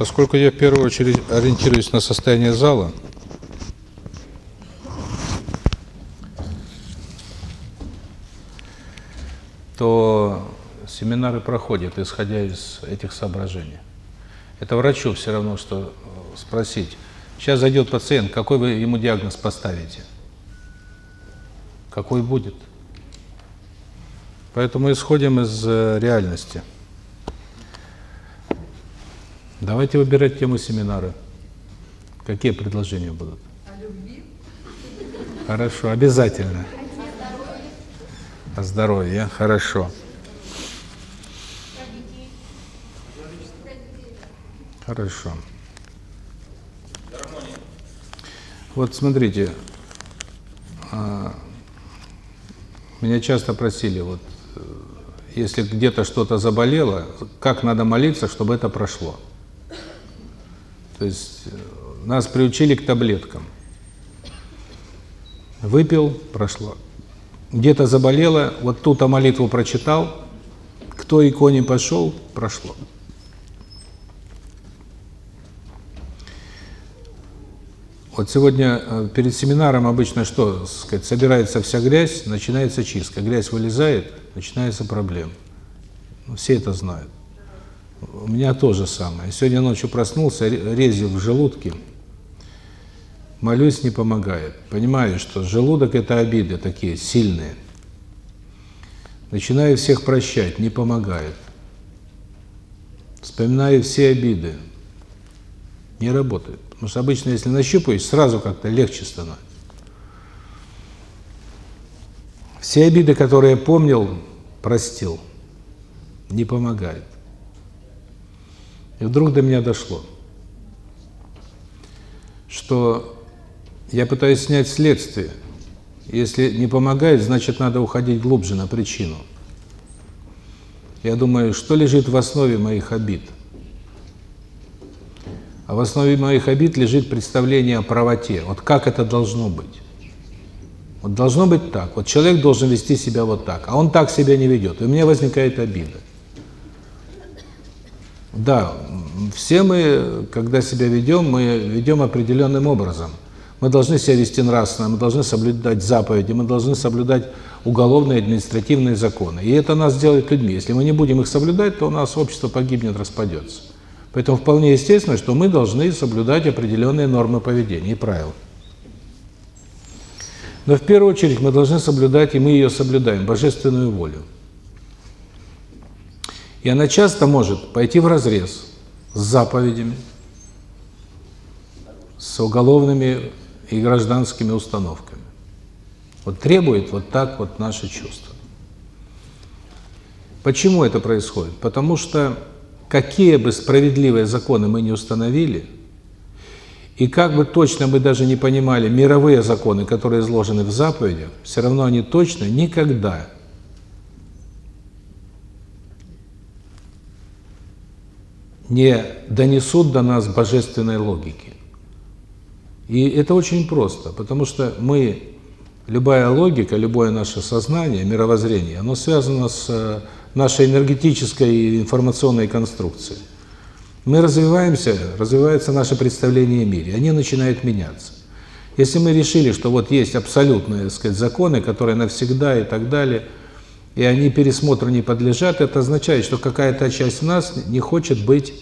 Поскольку я в первую очередь ориентируюсь на состояние зала, то семинары проходят, исходя из этих соображений. Это врачу все равно, что спросить. Сейчас зайдет пациент, какой вы ему диагноз поставите? Какой будет? Поэтому исходим из э, реальности. Давайте выбирать тему семинара. Какие предложения будут? О любви. Хорошо, обязательно. О здоровье, хорошо. Хорошо. Вот смотрите, а, меня часто просили, вот э, если где-то что-то заболело, как надо молиться, чтобы это прошло. То есть э, нас приучили к таблеткам. Выпил, прошло. Где-то заболело, вот тут молитву прочитал, к той иконе пошел, прошло. Вот сегодня э, перед семинаром обычно что, сказать, собирается вся грязь, начинается чистка. Грязь вылезает, начинается проблема. Ну, все это знают. У меня тоже самое. Сегодня ночью проснулся, резил в желудке. Молюсь, не помогает. Понимаю, что желудок – это обиды такие сильные. Начинаю всех прощать, не помогает. Вспоминаю все обиды. Не работает. Потому что обычно, если нащупаешь, сразу как-то легче становится. Все обиды, которые помнил, простил. Не помогает. И вдруг до меня дошло, что я пытаюсь снять следствие. Если не помогает, значит, надо уходить глубже на причину. Я думаю, что лежит в основе моих обид? А в основе моих обид лежит представление о правоте. Вот как это должно быть? Вот должно быть так. Вот человек должен вести себя вот так, а он так себя не ведет. И у меня возникает обида. Да, все мы, когда себя ведем, мы ведем определенным образом. Мы должны себя вести нравственно, мы должны соблюдать заповеди, мы должны соблюдать уголовные административные законы. И это нас делает людьми. Если мы не будем их соблюдать, то у нас общество погибнет, распадется. Поэтому вполне естественно, что мы должны соблюдать определенные нормы поведения и правила. Но в первую очередь мы должны соблюдать, и мы ее соблюдаем, божественную волю. И она часто может пойти в разрез с заповедями, с уголовными и гражданскими установками. Вот требует вот так вот наши чувства. Почему это происходит? Потому что какие бы справедливые законы мы не установили, и как бы точно мы даже не понимали мировые законы, которые изложены в заповедях, все равно они точно никогда не донесут до нас божественной логики. И это очень просто, потому что мы, любая логика, любое наше сознание, мировоззрение, оно связано с э, нашей энергетической и информационной конструкцией. Мы развиваемся, развивается наше представление о мире, они начинают меняться. Если мы решили, что вот есть абсолютные, так сказать, законы, которые навсегда и так далее – и они пересмотру не подлежат, это означает, что какая-то часть нас не хочет быть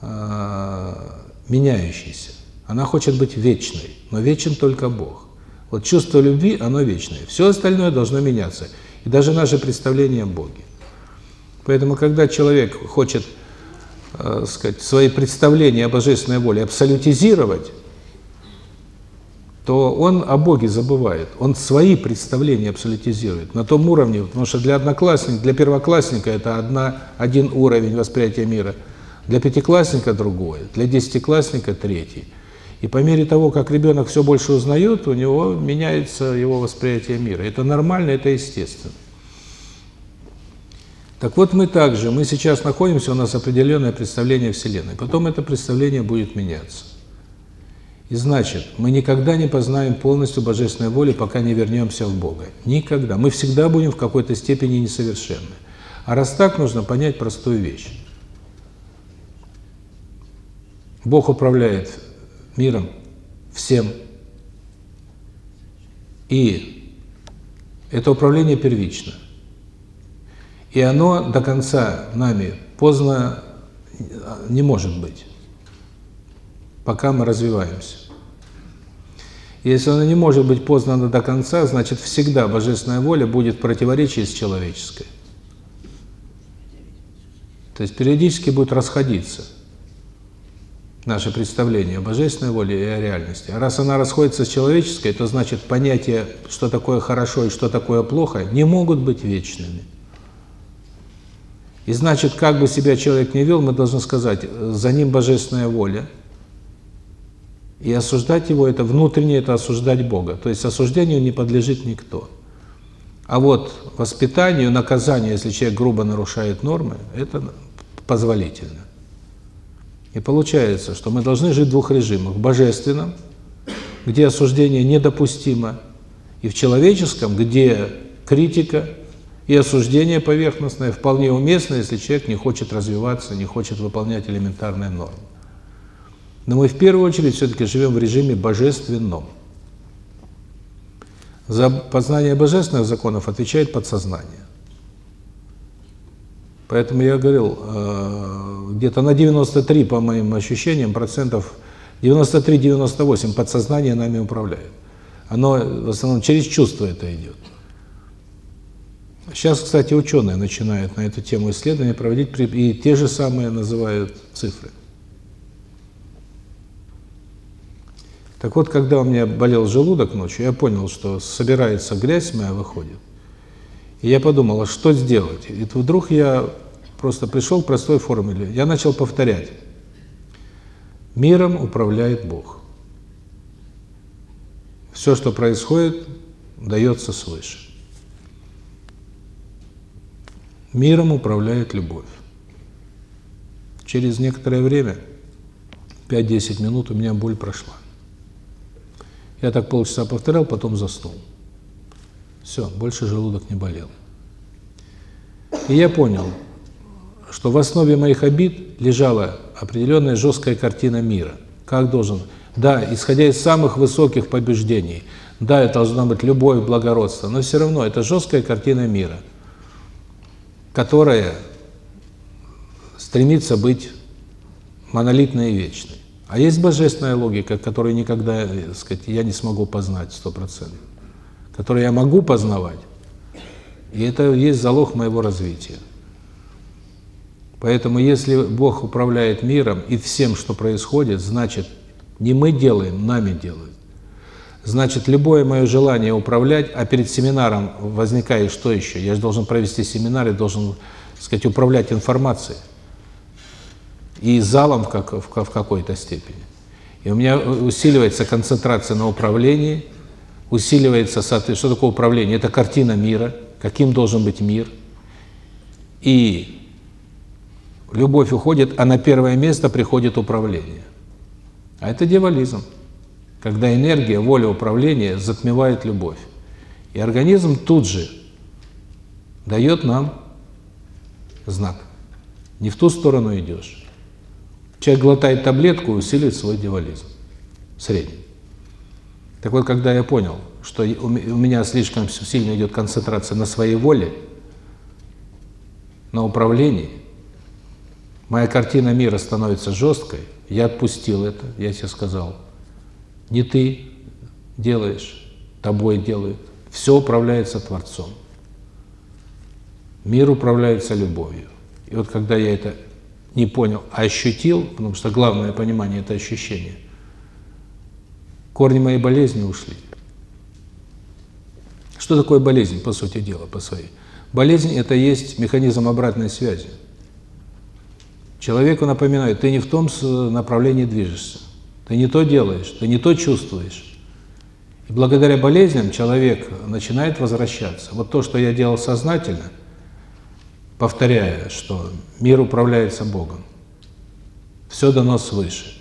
э, меняющейся. Она хочет быть вечной, но вечен только Бог. Вот чувство любви, оно вечное. Все остальное должно меняться. И даже наше представление о Боге. Поэтому, когда человек хочет, э, сказать, свои представления о божественной воле абсолютизировать, то он о Боге забывает. Он свои представления абсолютизирует на том уровне, потому что для одноклассника, для первоклассника это одна, один уровень восприятия мира, для пятиклассника другой, для десятиклассника третий. И по мере того, как ребенок все больше узнает, у него меняется его восприятие мира. Это нормально, это естественно. Так вот мы также, мы сейчас находимся, у нас определенное представление Вселенной, потом это представление будет меняться. И значит, мы никогда не познаем полностью Божественной воли, пока не вернемся в Бога. Никогда. Мы всегда будем в какой-то степени несовершенны. А раз так, нужно понять простую вещь. Бог управляет миром, всем. И это управление первично. И оно до конца нами поздно не может быть, пока мы развиваемся. Если оно не может быть познано до конца, значит всегда божественная воля будет в противоречии с человеческой. То есть периодически будет расходиться наше представление о божественной воле и о реальности. А раз она расходится с человеческой, то значит понятия, что такое хорошо и что такое плохо, не могут быть вечными. И значит, как бы себя человек не вел, мы должны сказать, за ним божественная воля. И осуждать его, это внутренне, это осуждать Бога. То есть осуждению не подлежит никто. А вот воспитанию, наказанию, если человек грубо нарушает нормы, это позволительно. И получается, что мы должны жить в двух режимах. В божественном, где осуждение недопустимо, и в человеческом, где критика и осуждение поверхностное вполне уместно, если человек не хочет развиваться, не хочет выполнять элементарные нормы. Но мы в первую очередь все-таки живем в режиме божественном. За познание божественных законов отвечает подсознание. Поэтому я говорил, э, где-то на 93, по моим ощущениям, процентов, 93-98 подсознание нами управляет. Оно в основном через чувство это идет. Сейчас, кстати, ученые начинают на эту тему исследования проводить, и те же самые называют цифры. Так вот, когда у меня болел желудок ночью, я понял, что собирается грязь моя, выходит. И я подумал, а что сделать? И вдруг я просто пришел к простой формуле. Я начал повторять. Миром управляет Бог. Все, что происходит, дается свыше. Миром управляет любовь. Через некоторое время, 5-10 минут, у меня боль прошла. Я так полчаса повторял, потом заснул. Все, больше желудок не болел. И я понял, что в основе моих обид лежала определенная жесткая картина мира. Как должен... Да, исходя из самых высоких побеждений, да, это должна быть любовь, благородство, но все равно это жесткая картина мира – которая стремится быть монолитной и вечной. А есть божественная логика, которую никогда, так сказать, я не смогу познать сто процентов, которую я могу познавать, и это есть залог моего развития. Поэтому если Бог управляет миром и всем, что происходит, значит, не мы делаем, нами делают. Значит, любое мое желание управлять, а перед семинаром возникает что еще? Я же должен провести семинар и должен, так сказать, управлять информацией. И залом в, как, в, в какой-то степени. И у меня усиливается концентрация на управлении, усиливается, что такое управление? Это картина мира, каким должен быть мир. И любовь уходит, а на первое место приходит управление. А это дьяволизм когда энергия, воля управления затмевает любовь. И организм тут же дает нам знак. Не в ту сторону идешь. Человек глотает таблетку и усиливает свой дьяволизм. Средний. Так вот, когда я понял, что у меня слишком сильно идет концентрация на своей воле, на управлении, моя картина мира становится жесткой, я отпустил это, я себе сказал – не ты делаешь, тобой делают. Все управляется Творцом. Мир управляется любовью. И вот когда я это не понял, а ощутил, потому что главное понимание – это ощущение, корни моей болезни ушли. Что такое болезнь, по сути дела, по своей? Болезнь – это есть механизм обратной связи. Человеку напоминают, ты не в том направлении движешься. Ты не то делаешь, ты не то чувствуешь. И благодаря болезням человек начинает возвращаться. Вот то, что я делал сознательно, повторяя, что мир управляется Богом. Все дано свыше.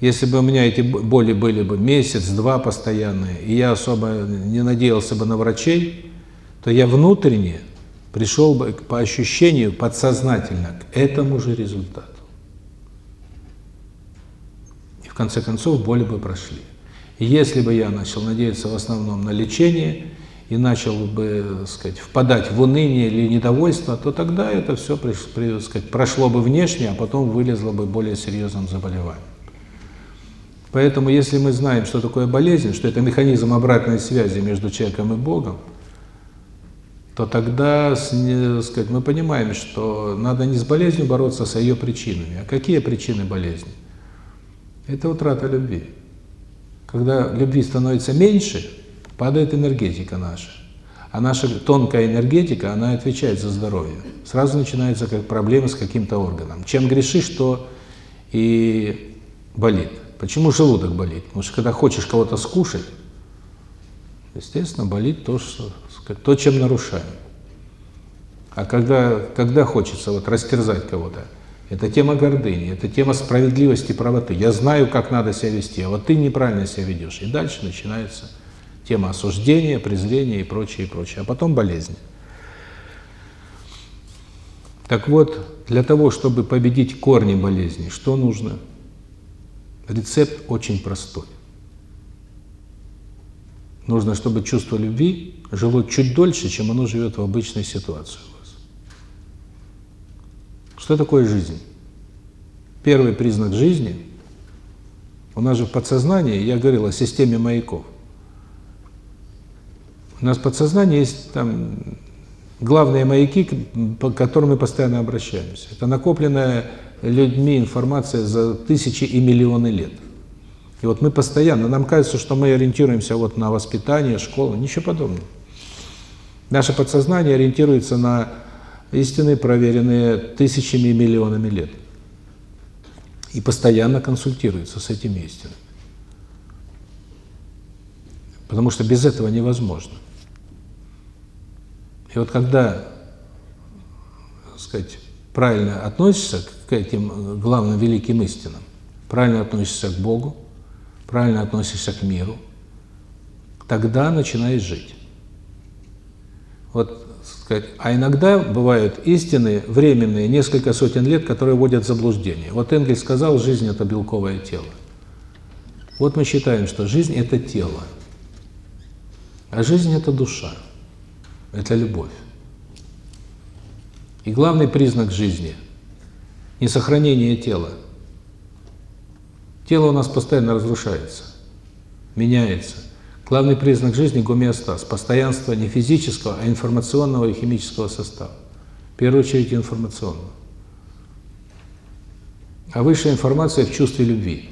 Если бы у меня эти боли были бы месяц-два постоянные, и я особо не надеялся бы на врачей, то я внутренне пришел бы по ощущению подсознательно к этому же результату. в конце концов боли бы прошли. И если бы я начал надеяться в основном на лечение и начал бы, сказать, впадать в уныние или недовольство, то тогда это все, сказать, прошло бы внешне, а потом вылезло бы более серьезным заболеванием. Поэтому, если мы знаем, что такое болезнь, что это механизм обратной связи между человеком и Богом, то тогда, сказать, мы понимаем, что надо не с болезнью бороться, а с ее причинами. А какие причины болезни? Это утрата любви. Когда любви становится меньше, падает энергетика наша. А наша тонкая энергетика, она отвечает за здоровье. Сразу начинаются как проблемы с каким-то органом. Чем грешишь, то и болит. Почему желудок болит? Потому что когда хочешь кого-то скушать, естественно, болит то, что, то, чем нарушаем. А когда, когда хочется вот растерзать кого-то, это тема гордыни, это тема справедливости, правоты. Я знаю, как надо себя вести, а вот ты неправильно себя ведешь. И дальше начинается тема осуждения, презрения и прочее, и прочее. А потом болезни. Так вот, для того, чтобы победить корни болезни, что нужно? Рецепт очень простой. Нужно, чтобы чувство любви жило чуть дольше, чем оно живет в обычной ситуации у вас. Что такое жизнь? Первый признак жизни, у нас же в подсознании, я говорил о системе маяков. У нас в подсознании есть там главные маяки, по которым мы постоянно обращаемся. Это накопленная людьми информация за тысячи и миллионы лет. И вот мы постоянно, нам кажется, что мы ориентируемся вот на воспитание, школу, ничего подобного. Наше подсознание ориентируется на истины, проверенные тысячами и миллионами лет. И постоянно консультируется с этими истинами. Потому что без этого невозможно. И вот когда, сказать, правильно относишься к этим главным великим истинам, правильно относишься к Богу, правильно относишься к миру, тогда начинаешь жить. Вот, сказать, а иногда бывают истины временные, несколько сотен лет, которые вводят в заблуждение. Вот Энгель сказал, жизнь – это белковое тело. Вот мы считаем, что жизнь – это тело, а жизнь – это душа, это любовь. И главный признак жизни – не сохранение тела. Тело у нас постоянно разрушается, меняется. Главный признак жизни – гомеостаз, постоянство не физического, а информационного и химического состава. В первую очередь информационного. А высшая информация в чувстве любви.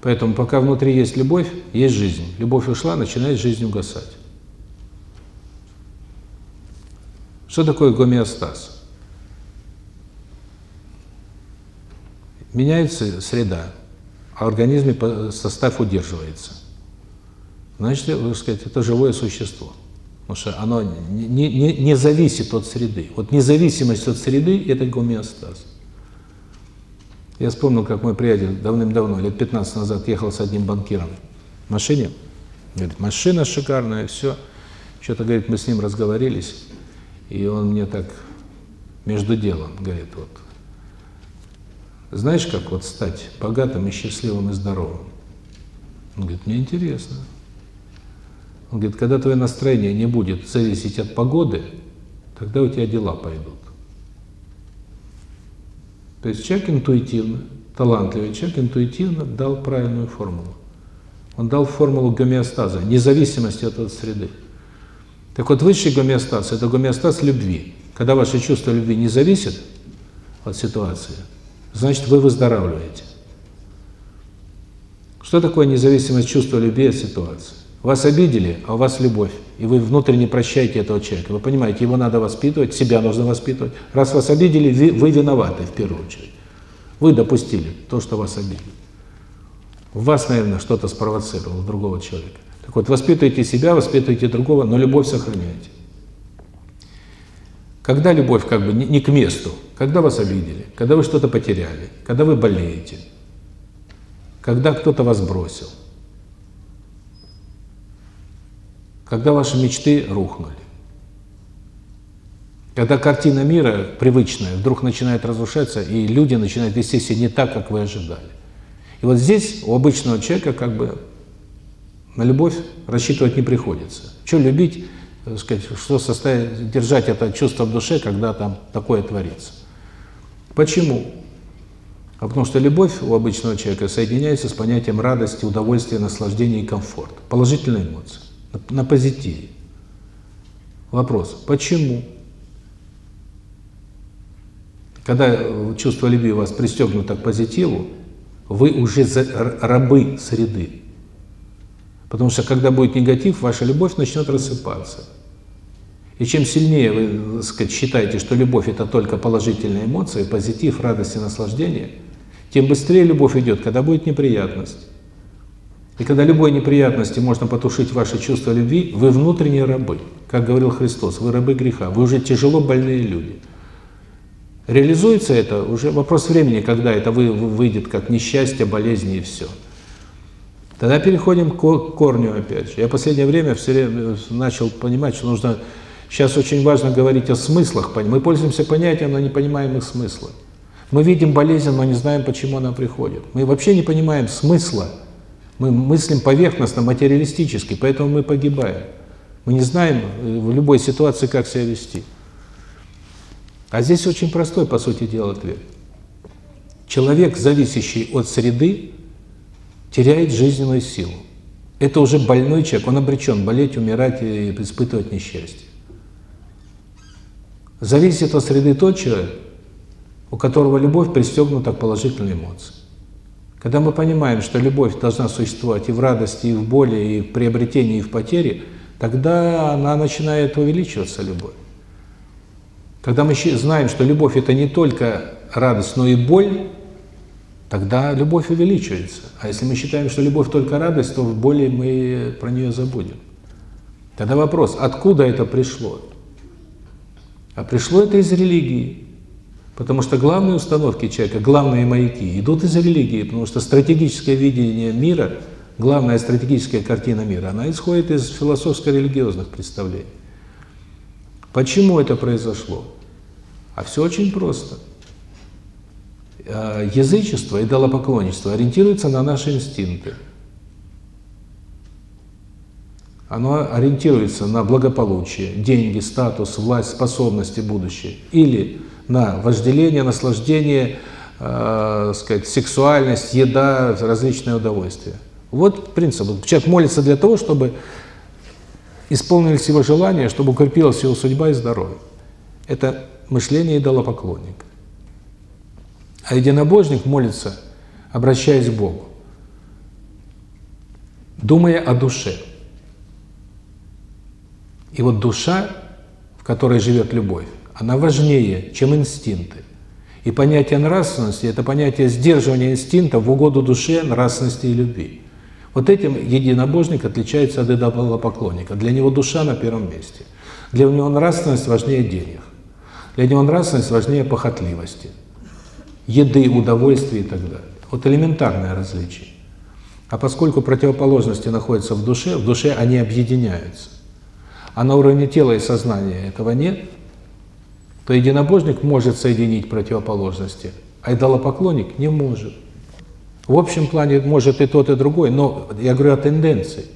Поэтому пока внутри есть любовь, есть жизнь. Любовь ушла, начинает жизнь угасать. Что такое гомеостаз? Меняется среда, а в организме состав удерживается. Значит, вы сказать, это живое существо. Потому что оно не, не, не зависит от среды. Вот независимость от среды – это гомеостаз. Я вспомнил, как мой приятель давным-давно, лет 15 назад, ехал с одним банкиром в машине. Говорит, машина шикарная, все. Что-то, говорит, мы с ним разговорились. И он мне так между делом говорит, вот, знаешь, как вот стать богатым и счастливым и здоровым? Он говорит, мне интересно. Он говорит, когда твое настроение не будет зависеть от погоды, тогда у тебя дела пойдут. То есть человек интуитивно, талантливый человек интуитивно дал правильную формулу. Он дал формулу гомеостаза, независимости от среды. Так вот, высший гомеостаз – это гомеостаз любви. Когда ваше чувство любви не зависит от ситуации, значит, вы выздоравливаете. Что такое независимость чувства любви от ситуации? Вас обидели, а у вас любовь, и вы внутренне прощаете этого человека. Вы понимаете, его надо воспитывать, себя нужно воспитывать. Раз вас обидели, вы виноваты в первую очередь. Вы допустили то, что вас обидели. Вас, наверное, что-то спровоцировало другого человека. Так вот, воспитывайте себя, воспитывайте другого, но любовь сохраняйте. Когда любовь как бы не к месту, когда вас обидели, когда вы что-то потеряли, когда вы болеете, когда кто-то вас бросил, когда ваши мечты рухнули, когда картина мира привычная вдруг начинает разрушаться, и люди начинают вести себя не так, как вы ожидали. И вот здесь у обычного человека как бы на любовь рассчитывать не приходится. Что любить, так сказать, что составить, держать это чувство в душе, когда там такое творится. Почему? А потому что любовь у обычного человека соединяется с понятием радости, удовольствия, наслаждения и комфорта. Положительные эмоции. На, на позитиве. Вопрос. Почему? Когда чувство любви у вас пристегнуто к позитиву, вы уже рабы среды. Потому что когда будет негатив, ваша любовь начнет рассыпаться. И чем сильнее вы, сказать, считаете, что любовь – это только положительные эмоции, позитив, радость и наслаждение, тем быстрее любовь идет, когда будет неприятность. И когда любой неприятности можно потушить ваше чувство любви, вы внутренние рабы. Как говорил Христос, вы рабы греха, вы уже тяжело больные люди. Реализуется это уже вопрос времени, когда это вы, выйдет как несчастье, болезни и все. Тогда переходим к корню опять же. Я в последнее время все время начал понимать, что нужно... Сейчас очень важно говорить о смыслах. Мы пользуемся понятием, но не понимаем их смысла. Мы видим болезнь, но не знаем, почему она приходит. Мы вообще не понимаем смысла. Мы мыслим поверхностно, материалистически, поэтому мы погибаем. Мы не знаем э, в любой ситуации, как себя вести. А здесь очень простой, по сути дела, ответ. Человек, зависящий от среды, теряет жизненную силу. Это уже больной человек, он обречен болеть, умирать и испытывать несчастье. Зависит от среды тот человек, у которого любовь пристегнута к положительной эмоции. Когда мы понимаем, что любовь должна существовать и в радости, и в боли, и в приобретении, и в потере, тогда она начинает увеличиваться, любовь. Когда мы знаем, что любовь – это не только радость, но и боль, тогда любовь увеличивается. А если мы считаем, что любовь только радость, то в боли мы про нее забудем. Тогда вопрос, откуда это пришло? А пришло это из религии. Потому что главные установки человека, главные маяки идут из религии, потому что стратегическое видение мира, главная стратегическая картина мира, она исходит из философско-религиозных представлений. Почему это произошло? А все очень просто. Э, язычество, идолопоклонничество ориентируется на наши инстинкты. Оно ориентируется на благополучие, деньги, статус, власть, способности, будущее. Или на вожделение, наслаждение, э, сказать, сексуальность, еда, различные удовольствия. Вот принцип. Человек молится для того, чтобы исполнились его желания, чтобы укрепилась его судьба и здоровье. Это мышление идолопоклонника. А единобожник молится, обращаясь к Богу, думая о душе. И вот душа, в которой живет любовь, она важнее, чем инстинкты. И понятие нравственности – это понятие сдерживания инстинкта в угоду душе, нравственности и любви. Вот этим единобожник отличается от идолопоклонника. Для него душа на первом месте. Для него нравственность важнее денег. Для него нравственность важнее похотливости, еды, удовольствия и так далее. Вот элементарное различие. А поскольку противоположности находятся в душе, в душе они объединяются. А на уровне тела и сознания этого нет, то единобожник может соединить противоположности, а идолопоклонник не может. В общем плане может и тот, и другой, но я говорю о тенденции.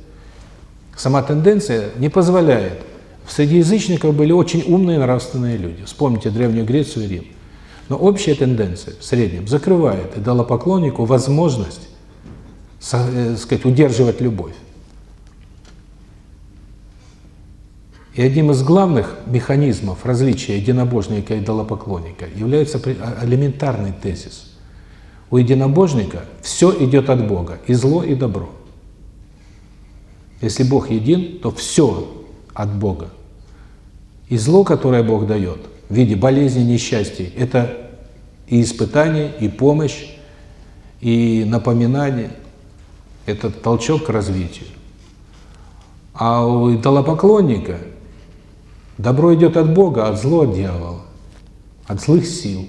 Сама тенденция не позволяет. Среди язычников были очень умные нравственные люди. Вспомните Древнюю Грецию и Рим. Но общая тенденция в среднем закрывает идолопоклоннику возможность э, сказать, удерживать любовь. И одним из главных механизмов различия единобожника и идолопоклонника является а, элементарный тезис. У единобожника все идет от Бога, и зло, и добро. Если Бог един, то все от Бога. И зло, которое Бог дает в виде болезни, несчастий, это и испытание, и помощь, и напоминание, это толчок к развитию. А у идолопоклонника – Добро идет от Бога, а зло от дьявола, от злых сил.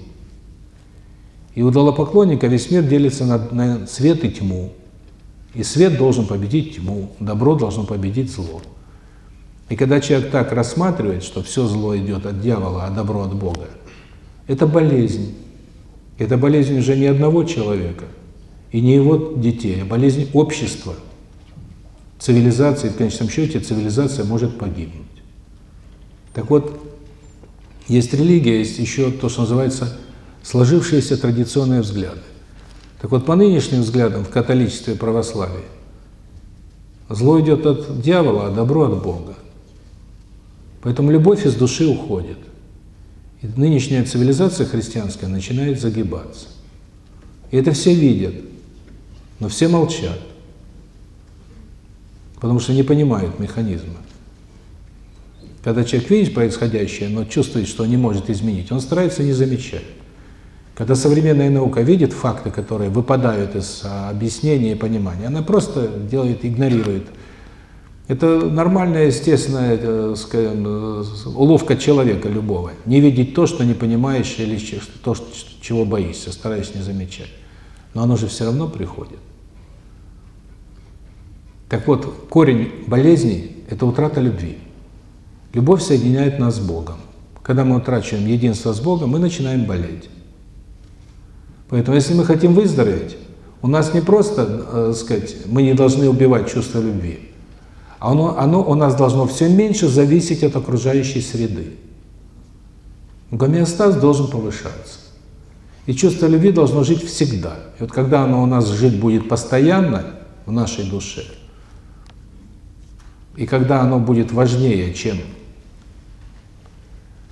И у идолопоклонника весь мир делится на, на свет и тьму. И свет должен победить тьму, добро должно победить зло. И когда человек так рассматривает, что все зло идет от дьявола, а добро от Бога, это болезнь. Это болезнь уже не одного человека. И не его детей, а болезнь общества, цивилизации, в конечном счете цивилизация может погибнуть. Так вот, есть религия, есть еще то, что называется сложившиеся традиционные взгляды. Так вот, по нынешним взглядам в католичестве и православии зло идет от дьявола, а добро от Бога. Поэтому любовь из души уходит. И нынешняя цивилизация христианская начинает загибаться. И это все видят, но все молчат, потому что не понимают механизма. Когда человек видит происходящее, но чувствует, что не может изменить, он старается не замечать. Когда современная наука видит факты, которые выпадают из а, объяснения и понимания, она просто делает, игнорирует. Это нормальная, естественная, э, скажем, э, уловка человека любого. Не видеть то, что не понимаешь, или то, чего боишься, стараясь не замечать. Но оно же все равно приходит. Так вот, корень болезней – это утрата любви. Любовь соединяет нас с Богом. Когда мы утрачиваем единство с Богом, мы начинаем болеть. Поэтому, если мы хотим выздороветь, у нас не просто, э, сказать, мы не должны убивать чувство любви, оно, оно у нас должно все меньше зависеть от окружающей среды. Гомеостаз должен повышаться. И чувство любви должно жить всегда. И вот когда оно у нас жить будет постоянно в нашей душе, и когда оно будет важнее, чем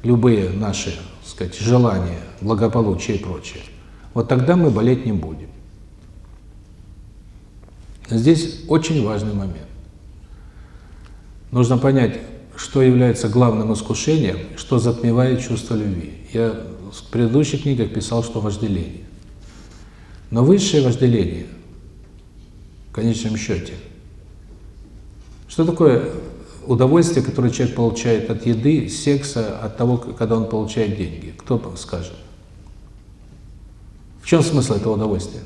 любые наши, сказать, желания, благополучие и прочее, вот тогда мы болеть не будем. Здесь очень важный момент. Нужно понять, что является главным искушением, что затмевает чувство любви. Я в предыдущих книгах писал, что вожделение. Но высшее вожделение, в конечном счете, что такое удовольствие, которое человек получает от еды, секса, от того, когда он получает деньги? Кто скажет? В чем смысл этого удовольствия?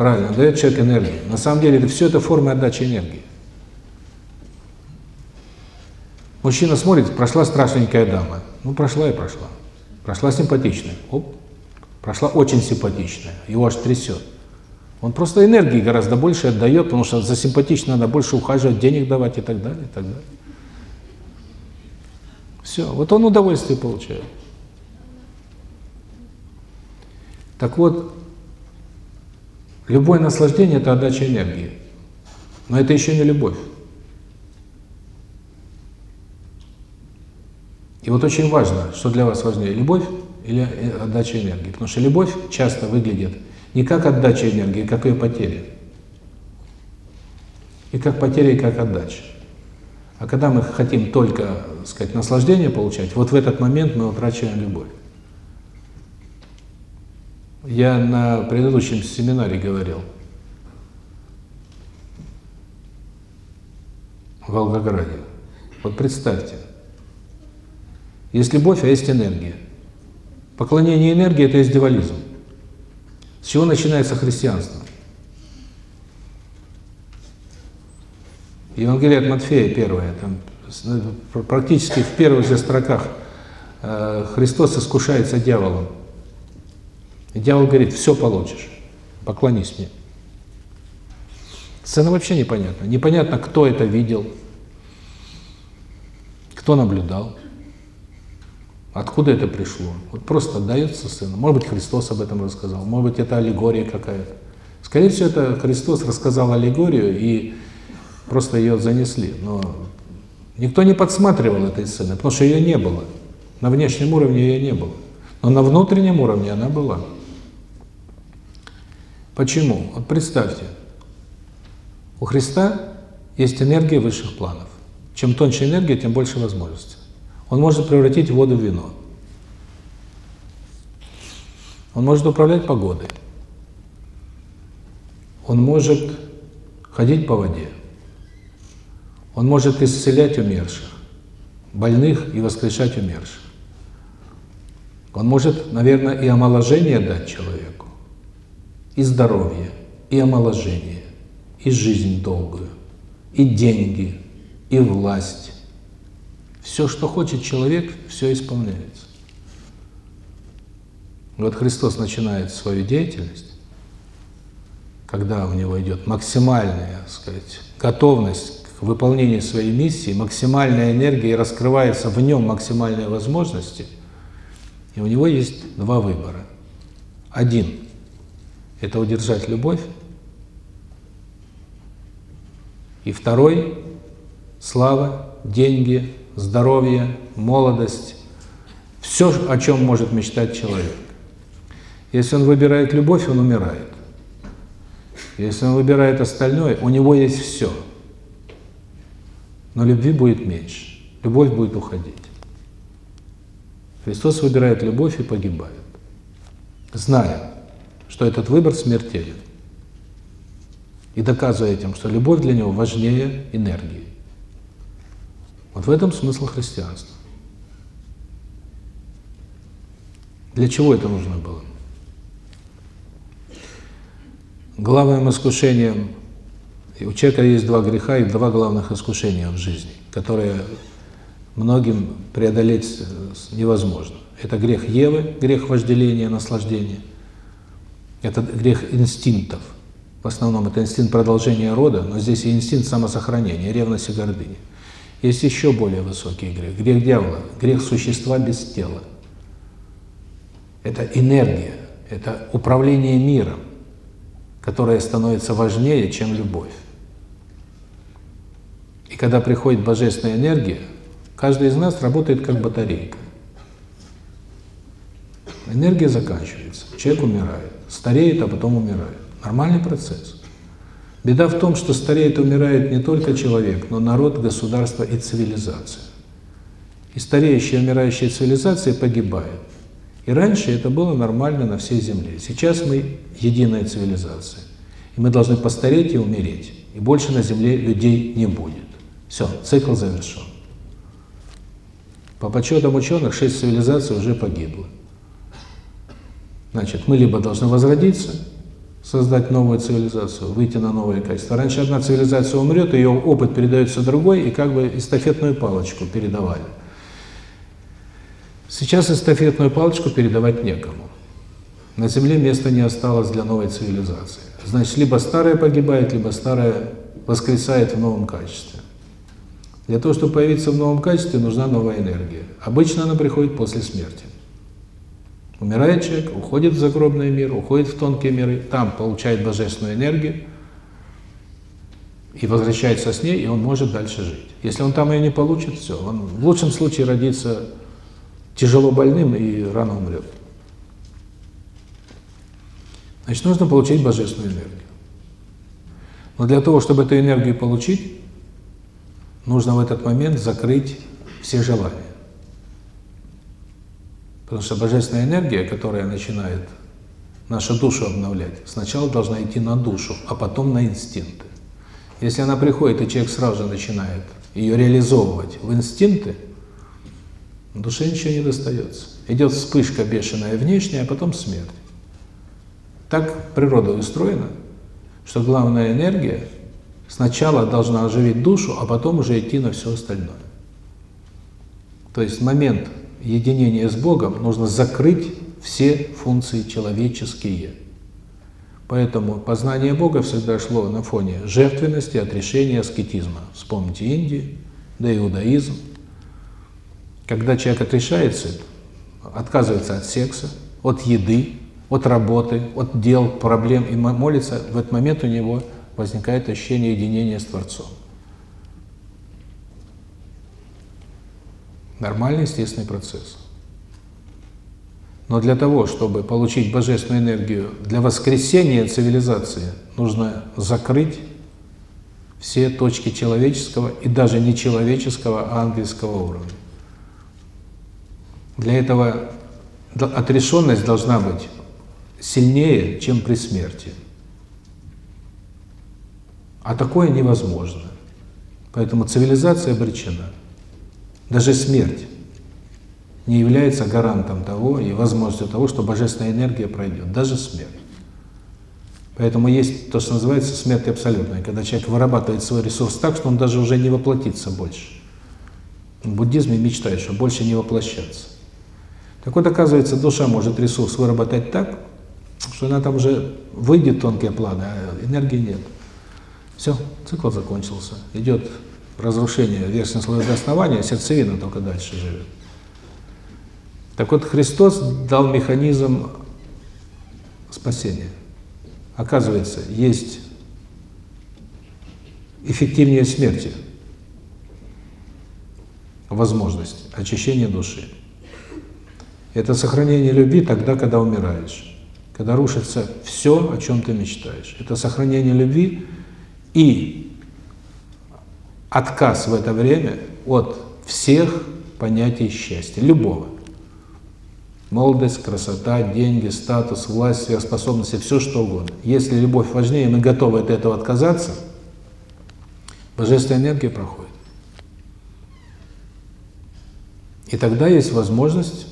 Правильно, дает человек энергию. На самом деле, это все это форма отдачи энергии. Мужчина смотрит, прошла страшненькая дама. Ну, прошла и прошла. Прошла симпатичная. Оп, прошла очень симпатичная. Его аж трясет. Он просто энергии гораздо больше отдает, потому что за симпатично надо больше ухаживать, денег давать и так далее, и так далее. Все, вот он удовольствие получает. Так вот, любое наслаждение – это отдача энергии. Но это еще не любовь. И вот очень важно, что для вас важнее, любовь или отдача энергии. Потому что любовь часто выглядит не как отдача энергии, как ее потеря. И как потеря, и как отдача. А когда мы хотим только, сказать, наслаждение получать, вот в этот момент мы утрачиваем любовь. Я на предыдущем семинаре говорил в Волгограде. Вот представьте, есть любовь, а есть энергия. Поклонение энергии – это есть дивализм. С чего начинается христианство? Евангелие от Матфея первое, там практически в первых же строках э, Христос искушается дьяволом. Дьявол говорит, все получишь, поклонись мне. Сцена вообще непонятна. Непонятно, кто это видел, кто наблюдал. Откуда это пришло? Вот просто отдается сыну. Может быть, Христос об этом рассказал, может быть, это аллегория какая-то. Скорее всего, это Христос рассказал аллегорию, и просто ее занесли. Но никто не подсматривал этой сцены, потому что ее не было. На внешнем уровне ее не было. Но на внутреннем уровне она была. Почему? Вот представьте, у Христа есть энергия высших планов. Чем тоньше энергия, тем больше возможностей. Он может превратить воду в вино. Он может управлять погодой. Он может ходить по воде. Он может исцелять умерших, больных и воскрешать умерших. Он может, наверное, и омоложение дать человеку, и здоровье, и омоложение, и жизнь долгую, и деньги, и власть, все, что хочет человек, все исполняется. Вот Христос начинает свою деятельность, когда у него идет максимальная, так сказать, готовность к выполнению своей миссии, максимальная энергия и раскрывается в нем максимальные возможности, и у него есть два выбора. Один – это удержать любовь, и второй – слава, деньги, здоровье, молодость, все, о чем может мечтать человек. Если он выбирает любовь, он умирает. Если он выбирает остальное, у него есть все. Но любви будет меньше, любовь будет уходить. Христос выбирает любовь и погибает, зная, что этот выбор смертелен. И доказывая этим, что любовь для него важнее энергии. Вот в этом смысл христианства. Для чего это нужно было? Главным искушением, у человека есть два греха и два главных искушения в жизни, которые многим преодолеть невозможно. Это грех Евы, грех вожделения, наслаждения. Это грех инстинктов. В основном это инстинкт продолжения рода, но здесь и инстинкт самосохранения, ревность и гордыня. Есть еще более высокий грех, грех дьявола, грех существа без тела. Это энергия, это управление миром которая становится важнее, чем любовь. И когда приходит божественная энергия, каждый из нас работает как батарейка. Энергия заканчивается, человек умирает, стареет, а потом умирает. Нормальный процесс. Беда в том, что стареет и умирает не только человек, но народ, государство и цивилизация. И стареющая и умирающая цивилизация погибает. И раньше это было нормально на всей Земле. Сейчас мы единая цивилизация. И мы должны постареть и умереть. И больше на Земле людей не будет. Все, цикл завершен. По подсчетам ученых, шесть цивилизаций уже погибло. Значит, мы либо должны возродиться, создать новую цивилизацию, выйти на новое качество. Раньше одна цивилизация умрет, ее опыт передается другой, и как бы эстафетную палочку передавали. Сейчас эстафетную палочку передавать некому. На Земле места не осталось для новой цивилизации. Значит, либо старая погибает, либо старая воскресает в новом качестве. Для того, чтобы появиться в новом качестве, нужна новая энергия. Обычно она приходит после смерти. Умирает человек, уходит в загробный мир, уходит в тонкие миры, там получает божественную энергию и возвращается с ней, и он может дальше жить. Если он там ее не получит, все, он в лучшем случае родится тяжело больным и рано умрет. Значит, нужно получить божественную энергию. Но для того, чтобы эту энергию получить, нужно в этот момент закрыть все желания. Потому что божественная энергия, которая начинает нашу душу обновлять, сначала должна идти на душу, а потом на инстинкты. Если она приходит, и человек сразу же начинает ее реализовывать в инстинкты, Душе ничего не достается. Идет вспышка бешеная внешняя, а потом смерть. Так природа устроена, что главная энергия сначала должна оживить душу, а потом уже идти на все остальное. То есть момент единения с Богом нужно закрыть все функции человеческие. Поэтому познание Бога всегда шло на фоне жертвенности, отрешения, аскетизма. Вспомните Индию, да иудаизм. Когда человек отрешается, отказывается от секса, от еды, от работы, от дел, проблем и молится, в этот момент у него возникает ощущение единения с Творцом. Нормальный, естественный процесс. Но для того, чтобы получить божественную энергию для воскресения цивилизации, нужно закрыть все точки человеческого и даже не человеческого, а ангельского уровня. Для этого отрешенность должна быть сильнее, чем при смерти. А такое невозможно. Поэтому цивилизация обречена. Даже смерть не является гарантом того и возможностью того, что божественная энергия пройдет. Даже смерть. Поэтому есть то, что называется смерть абсолютная, когда человек вырабатывает свой ресурс так, что он даже уже не воплотится больше. В буддизме мечтает, что больше не воплощаться. Так вот, оказывается, душа может ресурс выработать так, что она там уже выйдет тонкие планы, а энергии нет. Все, цикл закончился. Идет разрушение верхнего слоя до основания, сердцевина только дальше живет. Так вот, Христос дал механизм спасения. Оказывается, есть эффективнее смерти возможность очищения души. Это сохранение любви тогда, когда умираешь, когда рушится все, о чем ты мечтаешь. Это сохранение любви и отказ в это время от всех понятий счастья, любого. Молодость, красота, деньги, статус, власть, сверхспособности, все что угодно. Если любовь важнее, мы готовы от этого отказаться, божественная энергия проходит. И тогда есть возможность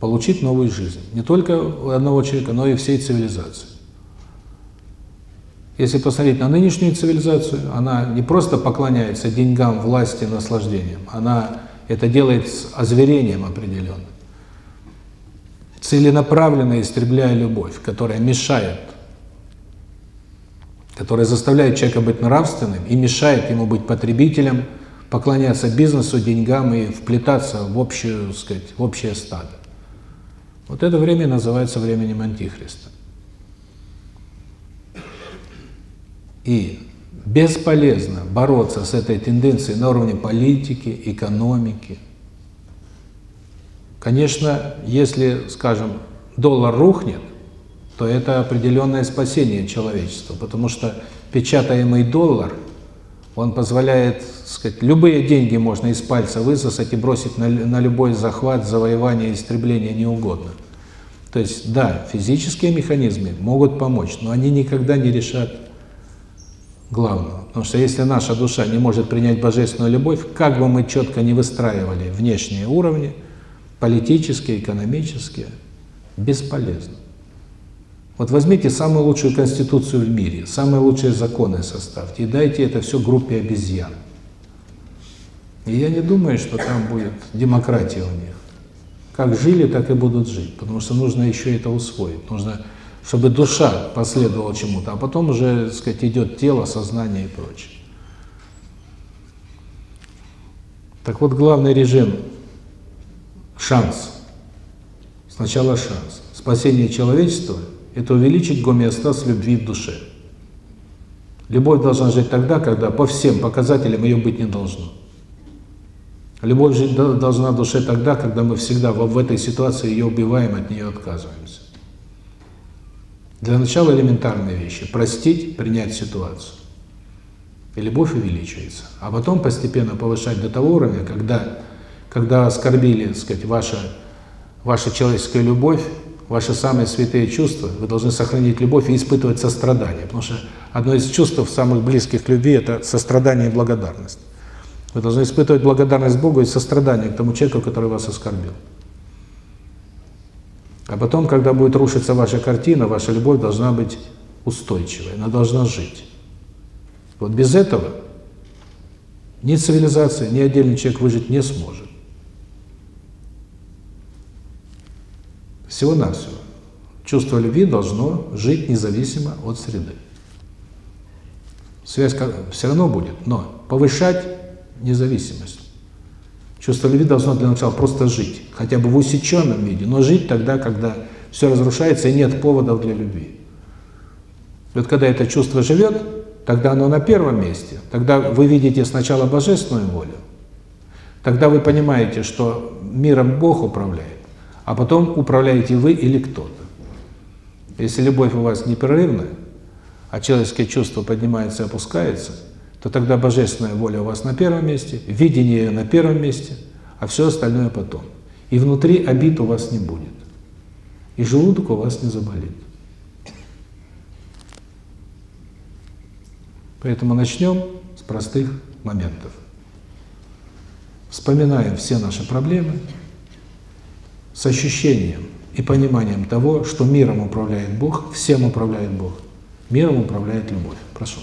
получить новую жизнь. Не только одного человека, но и всей цивилизации. Если посмотреть на нынешнюю цивилизацию, она не просто поклоняется деньгам, власти, наслаждениям, она это делает с озверением определенным. Целенаправленно истребляя любовь, которая мешает, которая заставляет человека быть нравственным и мешает ему быть потребителем, поклоняться бизнесу, деньгам и вплетаться в общую, сказать, в общее стадо. Вот это время называется временем Антихриста. И бесполезно бороться с этой тенденцией на уровне политики, экономики. Конечно, если, скажем, доллар рухнет, то это определенное спасение человечества, потому что печатаемый доллар, он позволяет, сказать, любые деньги можно из пальца высосать и бросить на, на любой захват, завоевание, истребление, не угодно. То есть, да, физические механизмы могут помочь, но они никогда не решат главного. Потому что если наша душа не может принять божественную любовь, как бы мы четко не выстраивали внешние уровни, политические, экономические, бесполезно. Вот возьмите самую лучшую конституцию в мире, самые лучшие законы составьте и дайте это все группе обезьян. И я не думаю, что там будет демократия у них. Как жили, так и будут жить, потому что нужно еще это усвоить. Нужно чтобы душа последовала чему-то, а потом уже, так сказать, идет тело, сознание и прочее. Так вот, главный режим – шанс. Сначала шанс. Спасение человечества – это увеличить гомеостаз любви в душе. Любовь должна жить тогда, когда по всем показателям ее быть не должно. Любовь жить должна в душе тогда, когда мы всегда в этой ситуации ее убиваем, от нее отказываемся. Для начала элементарные вещи. Простить, принять ситуацию. И любовь увеличивается. А потом постепенно повышать до того уровня, когда, когда оскорбили, так сказать, ваша, ваша человеческая любовь, ваши самые святые чувства, вы должны сохранить любовь и испытывать сострадание. Потому что одно из чувств самых близких к любви – это сострадание и благодарность. Вы должны испытывать благодарность Богу и сострадание к тому человеку, который вас оскорбил. А потом, когда будет рушиться ваша картина, ваша любовь должна быть устойчивой, она должна жить. Вот без этого ни цивилизация, ни отдельный человек выжить не сможет. Всего-навсего. Чувство любви должно жить независимо от среды. Связь все равно будет, но повышать независимость. Чувство любви должно для начала просто жить, хотя бы в усеченном виде, но жить тогда, когда все разрушается и нет поводов для любви. Вот когда это чувство живет, тогда оно на первом месте, тогда вы видите сначала божественную волю, тогда вы понимаете, что миром Бог управляет, а потом управляете вы или кто-то. Если любовь у вас непрерывная, а человеческое чувство поднимается и опускается – то тогда божественная воля у вас на первом месте, видение на первом месте, а все остальное потом. И внутри обид у вас не будет. И желудок у вас не заболит. Поэтому начнем с простых моментов. Вспоминаем все наши проблемы с ощущением и пониманием того, что миром управляет Бог, всем управляет Бог. Миром управляет любовь. Прошу.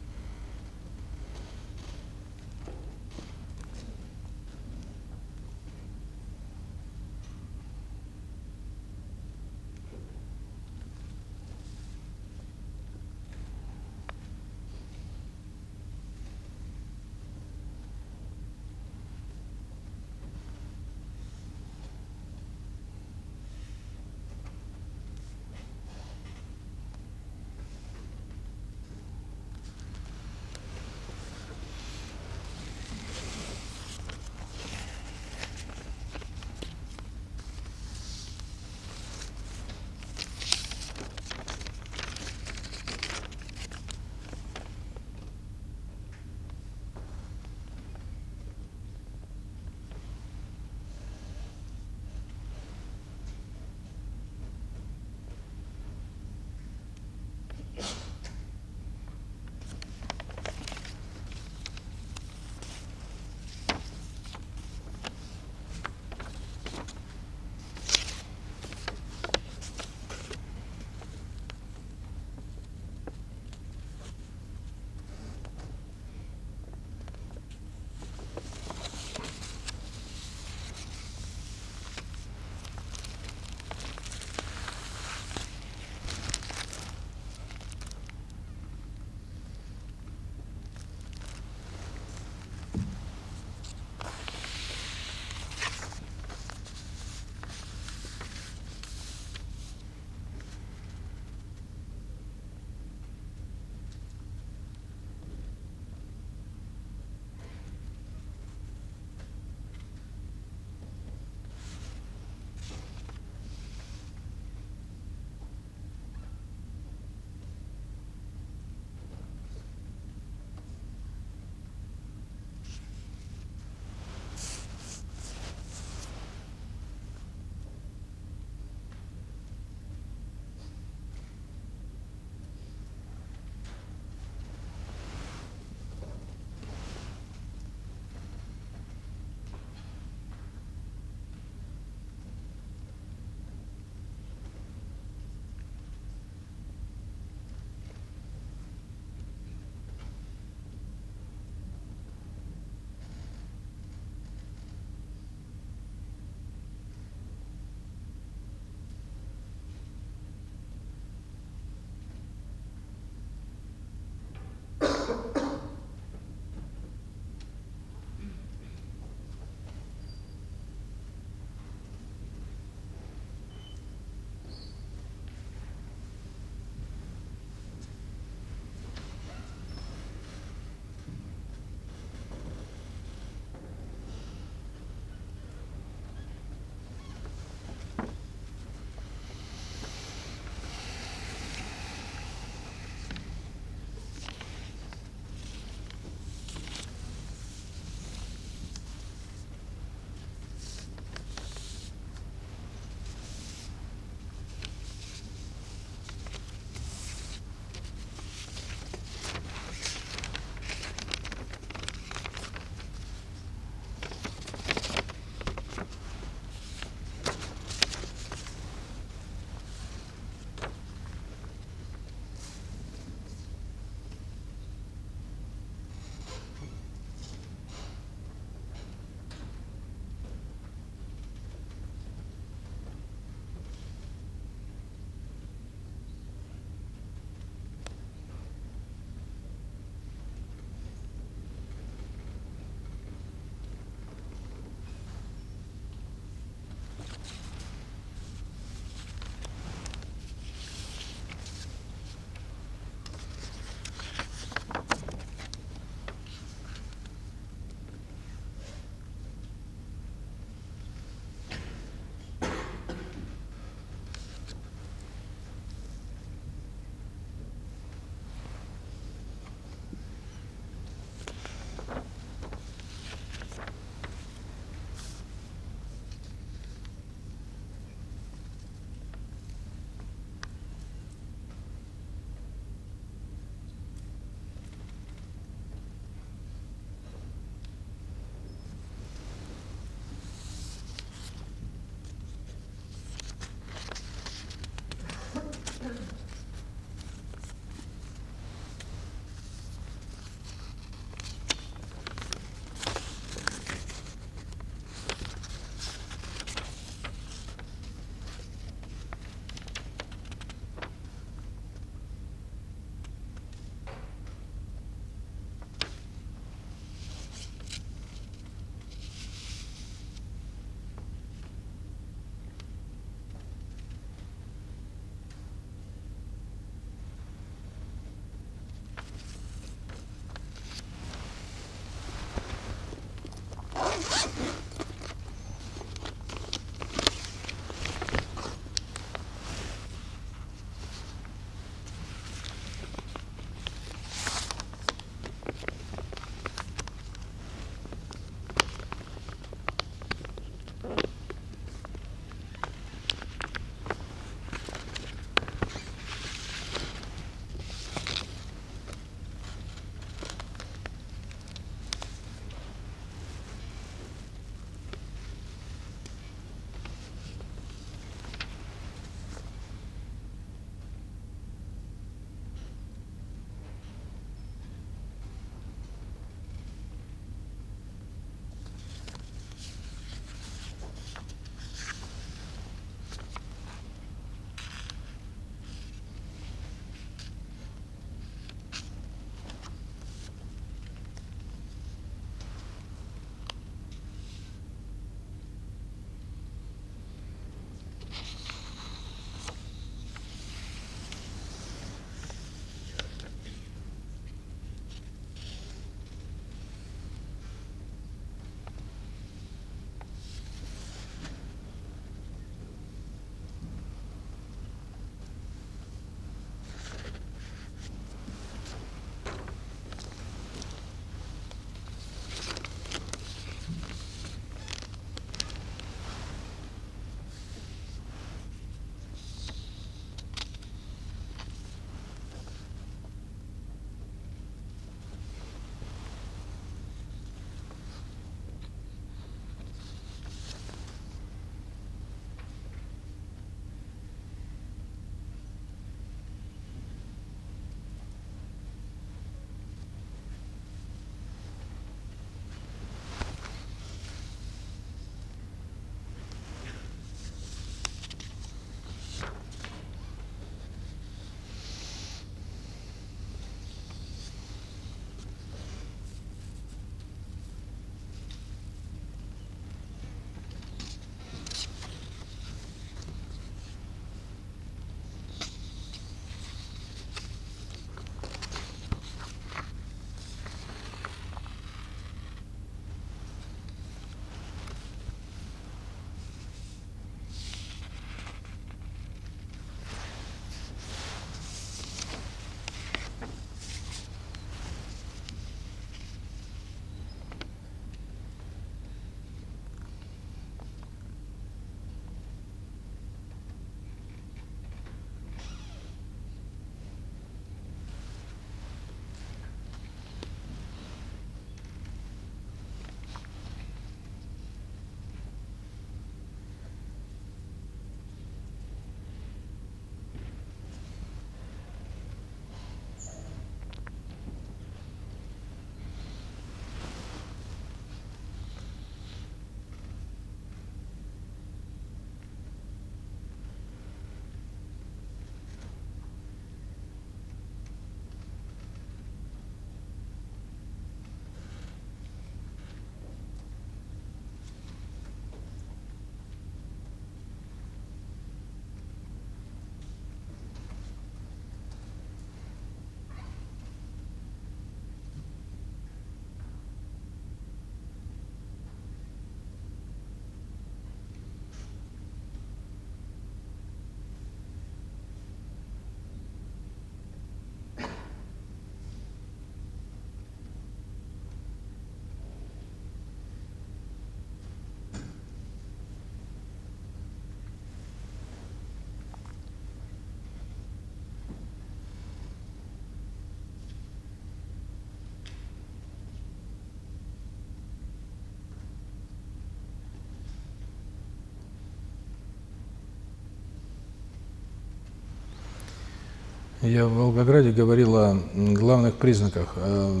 Я в Волгограде говорил о главных признаках, эм,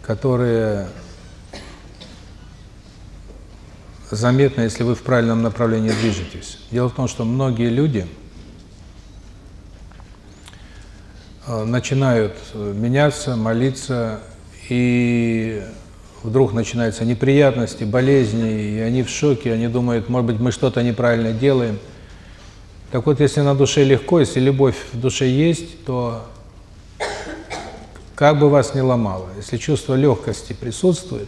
которые заметны, если вы в правильном направлении движетесь. Дело в том, что многие люди э, начинают меняться, молиться, и вдруг начинаются неприятности, болезни, и они в шоке, они думают, может быть, мы что-то неправильно делаем. Так вот, если на душе легко, если любовь в душе есть, то как бы вас ни ломало, если чувство легкости присутствует,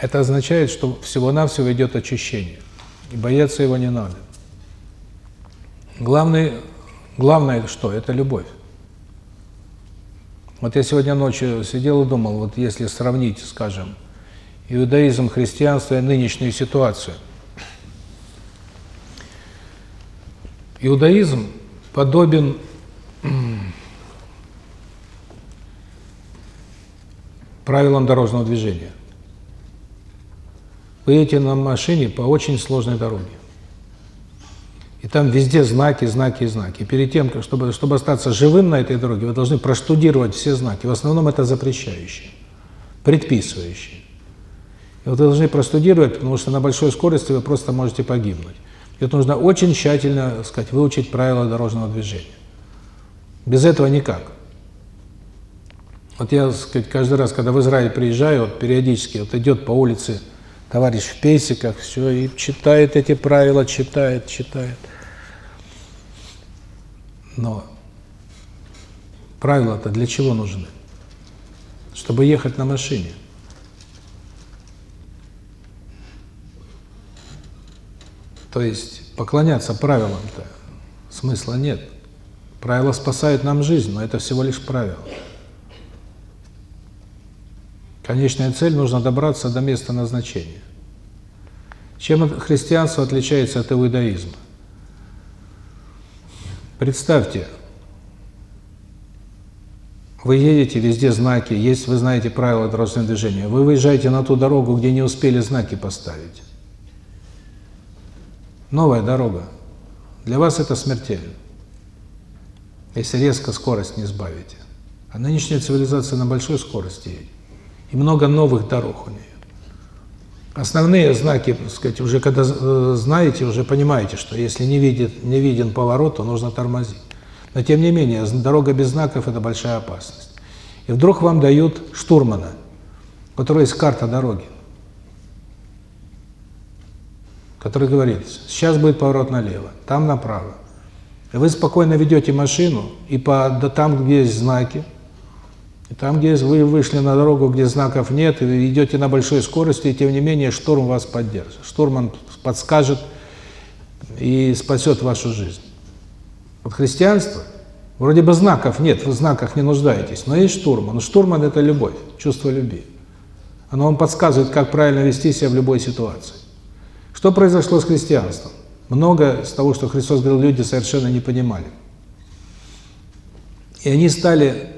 это означает, что всего-навсего идет очищение. И бояться его не надо. Главное, главное что? Это любовь. Вот я сегодня ночью сидел и думал, вот если сравнить, скажем, иудаизм, христианство и нынешнюю ситуацию. Иудаизм подобен правилам дорожного движения. Вы едете на машине по очень сложной дороге. И там везде знаки, знаки и знаки. Перед тем, чтобы, чтобы остаться живым на этой дороге, вы должны проштудировать все знаки. В основном это запрещающие, предписывающие. И вот вы должны простудировать, потому что на большой скорости вы просто можете погибнуть. Это нужно очень тщательно, так сказать, выучить правила дорожного движения. Без этого никак. Вот я, так сказать, каждый раз, когда в Израиль приезжаю, вот периодически вот идет по улице товарищ в пейсиках, все, и читает эти правила, читает, читает. Но правила-то для чего нужны? Чтобы ехать на машине. То есть поклоняться правилам-то смысла нет. Правила спасают нам жизнь, но это всего лишь правила. Конечная цель – нужно добраться до места назначения. Чем христианство отличается от иудаизма? Представьте, вы едете, везде знаки, есть, вы знаете правила дорожного движения. Вы выезжаете на ту дорогу, где не успели знаки поставить. Новая дорога. Для вас это смертельно, если резко скорость не сбавите. А нынешняя цивилизация на большой скорости едет и много новых дорог у нее. Основные знаки, так сказать, уже когда э, знаете, уже понимаете, что если не видит, не виден поворот, то нужно тормозить. Но тем не менее, дорога без знаков – это большая опасность. И вдруг вам дают штурмана, у которого есть карта дороги, который говорит, сейчас будет поворот налево, там направо. Вы спокойно ведете машину, и по, да, там, где есть знаки, и там, где вы вышли на дорогу, где знаков нет, и идете на большой скорости, и тем не менее штурм вас поддержит. Штурман подскажет и спасет вашу жизнь. Вот христианство, вроде бы знаков нет, вы в знаках не нуждаетесь, но есть штурман. Штурман – это любовь, чувство любви. Оно вам подсказывает, как правильно вести себя в любой ситуации. Что произошло с христианством? Много из того, что Христос говорил, люди совершенно не понимали. И они стали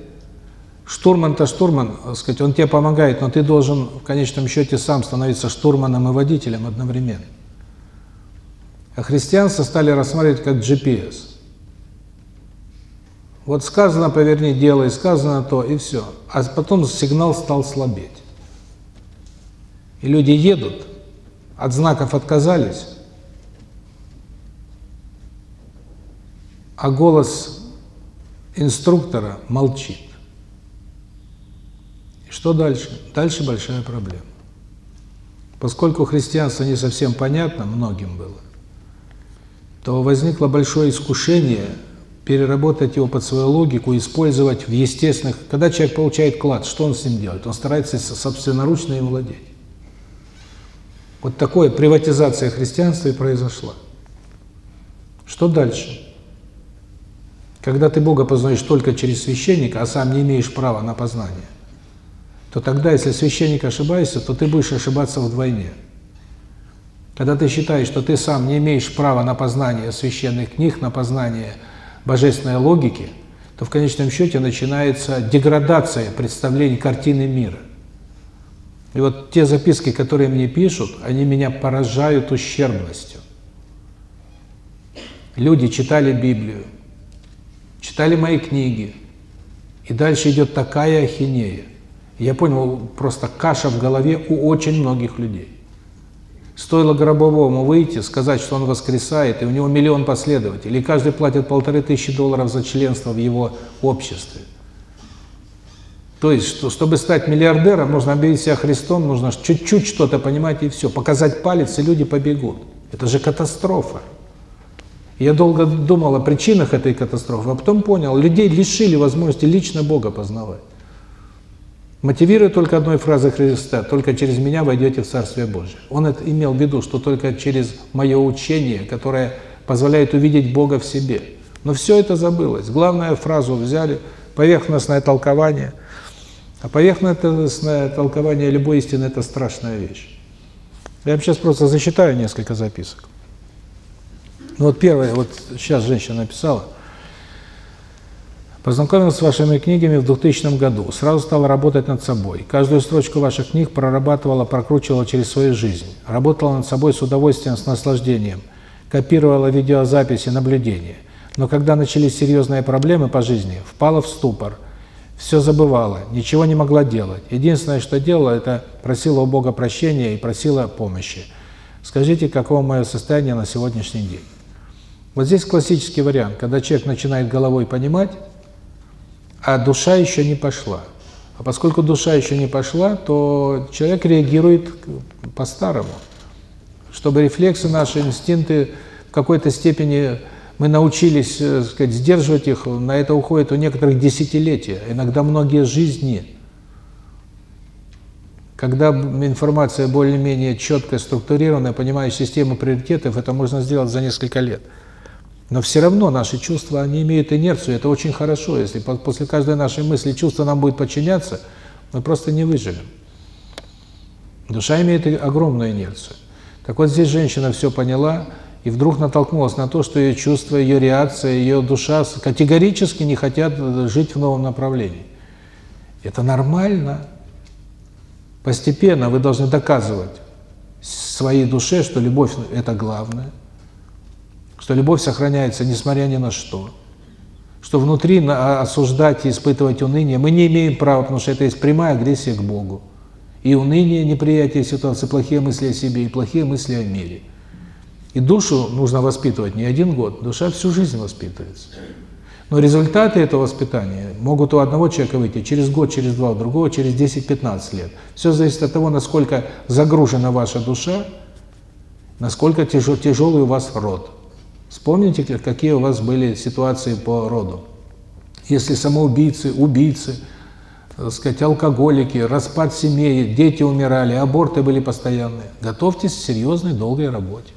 Штурман-то штурман, сказать, он тебе помогает, но ты должен в конечном счете сам становиться штурманом и водителем одновременно. А христианство стали рассматривать как GPS. Вот сказано «поверни, делай», сказано то, и все. А потом сигнал стал слабеть. И люди едут, от знаков отказались, а голос инструктора молчит. Что дальше? Дальше большая проблема. Поскольку христианство не совсем понятно, многим было, то возникло большое искушение переработать его под свою логику, использовать в естественных... Когда человек получает клад, что он с ним делает? Он старается собственноручно им владеть. Вот такое приватизация христианства и произошла. Что дальше? Когда ты Бога познаешь только через священника, а сам не имеешь права на познание, то тогда, если священник ошибается, то ты будешь ошибаться вдвойне. Когда ты считаешь, что ты сам не имеешь права на познание священных книг, на познание божественной логики, то в конечном счете начинается деградация представлений картины мира. И вот те записки, которые мне пишут, они меня поражают ущербностью. люди читали Библию, читали мои книги, и дальше идет такая ахинея. Я понял, просто каша в голове у очень многих людей. Стоило Гробовому выйти, сказать, что он воскресает, и у него миллион последователей, и каждый платит полторы тысячи долларов за членство в его обществе. То есть, что, чтобы стать миллиардером, нужно объявить себя Христом, нужно чуть-чуть что-то понимать и все. Показать палец, и люди побегут. Это же катастрофа. Я долго думал о причинах этой катастрофы, а потом понял, людей лишили возможности лично Бога познавать. Мотивирует только одной фразой Христа, только через меня войдете в Царствие Божие. Он это имел в виду, что только через мое учение, которое позволяет увидеть Бога в себе. Но все это забылось. Главную фразу взяли, поверхностное толкование – а поверхностное толкование любой истины – это страшная вещь. Я вам сейчас просто зачитаю несколько записок. Ну вот первое, вот сейчас женщина написала. Познакомился с вашими книгами в 2000 году. Сразу стал работать над собой. Каждую строчку ваших книг прорабатывала, прокручивала через свою жизнь. Работала над собой с удовольствием, с наслаждением. Копировала видеозаписи, наблюдения. Но когда начались серьезные проблемы по жизни, впала в ступор – все забывала, ничего не могла делать. Единственное, что делала, это просила у Бога прощения и просила помощи. Скажите, каково мое состояние на сегодняшний день? Вот здесь классический вариант, когда человек начинает головой понимать, а душа еще не пошла. А поскольку душа еще не пошла, то человек реагирует по-старому. Чтобы рефлексы наши, инстинкты в какой-то степени мы научились, э, сказать, сдерживать их, на это уходит у некоторых десятилетия, иногда многие жизни. Когда информация более-менее четкая, структурированная, понимаешь систему приоритетов, это можно сделать за несколько лет. Но все равно наши чувства, они имеют инерцию, это очень хорошо. Если после каждой нашей мысли чувство нам будет подчиняться, мы просто не выживем. Душа имеет огромную инерцию. Так вот здесь женщина все поняла, и вдруг натолкнулась на то, что ее чувства, ее реакция, ее душа категорически не хотят жить в новом направлении. Это нормально. Постепенно вы должны доказывать своей душе, что любовь – это главное, что любовь сохраняется несмотря ни на что, что внутри осуждать и испытывать уныние мы не имеем права, потому что это есть прямая агрессия к Богу. И уныние, неприятие ситуации, плохие мысли о себе и плохие мысли о мире – и душу нужно воспитывать не один год, душа всю жизнь воспитывается. Но результаты этого воспитания могут у одного человека выйти через год, через два, у другого через 10-15 лет. Все зависит от того, насколько загружена ваша душа, насколько тяжел, тяжелый у вас род. Вспомните, какие у вас были ситуации по роду. Если самоубийцы, убийцы, так сказать, алкоголики, распад семьи, дети умирали, аборты были постоянные, готовьтесь к серьезной, долгой работе.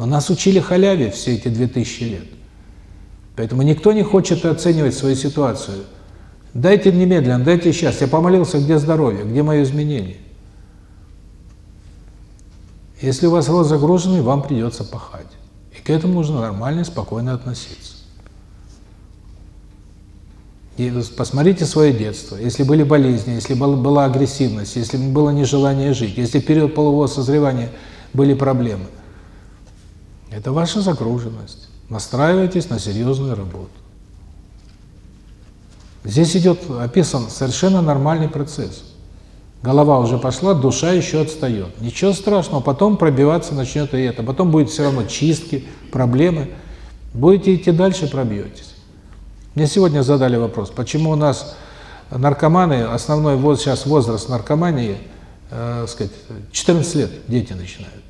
Но нас учили халяве все эти 2000 лет. Поэтому никто не хочет оценивать свою ситуацию. Дайте немедленно, дайте сейчас. Я помолился, где здоровье, где мое изменение? Если у вас рот загруженный, вам придется пахать. И к этому нужно нормально спокойно относиться. И посмотрите свое детство. Если были болезни, если была агрессивность, если было нежелание жить, если в период полового созревания были проблемы – это ваша загруженность. Настраивайтесь на серьезную работу. Здесь идет описан совершенно нормальный процесс. Голова уже пошла, душа еще отстает. Ничего страшного, потом пробиваться начнет и это. Потом будет все равно чистки, проблемы. Будете идти дальше, пробьетесь. Мне сегодня задали вопрос, почему у нас наркоманы, основной вот сейчас возраст наркомании, э, сказать, 14 лет дети начинают.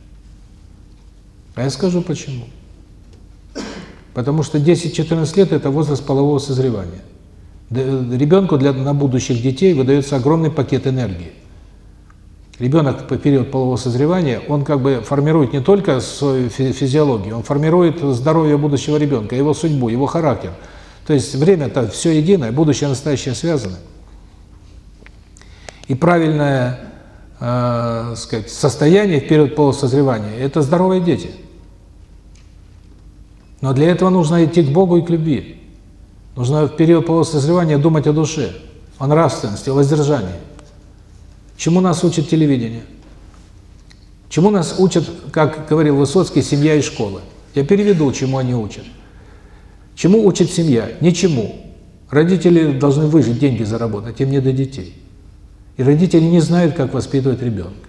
А я скажу почему. Потому что 10-14 лет – это возраст полового созревания. Ребенку для, на будущих детей выдается огромный пакет энергии. Ребенок по период полового созревания, он как бы формирует не только свою физиологию, он формирует здоровье будущего ребенка, его судьбу, его характер. То есть время-то все единое, будущее и настоящее связаны. И правильное э, сказать, состояние в период полусозревания – это здоровые дети. Но для этого нужно идти к Богу и к любви. Нужно в период полусозревания думать о душе, о нравственности, о воздержании. Чему нас учит телевидение? Чему нас учат, как говорил Высоцкий, семья и школа? Я переведу, чему они учат. Чему учит семья? Ничему. Родители должны выжить, деньги заработать, им не до детей. И родители не знают, как воспитывать ребенка.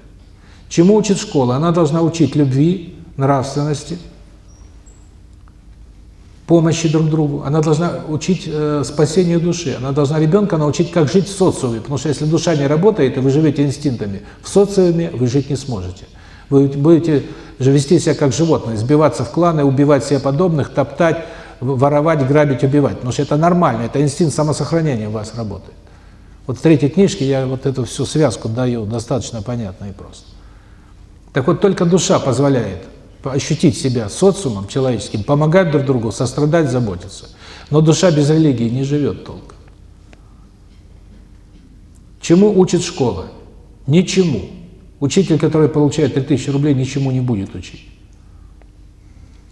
Чему учит школа? Она должна учить любви, нравственности, помощи друг другу. Она должна учить э, спасению души. Она должна ребенка научить, как жить в социуме. Потому что если душа не работает, и вы живете инстинктами, в социуме вы жить не сможете. Вы будете же вести себя как животное, сбиваться в кланы, убивать себе подобных, топтать, воровать, грабить, убивать. Потому что это нормально, это инстинкт самосохранения у вас работает. Вот в третьей книжке я вот эту всю связку даю достаточно понятно и просто. Так вот, только душа позволяет ощутить себя социумом человеческим, помогать друг другу, сострадать, заботиться. Но душа без религии не живет толком. Чему учит школа? Ничему. Учитель, который получает 3000 рублей, ничему не будет учить.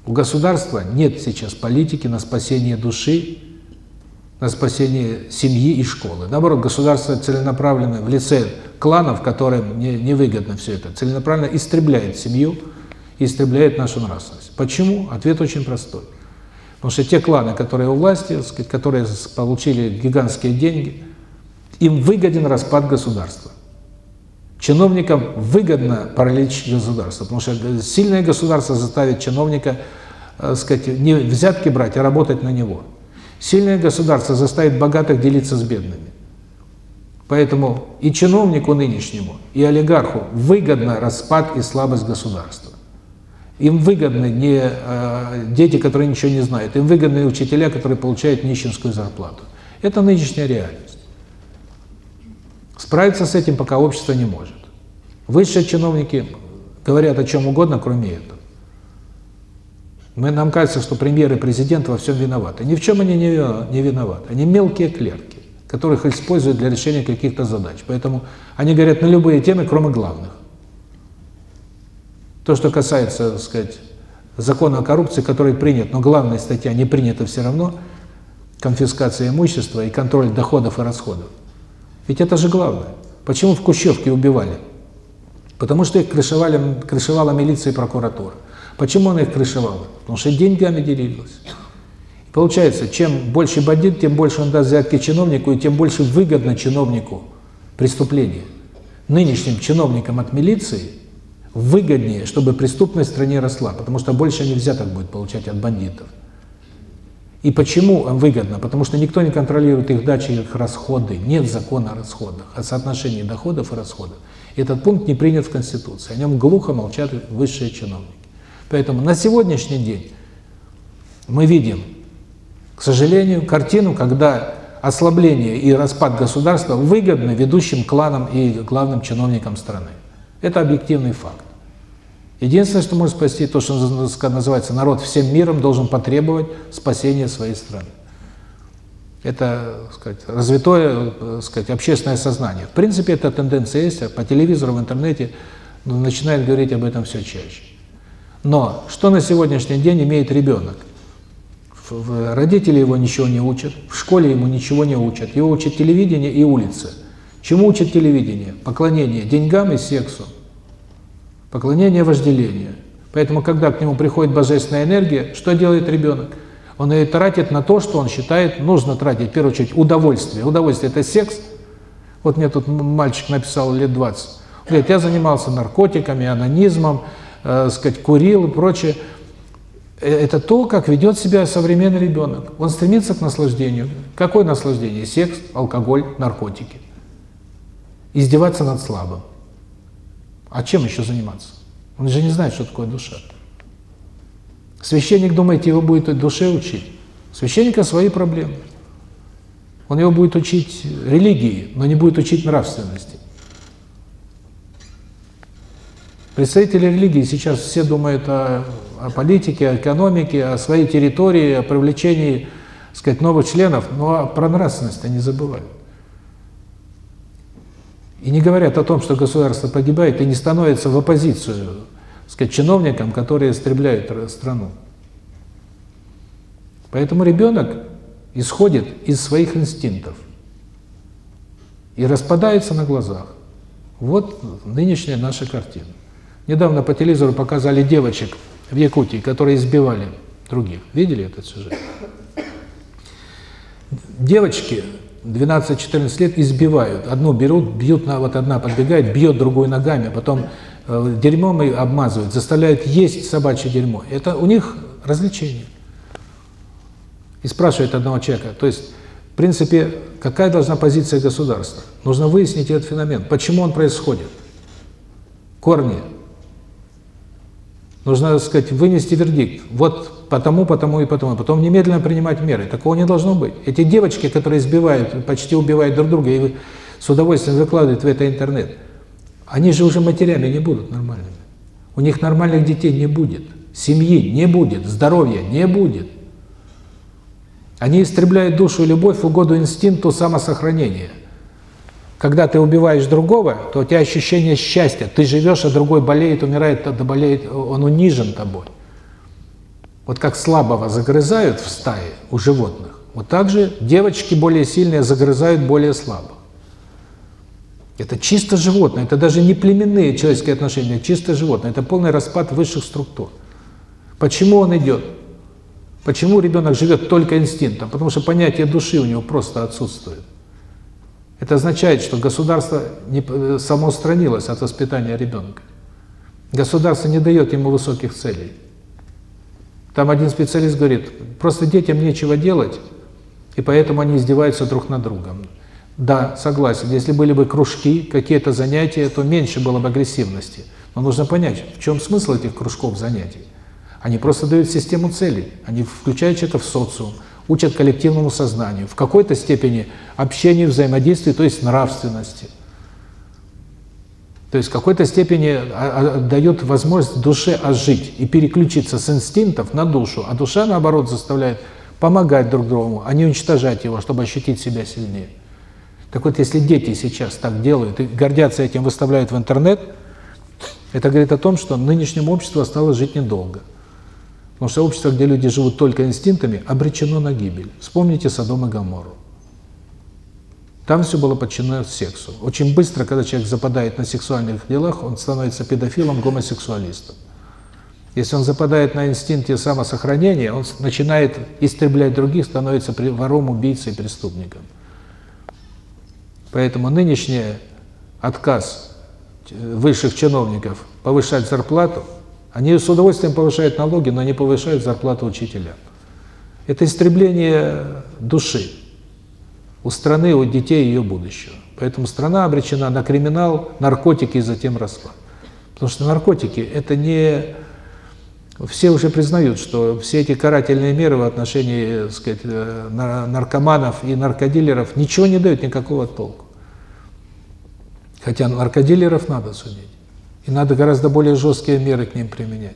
У государства нет сейчас политики на спасение души, на спасение семьи и школы. Наоборот, государство целенаправленно в лице кланов, которым не, невыгодно все это, целенаправленно истребляет семью, истребляет нашу нравственность. Почему? Ответ очень простой. Потому что те кланы, которые у власти, сказать, которые получили гигантские деньги, им выгоден распад государства. Чиновникам выгодно паралич государства, потому что сильное государство заставит чиновника э, сказать, не взятки брать, а работать на него. Сильное государство заставит богатых делиться с бедными. Поэтому и чиновнику нынешнему, и олигарху выгодно распад и слабость государства. Им выгодны не э, дети, которые ничего не знают, им выгодны учителя, которые получают нищенскую зарплату. Это нынешняя реальность. Справиться с этим пока общество не может. Высшие чиновники говорят о чем угодно, кроме этого. Мы, нам кажется, что премьер и президент во всем виноваты. Ни в чем они не, не виноваты. Они мелкие клерки, которых используют для решения каких-то задач. Поэтому они говорят на любые темы, кроме главных. То, что касается, так сказать, закона о коррупции, который принят, но главная статья не принята все равно, конфискация имущества и контроль доходов и расходов. Ведь это же главное. Почему в Кущевке убивали? Потому что их крышевали, крышевала милиция и прокуратура. Почему она их крышевала? Потому что деньгами делилась. Получается, чем больше бандит, тем больше он даст взятки чиновнику, и тем больше выгодно чиновнику преступление. Нынешним чиновникам от милиции выгоднее, чтобы преступность в стране росла, потому что больше они взяток будет получать от бандитов. И почему выгодно? Потому что никто не контролирует их дачи, их расходы. Нет закона о расходах, о соотношении доходов и расходов. Этот пункт не принят в Конституции. О нем глухо молчат высшие чиновники. Поэтому на сегодняшний день мы видим, к сожалению, картину, когда ослабление и распад государства выгодны ведущим кланам и главным чиновникам страны. Это объективный факт. Единственное, что может спасти, то, что называется народ всем миром должен потребовать спасения своей страны. Это, сказать, развитое, сказать, общественное сознание. В принципе, эта тенденция есть, а по телевизору, в интернете ну, начинают говорить об этом все чаще. Но что на сегодняшний день имеет ребенок? Родители его ничего не учат, в школе ему ничего не учат, его учат телевидение и улица. Чему учат телевидение? Поклонение деньгам и сексу. Поклонение вожделению. Поэтому, когда к нему приходит божественная энергия, что делает ребенок? Он ее тратит на то, что он считает нужно тратить, в первую очередь, удовольствие. Удовольствие – это секс. Вот мне тут мальчик написал лет 20. Он говорит, я занимался наркотиками, анонизмом, э, сказать, курил и прочее. Э, это то, как ведет себя современный ребенок. Он стремится к наслаждению. Какое наслаждение? Секс, алкоголь, наркотики. Издеваться над слабым. А чем еще заниматься? Он же не знает, что такое душа. Священник, думаете, его будет душе учить? Священника свои проблемы. Он его будет учить религии, но не будет учить нравственности. Представители религии сейчас все думают о, о политике, о экономике, о своей территории, о привлечении, сказать, новых членов, но про нравственность они забывают. И не говорят о том, что государство погибает, и не становятся в оппозицию сказать, чиновникам, которые истребляют страну. Поэтому ребенок исходит из своих инстинктов и распадается на глазах. Вот нынешняя наша картина. Недавно по телевизору показали девочек в Якутии, которые избивали других. Видели этот сюжет? Девочки 12-14 лет избивают. Одну берут, бьют, на вот одна подбегает, бьет другую ногами, потом э, дерьмом и обмазывают, заставляют есть собачье дерьмо. Это у них развлечение. И спрашивает одного человека, то есть, в принципе, какая должна позиция государства? Нужно выяснить этот феномен, почему он происходит. Корни. Нужно, так сказать, вынести вердикт. Вот потому, потому и потому. Потом немедленно принимать меры. Такого не должно быть. Эти девочки, которые избивают, почти убивают друг друга, и с удовольствием выкладывают в это интернет, они же уже матерями не будут нормальными. У них нормальных детей не будет. Семьи не будет, здоровья не будет. Они истребляют душу и любовь в угоду инстинкту самосохранения. Когда ты убиваешь другого, то у тебя ощущение счастья. Ты живешь, а другой болеет, умирает, болеет, он унижен тобой. Вот как слабого загрызают в стае у животных, вот так же девочки более сильные загрызают более слабых. Это чисто животное, это даже не племенные человеческие отношения, чисто животное. Это полный распад высших структур. Почему он идет? Почему ребенок живет только инстинктом? Потому что понятие души у него просто отсутствует. Это означает, что государство не э, самоустранилось от воспитания ребенка. Государство не дает ему высоких целей. Там один специалист говорит, просто детям нечего делать, и поэтому они издеваются друг над другом. Да, согласен, если были бы кружки, какие-то занятия, то меньше было бы агрессивности. Но нужно понять, в чем смысл этих кружков занятий. Они просто дают систему целей, они включают человека в социум, учат коллективному сознанию, в какой-то степени общению, взаимодействию, то есть нравственности. То есть в какой-то степени а, а, дает возможность душе ожить и переключиться с инстинктов на душу, а душа, наоборот, заставляет помогать друг другу, а не уничтожать его, чтобы ощутить себя сильнее. Так вот, если дети сейчас так делают и гордятся этим, выставляют в интернет, это говорит о том, что нынешнему обществу осталось жить недолго. Потому что общество, где люди живут только инстинктами, обречено на гибель. Вспомните Содом и Гоморру. Там все было подчинено сексу. Очень быстро, когда человек западает на сексуальных делах, он становится педофилом, гомосексуалистом. Если он западает на инстинкте самосохранения, он начинает истреблять других, становится вором, убийцей, преступником. Поэтому нынешний отказ высших чиновников повышать зарплату – они с удовольствием повышают налоги, но не повышают зарплату учителям. Это истребление души у страны, у детей ее будущего. Поэтому страна обречена на криминал, наркотики и затем распад. Потому что наркотики – это не… Все уже признают, что все эти карательные меры в отношении, так сказать, э, наркоманов и наркодилеров ничего не дают, никакого толку. Хотя наркодилеров надо судить. И надо гораздо более жесткие меры к ним применять.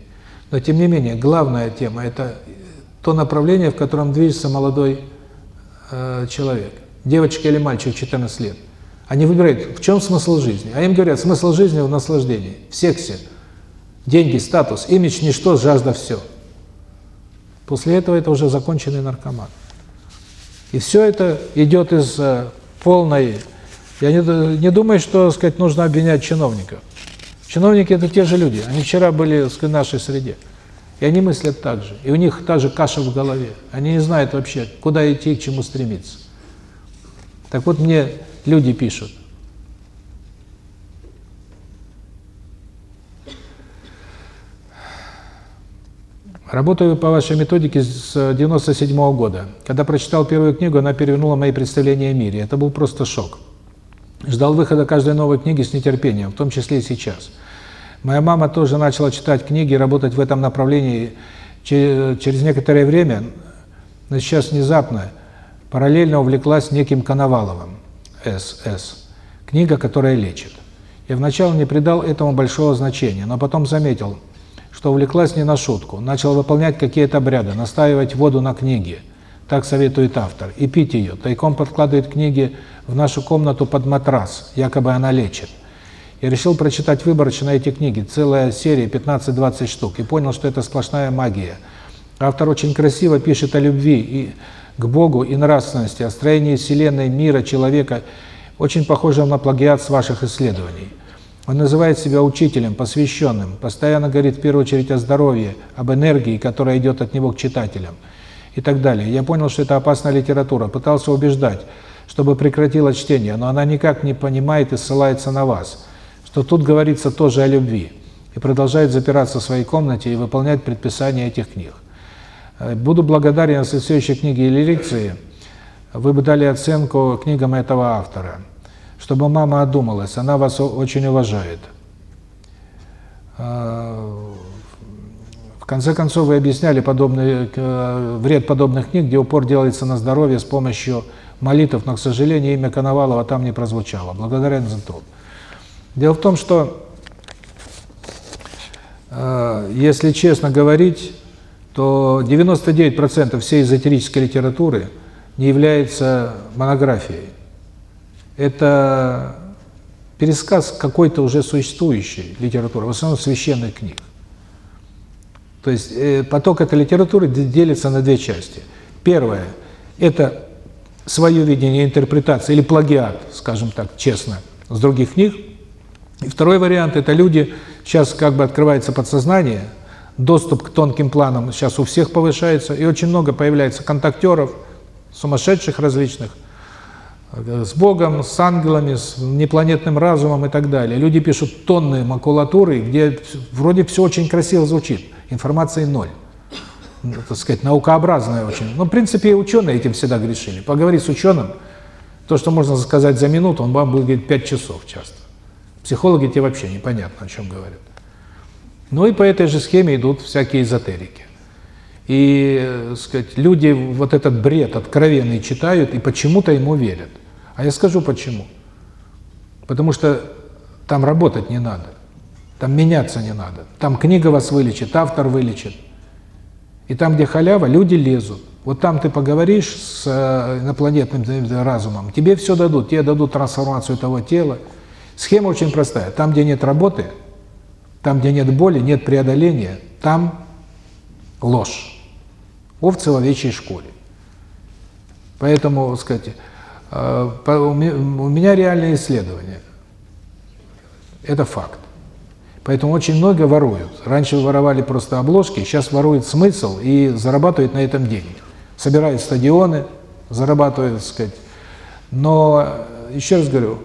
Но тем не менее, главная тема – это то направление, в котором движется молодой э, человек. Девочка или мальчик 14 лет. Они выбирают, в чем смысл жизни. А им говорят, смысл жизни в наслаждении, в сексе. Деньги, статус, имидж, ничто, жажда, все. После этого это уже законченный наркоман. И все это идет из э, полной... Я не, не думаю, что, сказать, нужно обвинять чиновников. Чиновники – это те же люди. Они вчера были в нашей среде. И они мыслят так же. И у них та же каша в голове. Они не знают вообще, куда идти, к чему стремиться. Так вот, мне люди пишут. Работаю по вашей методике с 97 -го года. Когда прочитал первую книгу, она перевернула мои представления о мире. Это был просто шок. Ждал выхода каждой новой книги с нетерпением, в том числе и сейчас. Моя мама тоже начала читать книги, работать в этом направлении. Через некоторое время, но сейчас внезапно, параллельно увлеклась неким Коноваловым, С.С. Книга, которая лечит. Я вначале не придал этому большого значения, но потом заметил, что увлеклась не на шутку. Начал выполнять какие-то обряды, настаивать воду на книге. Так советует автор. И пить ее. Тайком подкладывает книги в нашу комнату под матрас, якобы она лечит. Я решил прочитать выборочно эти книги, целая серия, 15-20 штук, и понял, что это сплошная магия. Автор очень красиво пишет о любви и к Богу и нравственности, о строении Вселенной, мира, человека, очень похоже на плагиат с ваших исследований. Он называет себя учителем, посвященным, постоянно говорит в первую очередь о здоровье, об энергии, которая идет от него к читателям и так далее. Я понял, что это опасная литература, пытался убеждать, чтобы прекратила чтение, но она никак не понимает и ссылается на вас, что тут говорится тоже о любви, и продолжает запираться в своей комнате и выполнять предписания этих книг. Э, буду благодарен, если в следующей книге или лекции вы бы дали оценку книгам этого автора – чтобы мама одумалась, она вас очень уважает. А, в конце концов, вы объясняли подобные, вред подобных книг, где упор делается на здоровье с помощью молитв, но, к сожалению, имя Коновалова там не прозвучало. Благодарен за труд. Дело в том, что, если честно говорить, то 99% всей эзотерической литературы не является монографией это пересказ какой-то уже существующей литературы, в основном священных книг. То есть э, поток этой литературы делится на две части. Первое – это свое видение интерпретации или плагиат, скажем так, честно, с других книг. И второй вариант – это люди, сейчас как бы открывается подсознание, доступ к тонким планам сейчас у всех повышается, и очень много появляется контактеров, сумасшедших различных, с Богом, с ангелами, с непланетным разумом и так далее. Люди пишут тонны макулатуры, где вроде все очень красиво звучит, информации ноль. Ну, так сказать, наукообразная очень. Но, ну, в принципе, ученые этим всегда грешили. Поговори с ученым, то, что можно сказать за минуту, он вам будет говорить 5 часов часто. Психологи тебе вообще непонятно, о чем говорят. Ну и по этой же схеме идут всякие эзотерики. И, э, сказать, люди вот этот бред откровенный читают и почему-то ему верят. А я скажу почему. Потому что там работать не надо, там меняться не надо. Там книга вас вылечит, автор вылечит. И там, где халява, люди лезут. Вот там ты поговоришь с э, инопланетным разумом, тебе все дадут, тебе дадут трансформацию того тела. Схема очень простая. Там, где нет работы, там, где нет боли, нет преодоления, там ложь. Овцы в овечьей шкуре. Поэтому, так сказать, Э, у меня реальные исследования. Это факт. Поэтому очень много воруют. Раньше воровали просто обложки, сейчас воруют смысл и зарабатывают на этом деньги. Собирают стадионы, зарабатывают, так сказать. Но, еще раз говорю,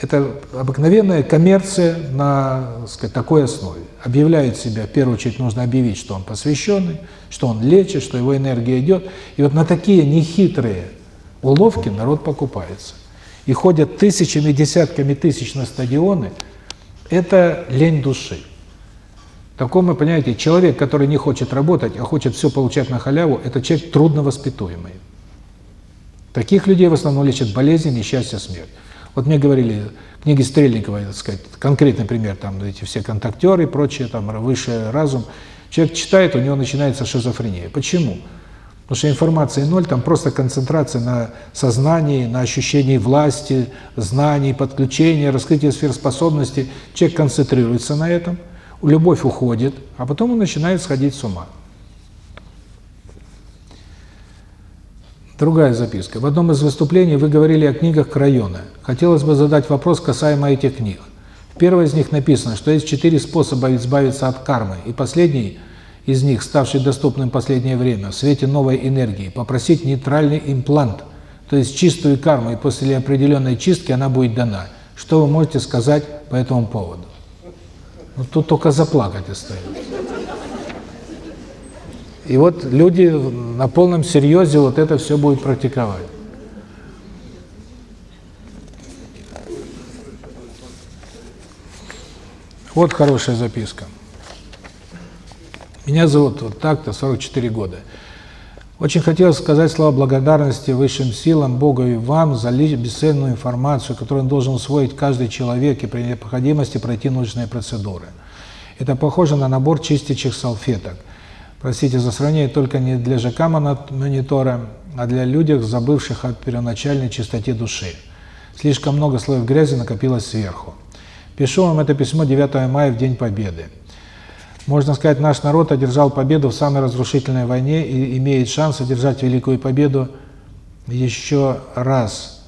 это обыкновенная коммерция на, сказать, такой основе. Объявляет себя, в первую очередь нужно объявить, что он посвященный, что он лечит, что его энергия идет. И вот на такие нехитрые уловки народ покупается. И ходят тысячами, десятками тысяч на стадионы. Это лень души. Такому, понимаете, человек, который не хочет работать, а хочет все получать на халяву, это человек трудновоспитуемый. Таких людей в основном лечат болезни, несчастье, смерть. Вот мне говорили, книги Стрельникова, так сказать, конкретный пример, там эти все контактеры и прочее, там высший разум. Человек читает, у него начинается шизофрения. Почему? Потому что информации ноль, там просто концентрация на сознании, на ощущении власти, знаний, подключения, раскрытия сфер способностей. Человек концентрируется на этом, любовь уходит, а потом он начинает сходить с ума. Другая записка. В одном из выступлений вы говорили о книгах Крайона. Хотелось бы задать вопрос касаемо этих книг. В первой из них написано, что есть четыре способа избавиться от кармы, и последний – из них, ставший доступным в последнее время, в свете новой энергии, попросить нейтральный имплант, то есть чистую карму, и после определенной чистки она будет дана. Что вы можете сказать по этому поводу? Ну, тут только заплакать остается. И вот люди на полном серьезе вот это все будут практиковать. Вот хорошая записка. Меня зовут вот так-то, 44 года. Очень хотелось сказать слова благодарности высшим силам, Богу и вам за бесценную информацию, которую он должен усвоить каждый человек и при необходимости пройти нужные процедуры. Это похоже на набор чистящих салфеток. Простите за сравнение, только не для ЖК-монитора, а для людей, забывших о первоначальной чистоте души. Слишком много слоев грязи накопилось сверху. Пишу вам это письмо 9 мая в День Победы. Можно сказать, наш народ одержал победу в самой разрушительной войне и имеет шанс одержать великую победу еще раз.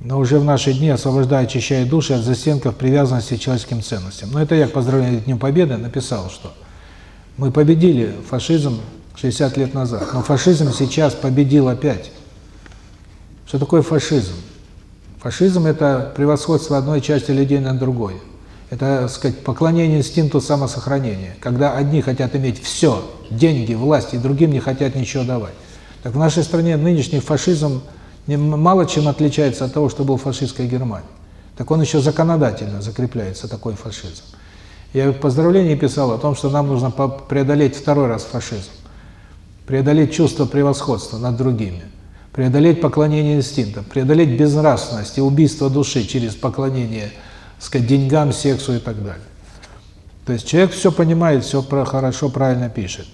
но уже в наши дни освобождая, очищая души от застенков привязанности к человеческим ценностям. Но это я к поздравлению Дню Победы написал, что мы победили фашизм 60 лет назад, но фашизм сейчас победил опять. Что такое фашизм? Фашизм – это превосходство одной части людей над другой. Это, так сказать, поклонение инстинкту самосохранения. Когда одни хотят иметь все, деньги, власть, и другим не хотят ничего давать. Так в нашей стране нынешний фашизм мало чем отличается от того, что был фашистской Германии. Так он еще законодательно закрепляется, такой фашизм. Я в поздравлении писал о том, что нам нужно преодолеть второй раз фашизм. Преодолеть чувство превосходства над другими. Преодолеть поклонение инстинктам. Преодолеть безнравственность и убийство души через поклонение сказать, деньгам, сексу и так далее. То есть человек все понимает, все хорошо, правильно пишет.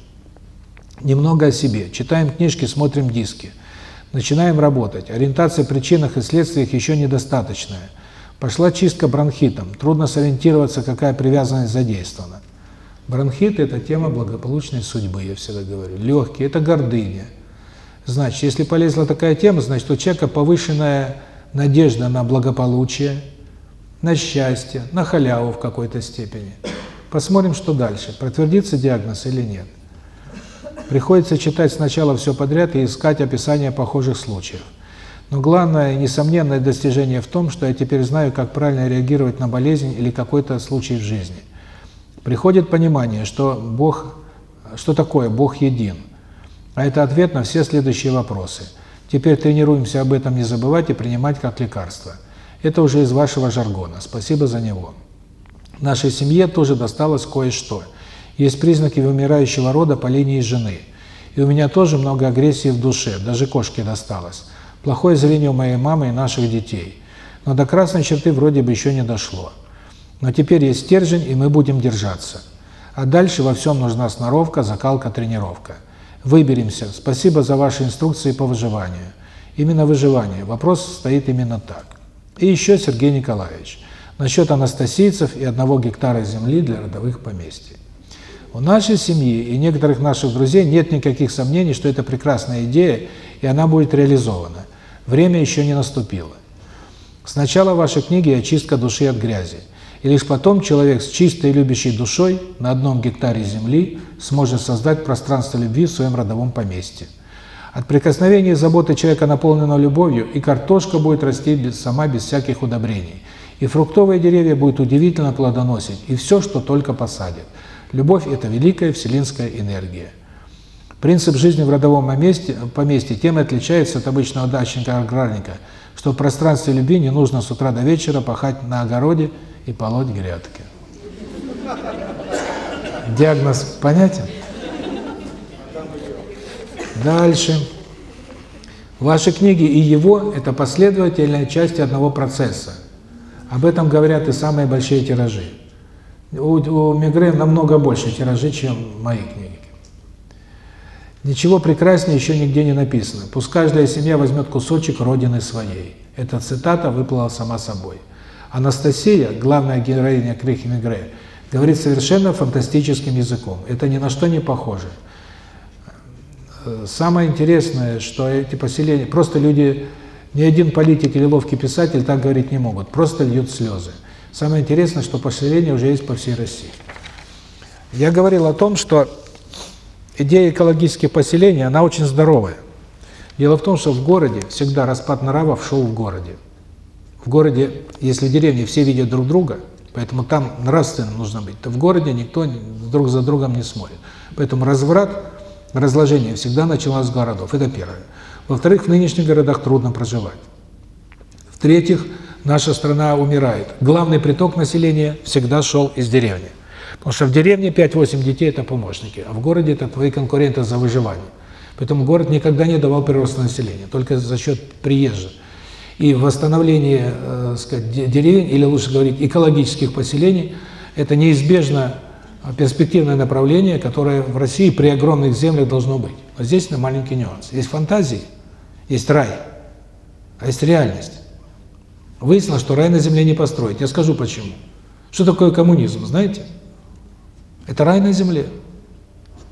Немного о себе. Читаем книжки, смотрим диски. Начинаем работать. Ориентация в причинах и следствиях еще недостаточная. Пошла чистка бронхитом. Трудно сориентироваться, какая привязанность задействована. Бронхит – это тема благополучной судьбы, я всегда говорю. Легкие – это гордыня. Значит, если полезла такая тема, значит, у человека повышенная надежда на благополучие, на счастье, на халяву в какой-то степени. Посмотрим, что дальше, протвердится диагноз или нет. Приходится читать сначала все подряд и искать описание похожих случаев. Но главное, несомненное достижение в том, что я теперь знаю, как правильно реагировать на болезнь или какой-то случай в жизни. Приходит понимание, что Бог, что такое Бог един. А это ответ на все следующие вопросы. Теперь тренируемся об этом не забывать и принимать как лекарство. Это уже из вашего жаргона. Спасибо за него. Нашей семье тоже досталось кое-что. Есть признаки вымирающего рода по линии жены. И у меня тоже много агрессии в душе, даже кошке досталось. Плохое зрение у моей мамы и наших детей. Но до красной черты вроде бы еще не дошло. Но теперь есть стержень, и мы будем держаться. А дальше во всем нужна сноровка, закалка, тренировка. Выберемся. Спасибо за ваши инструкции по выживанию. Именно выживание. Вопрос стоит именно так. И еще Сергей Николаевич. Насчет анастасийцев и одного гектара земли для родовых поместий. У нашей семьи и некоторых наших друзей нет никаких сомнений, что это прекрасная идея, и она будет реализована. Время еще не наступило. Сначала ваши книги «Очистка души от грязи». И лишь потом человек с чистой любящей душой на одном гектаре земли сможет создать пространство любви в своем родовом поместье. От прикосновения и заботы человека, наполненного любовью, и картошка будет расти без, сама без всяких удобрений. И фруктовые деревья будут удивительно плодоносить, и все, что только посадят. Любовь – это великая вселенская энергия. Принцип жизни в родовом поместье, поместье тем и отличается от обычного дачника-аграрника, что в пространстве любви не нужно с утра до вечера пахать на огороде и полоть грядки. Диагноз понятен? Дальше. Ваши книги и его – это последовательная часть одного процесса. Об этом говорят и самые большие тиражи. У, у Мегре намного больше тиражи, чем мои книги. Ничего прекраснее еще нигде не написано. Пусть каждая семья возьмет кусочек родины своей. Эта цитата выплыла сама собой. Анастасия, главная героиня Крихи Мегре, говорит совершенно фантастическим языком. Это ни на что не похоже. Самое интересное, что эти поселения, просто люди, ни один политик или ловкий писатель так говорить не могут, просто льют слезы. Самое интересное, что поселения уже есть по всей России. Я говорил о том, что идея экологических поселений, она очень здоровая. Дело в том, что в городе всегда распад нравов шел в городе. В городе, если в деревне все видят друг друга, поэтому там нравственно нужно быть, то в городе никто друг за другом не смотрит. Поэтому разврат, разложение всегда началось с городов. Это первое. Во-вторых, в нынешних городах трудно проживать. В-третьих, наша страна умирает. Главный приток населения всегда шел из деревни. Потому что в деревне 5-8 детей – это помощники, а в городе – это твои конкуренты за выживание. Поэтому город никогда не давал прироста населения, только за счет приезжих. И восстановление, э, сказать, деревень, или лучше говорить, экологических поселений, это неизбежно перспективное направление, которое в России при огромных землях должно быть. Но здесь на маленький нюанс. Есть фантазии, есть рай, а есть реальность. Выяснилось, что рай на земле не построить. Я скажу почему. Что такое коммунизм, знаете? Это рай на земле.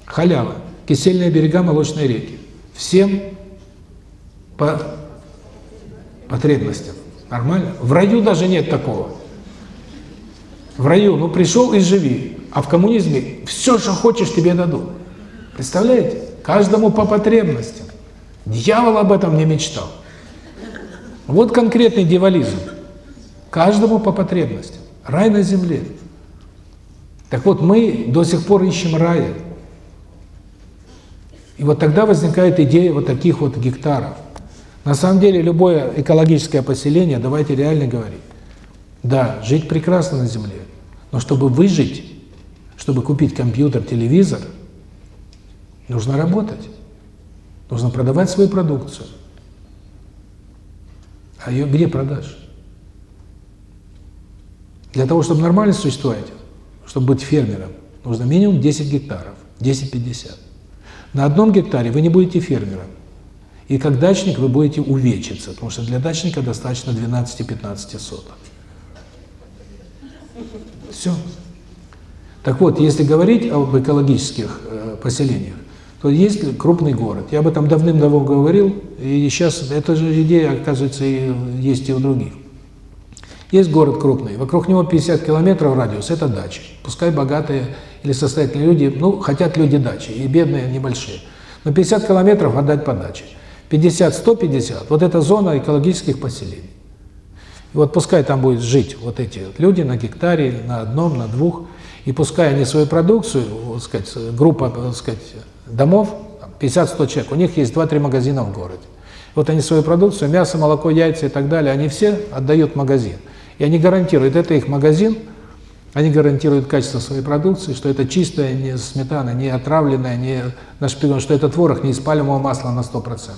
Халява. Кисельные берега, молочные реки. Всем по потребностям. Нормально? В раю даже нет такого. В раю, ну пришел и живи. А в коммунизме все, что хочешь, тебе дадут. Представляете? Каждому по потребностям. Дьявол об этом не мечтал. Вот конкретный дьяволизм. Каждому по потребностям. Рай на земле. Так вот, мы до сих пор ищем рая. И вот тогда возникает идея вот таких вот гектаров. На самом деле, любое экологическое поселение, давайте реально говорить, да, жить прекрасно на Земле, но чтобы выжить, чтобы купить компьютер, телевизор, нужно работать, нужно продавать свою продукцию. А ее где продашь? Для того, чтобы нормально существовать, чтобы быть фермером, нужно минимум 10 гектаров, 10-50. На одном гектаре вы не будете фермером. И как дачник вы будете увечиться, потому что для дачника достаточно 12-15 соток. Все. Так вот, если говорить об экологических э, поселениях, то есть крупный город. Я об этом давным-давно говорил, и сейчас эта же идея, оказывается, и есть и у других. Есть город крупный, вокруг него 50 километров радиус, это дачи. Пускай богатые или состоятельные люди, ну, хотят люди дачи, и бедные небольшие. Но 50 километров отдать по даче. 50, 150, вот это зона экологических поселений. И вот пускай там будет жить вот эти люди на гектаре, на одном, на двух, и пускай они свою продукцию, вот сказать, группа, так сказать, домов, 50-100 человек, у них есть 2-3 магазина в городе. Вот они свою продукцию, мясо, молоко, яйца и так далее, они все отдают в магазин. И они гарантируют, это их магазин, они гарантируют качество своей продукции, что это чистая не сметана, не отравленная, не нашпигована, что это творог не из пальмового масла на 100%.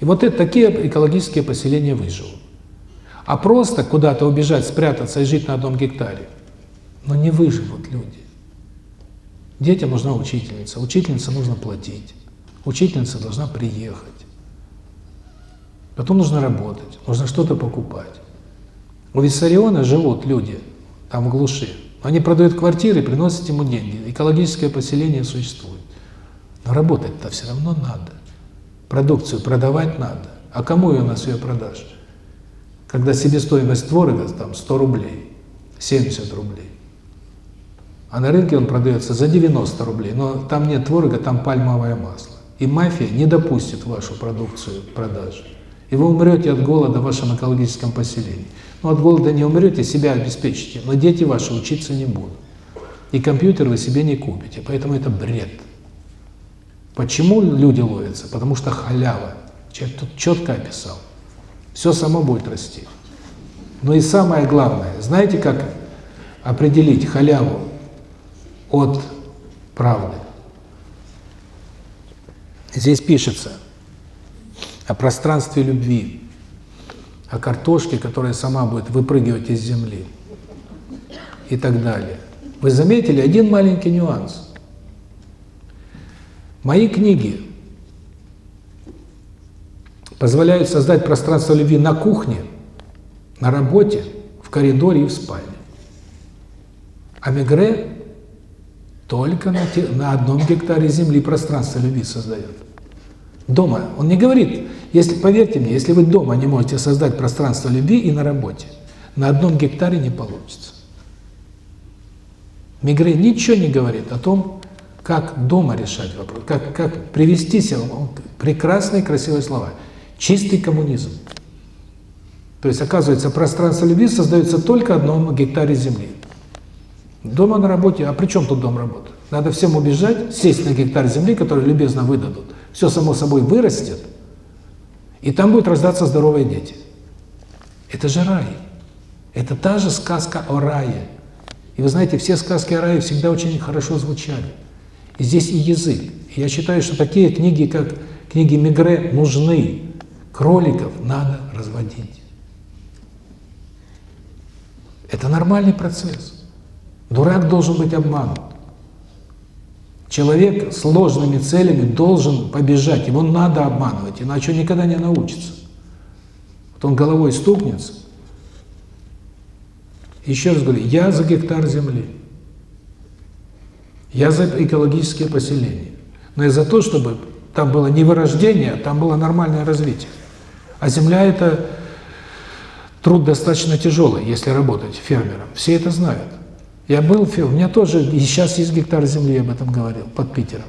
И вот это, такие экологические поселения выживут. А просто куда-то убежать, спрятаться и жить на одном гектаре, но ну, не выживут люди. Детям нужна учительница, учительнице нужно платить, учительница должна приехать. Потом нужно работать, нужно что-то покупать. У Виссариона живут люди, там в глуши. Они продают квартиры, приносят ему деньги. Экологическое поселение существует. Но работать-то все равно надо. Продукцию продавать надо. А кому ее у нас ее продашь? Когда себестоимость творога там 100 рублей, 70 рублей. А на рынке он продается за 90 рублей, но там нет творога, там пальмовое масло. И мафия не допустит вашу продукцию продажи. И вы умрете от голода в вашем экологическом поселении. Но от голода не умрете, себя обеспечите, но дети ваши учиться не будут. И компьютер вы себе не купите, поэтому это бред. Почему люди ловятся? Потому что халява. Человек тут четко описал. Все само будет расти. Но и самое главное, знаете, как определить халяву от правды? Здесь пишется о пространстве любви, о картошке, которая сама будет выпрыгивать из земли и так далее. Вы заметили один маленький нюанс – Мои книги позволяют создать пространство любви на кухне, на работе, в коридоре и в спальне. А Мегре только на, те, на одном гектаре земли пространство любви создает. Дома. Он не говорит, если, поверьте мне, если вы дома не можете создать пространство любви и на работе, на одном гектаре не получится. Мигре ничего не говорит о том, как дома решать вопрос, как, как привести себя, прекрасные красивые слова, чистый коммунизм. То есть, оказывается, пространство любви создается только одном гектаре земли. Дома на работе, а при чем тут дом работы? Надо всем убежать, сесть на гектар земли, который любезно выдадут. Все само собой вырастет, и там будет рождаться здоровые дети. Это же рай. Это та же сказка о рае. И вы знаете, все сказки о рае всегда очень хорошо звучали. И здесь и язык. я считаю, что такие книги, как книги Мигре, нужны. Кроликов надо разводить. Это нормальный процесс. Дурак должен быть обманут. Человек с ложными целями должен побежать, его надо обманывать, иначе он никогда не научится. Вот он головой стукнется. Еще раз говорю, я за гектар земли. Я за экологические поселения. Но я за то, чтобы там было не вырождение, а там было нормальное развитие. А Земля – это Труд достаточно тяжелый, если работать фермером. Все это знают. Я был у меня тоже, и сейчас есть гектар земли, я об этом говорил, под Питером.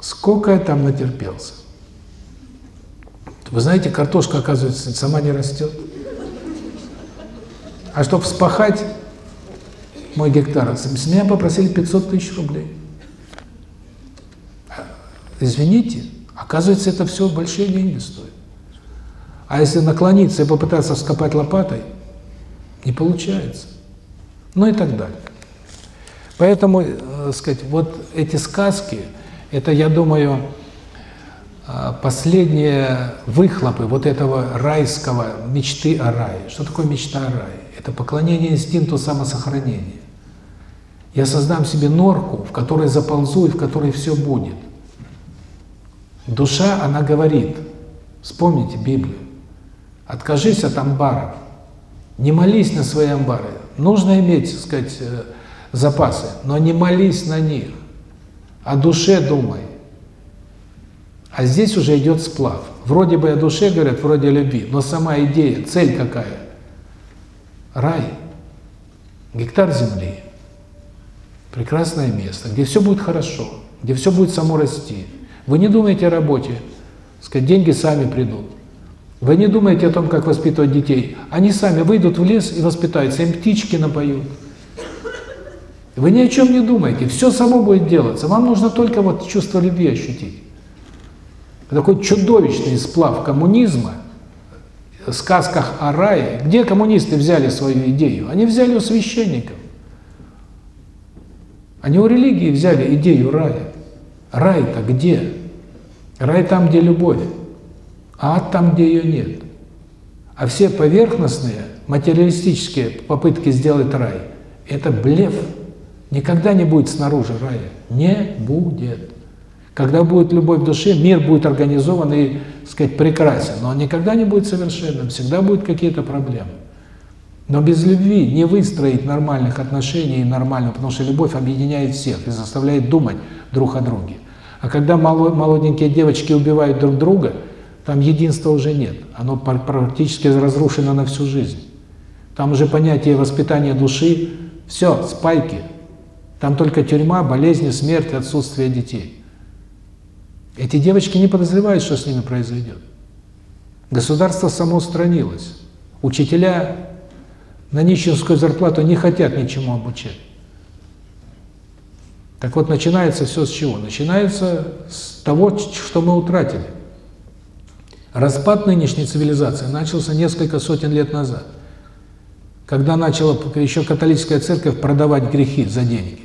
Сколько я там натерпелся. Вы знаете, картошка, оказывается, сама не растет. А чтобы вспахать мой гектар, с меня попросили 500 тысяч рублей. Извините, оказывается, это все большие деньги стоит. А если наклониться и попытаться вскопать лопатой, не получается. Ну и так далее. Поэтому, э, сказать, вот эти сказки, это, я думаю, э, последние выхлопы вот этого райского мечты о рае. Что такое мечта о рае? Это поклонение инстинкту самосохранения. Я создам себе норку, в которой заползу и в которой все будет. Душа, она говорит, вспомните Библию, откажись от амбаров, не молись на свои амбары. Нужно иметь, так сказать, э, запасы, но не молись на них, о душе думай. А здесь уже идет сплав. Вроде бы о душе говорят, вроде любви, но сама идея, цель какая? Рай, гектар земли, прекрасное место, где все будет хорошо, где все будет само расти. Вы не думаете о работе, сказать, деньги сами придут. Вы не думаете о том, как воспитывать детей. Они сами выйдут в лес и воспитаются, им птички напоют. Вы ни о чем не думаете, все само будет делаться. Вам нужно только вот чувство любви ощутить. Такой чудовищный сплав коммунизма, сказках о рае. Где коммунисты взяли свою идею? Они взяли у священников. Они у религии взяли идею рая. Рай-то где? Рай там, где любовь а ад там, где ее нет. А все поверхностные, материалистические попытки сделать рай – это блеф. Никогда не будет снаружи рая. Не будет. Когда будет любовь в душе, мир будет организован и, так сказать, прекрасен. Но он никогда не будет совершенным, всегда будут какие-то проблемы. Но без любви не выстроить нормальных отношений нормально, потому что любовь объединяет всех и заставляет думать друг о друге. А когда молоденькие девочки убивают друг друга – там единства уже нет, оно практически разрушено на всю жизнь. Там уже понятие воспитания души, все, спайки. Там только тюрьма, болезни, смерть, отсутствие детей. Эти девочки не подозревают, что с ними произойдет. Государство самоустранилось. Учителя на нищенскую зарплату не хотят ничему обучать. Так вот, начинается все с чего? Начинается с того, что мы утратили. Распад нынешней цивилизации начался несколько сотен лет назад, когда начала еще католическая церковь продавать грехи за деньги.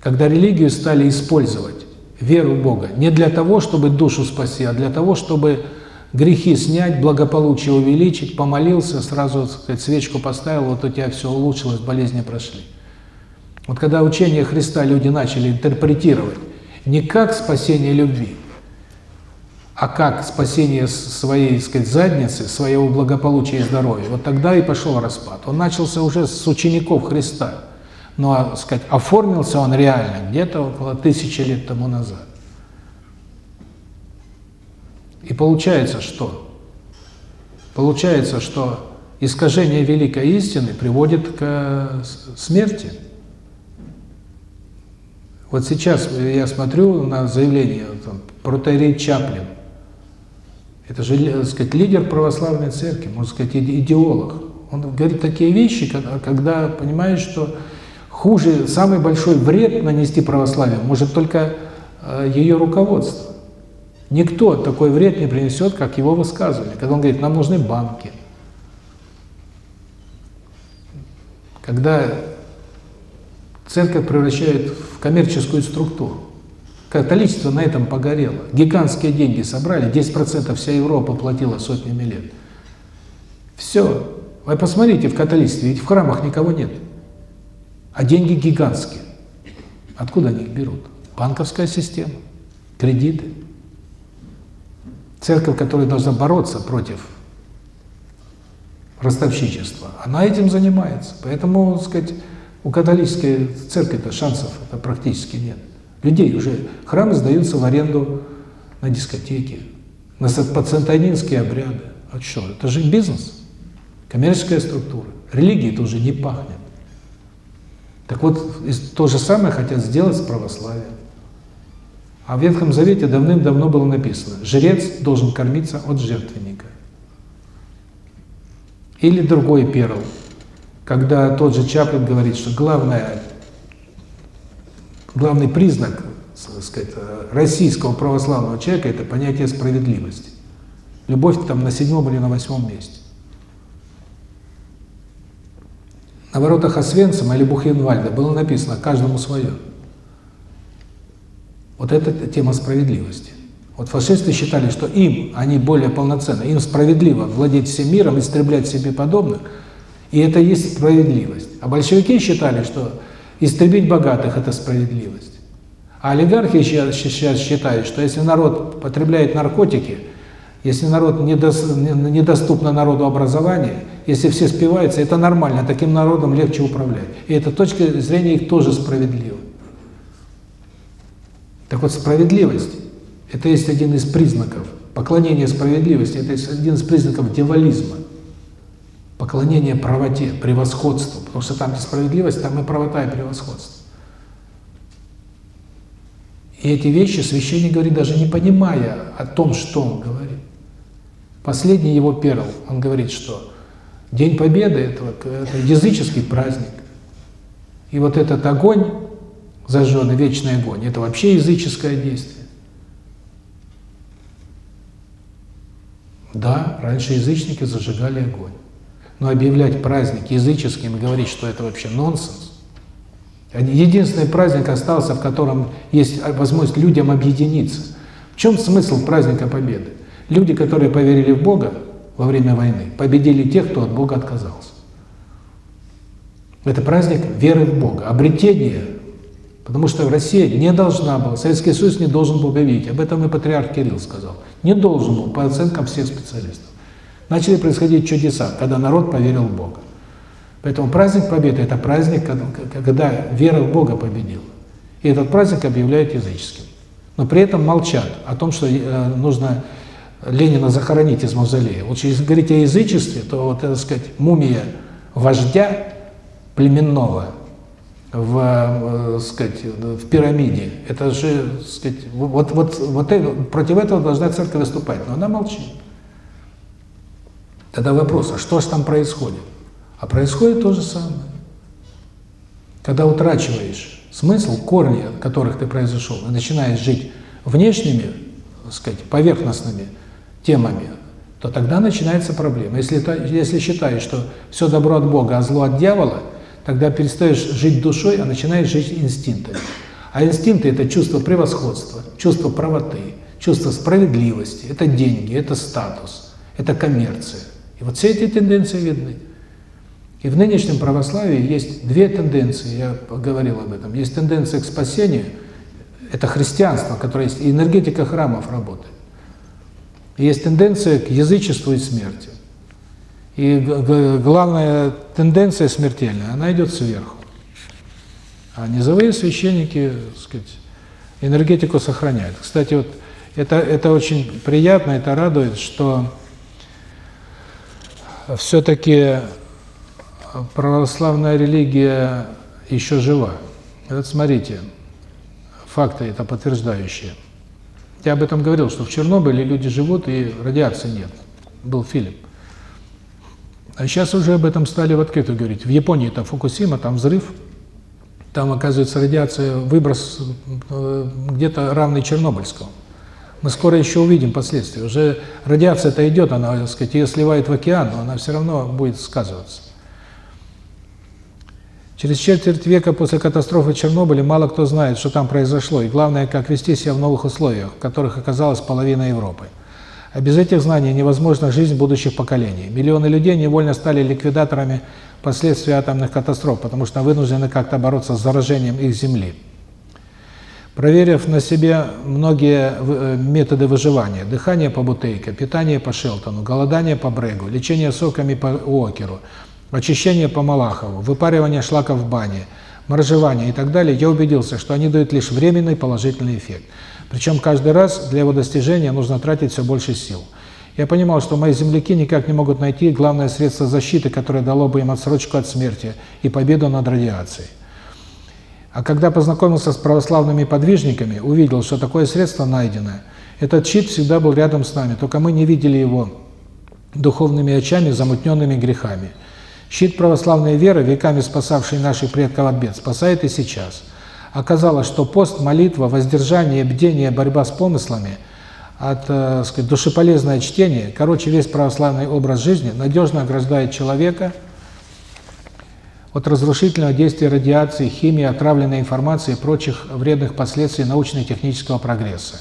Когда религию стали использовать, веру в Бога, не для того, чтобы душу спасти, а для того, чтобы грехи снять, благополучие увеличить, помолился, сразу сказать, свечку поставил, вот у тебя все улучшилось, болезни прошли. Вот когда учение Христа люди начали интерпретировать не как спасение любви, а как спасение своей, сказать, задницы, своего благополучия и здоровья, вот тогда и пошел распад. Он начался уже с учеников Христа. Но, а, сказать, оформился он реально где-то около тысячи лет тому назад. И получается что? Получается, что искажение великой истины приводит к смерти. Вот сейчас я смотрю на заявление там, протеерей Чаплин, это же, так сказать, лидер православной церкви, можно сказать, идеолог. Он говорит такие вещи, когда понимаешь, что хуже, самый большой вред нанести православию может только э, ее руководство. Никто такой вред не принесет, как его высказывание. Когда он говорит, нам нужны банки. Когда церковь превращает в коммерческую структуру. Католичество на этом погорело. Гигантские деньги собрали, 10% вся Европа платила сотнями лет. Все. Вы посмотрите в католичестве, ведь в храмах никого нет. А деньги гигантские. Откуда они их берут? Банковская система, кредиты. Церковь, которая должна бороться против ростовщичества, она этим занимается. Поэтому, так сказать, у католической церкви-то шансов это практически нет. Людей уже храмы сдаются в аренду на дискотеки, на пацантанинские обряды. А что, это же бизнес. коммерческая структура. Религии уже не пахнет. Так вот, то же самое хотят сделать с православием. А в Ветхом Завете давным-давно было написано, жрец должен кормиться от жертвенника. Или другой перл, когда тот же Чаплин говорит, что главное, главный признак сказать, российского православного человека – это понятие справедливости. Любовь там на седьмом или на восьмом месте. На воротах Освенцима или Бухенвальда было написано «каждому свое». Вот это тема справедливости. Вот фашисты считали, что им, они более полноценны, им справедливо владеть всем миром, истреблять себе подобных, и это есть справедливость. А большевики считали, что истребить богатых – это справедливость. А олигархи сейчас считают, что если народ потребляет наркотики, если народ недоступно народу образование, если все спиваются, это нормально, таким народом легче управлять. И эта точка зрения их тоже справедлива. Так вот, справедливость – это есть один из признаков. Поклонение справедливости – это один из признаков девализма. Поклонение правоте, превосходству. Потому что там, где справедливость, там и правота, и превосходство. И эти вещи священник говорит, даже не понимая о том, что он говорит. Последний его перл, он говорит, что День Победы это, это языческий праздник. И вот этот огонь, зажженный вечный огонь, это вообще языческое действие. Да, раньше язычники зажигали огонь. Но объявлять праздник языческим и говорить, что это вообще нонсенс. Единственный праздник остался, в котором есть возможность людям объединиться. В чем смысл праздника Победы? Люди, которые поверили в Бога во время войны, победили тех, кто от Бога отказался. Это праздник веры в Бога, обретение Потому что Россия не должна была, Советский Союз не должен был победить. Об этом и патриарх Кирилл сказал. Не должен был, по оценкам всех специалистов. Начали происходить чудеса, когда народ поверил в Бога. Поэтому праздник Победы – это праздник, когда вера в Бога победила. И этот праздник объявляют языческим. Но при этом молчат о том, что э, нужно Ленина захоронить из мавзолея. Вот если говорить о язычестве, то, вот, так сказать, мумия вождя племенного – в, э, сказать, в пирамиде. Это же, сказать, вот, вот, вот против этого должна церковь выступать, но она молчит. Тогда вопрос, а что же там происходит? А происходит то же самое. Когда утрачиваешь смысл, корни, от которых ты произошел, и начинаешь жить внешними, сказать, поверхностными темами, то тогда начинается проблема. Если, если считаешь, что все добро от Бога, а зло от дьявола – Тогда перестаешь жить душой, а начинаешь жить инстинктами. А инстинкты – это чувство превосходства, чувство правоты, чувство справедливости, это деньги, это статус, это коммерция. И вот все эти тенденции видны. И в нынешнем православии есть две тенденции, я говорил об этом. Есть тенденция к спасению, это христианство, которое есть, и энергетика храмов работает. И есть тенденция к язычеству и смерти. И главная тенденция смертельная, она идет сверху. А низовые священники, так сказать, энергетику сохраняют. Кстати, вот это, это очень приятно, это радует, что все-таки православная религия еще жива. Вот смотрите, факты это подтверждающие. Я об этом говорил, что в Чернобыле люди живут и радиации нет. Был фильм. А сейчас уже об этом стали в открытую говорить. В Японии это Фукусима, там взрыв, там, оказывается, радиация, выброс э, где-то равный Чернобыльскому. Мы скоро еще увидим последствия. Уже радиация-то идет, она, так сказать, ее сливает в океан, но она все равно будет сказываться. Через четверть века после катастрофы Чернобыля мало кто знает, что там произошло, и главное, как вести себя в новых условиях, в которых оказалась половина Европы. А без этих знаний невозможна жизнь будущих поколений. Миллионы людей невольно стали ликвидаторами последствий атомных катастроф, потому что вынуждены как-то бороться с заражением их Земли. Проверив на себе многие э, методы выживания, дыхание по Бутейко, питание по Шелтону, голодание по Брегу, лечение соками по Уокеру, очищение по Малахову, выпаривание шлаков в бане, моржевание и так далее, я убедился, что они дают лишь временный положительный эффект – причем каждый раз для его достижения нужно тратить все больше сил. Я понимал, что мои земляки никак не могут найти главное средство защиты, которое дало бы им отсрочку от смерти и победу над радиацией. А когда познакомился с православными подвижниками, увидел, что такое средство найдено. Этот щит всегда был рядом с нами, только мы не видели его духовными очами, замутненными грехами. Щит православной веры, веками спасавший наших предков от бед, спасает и сейчас. Оказалось, что пост, молитва, воздержание, бдение, борьба с помыслами, от, э, сказать, душеполезное чтение, короче, весь православный образ жизни надежно ограждает человека – от разрушительного действия радиации, химии, отравленной информации и прочих вредных последствий научно-технического прогресса.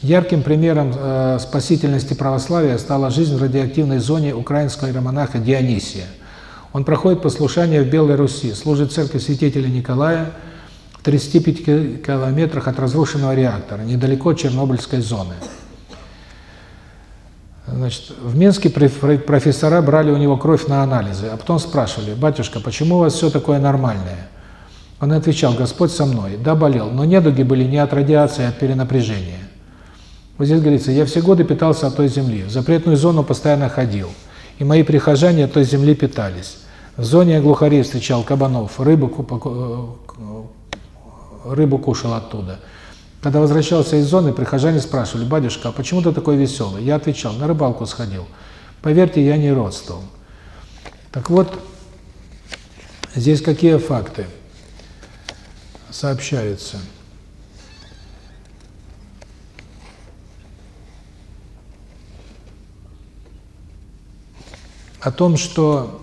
Ярким примером э, спасительности православия стала жизнь в радиоактивной зоне украинского романаха Дионисия. Он проходит послушание в Белой Руси, служит церкви святителя Николая в 35 километрах от разрушенного реактора, недалеко от Чернобыльской зоны. Значит, в Минске профессора брали у него кровь на анализы, а потом спрашивали, «Батюшка, почему у вас все такое нормальное?» Он отвечал, «Господь со мной». Да, болел, но недуги были не от радиации, а от перенапряжения. Вот здесь говорится, «Я все годы питался от той земли, в запретную зону постоянно ходил, и мои прихожане от той земли питались. В зоне глухарей встречал кабанов, рыбу, рыбу кушал оттуда». Когда возвращался из зоны, прихожане спрашивали, «Батюшка, а почему ты такой веселый?» Я отвечал, «На рыбалку сходил». Поверьте, я не родствовал. Так вот, здесь какие факты сообщаются? О том, что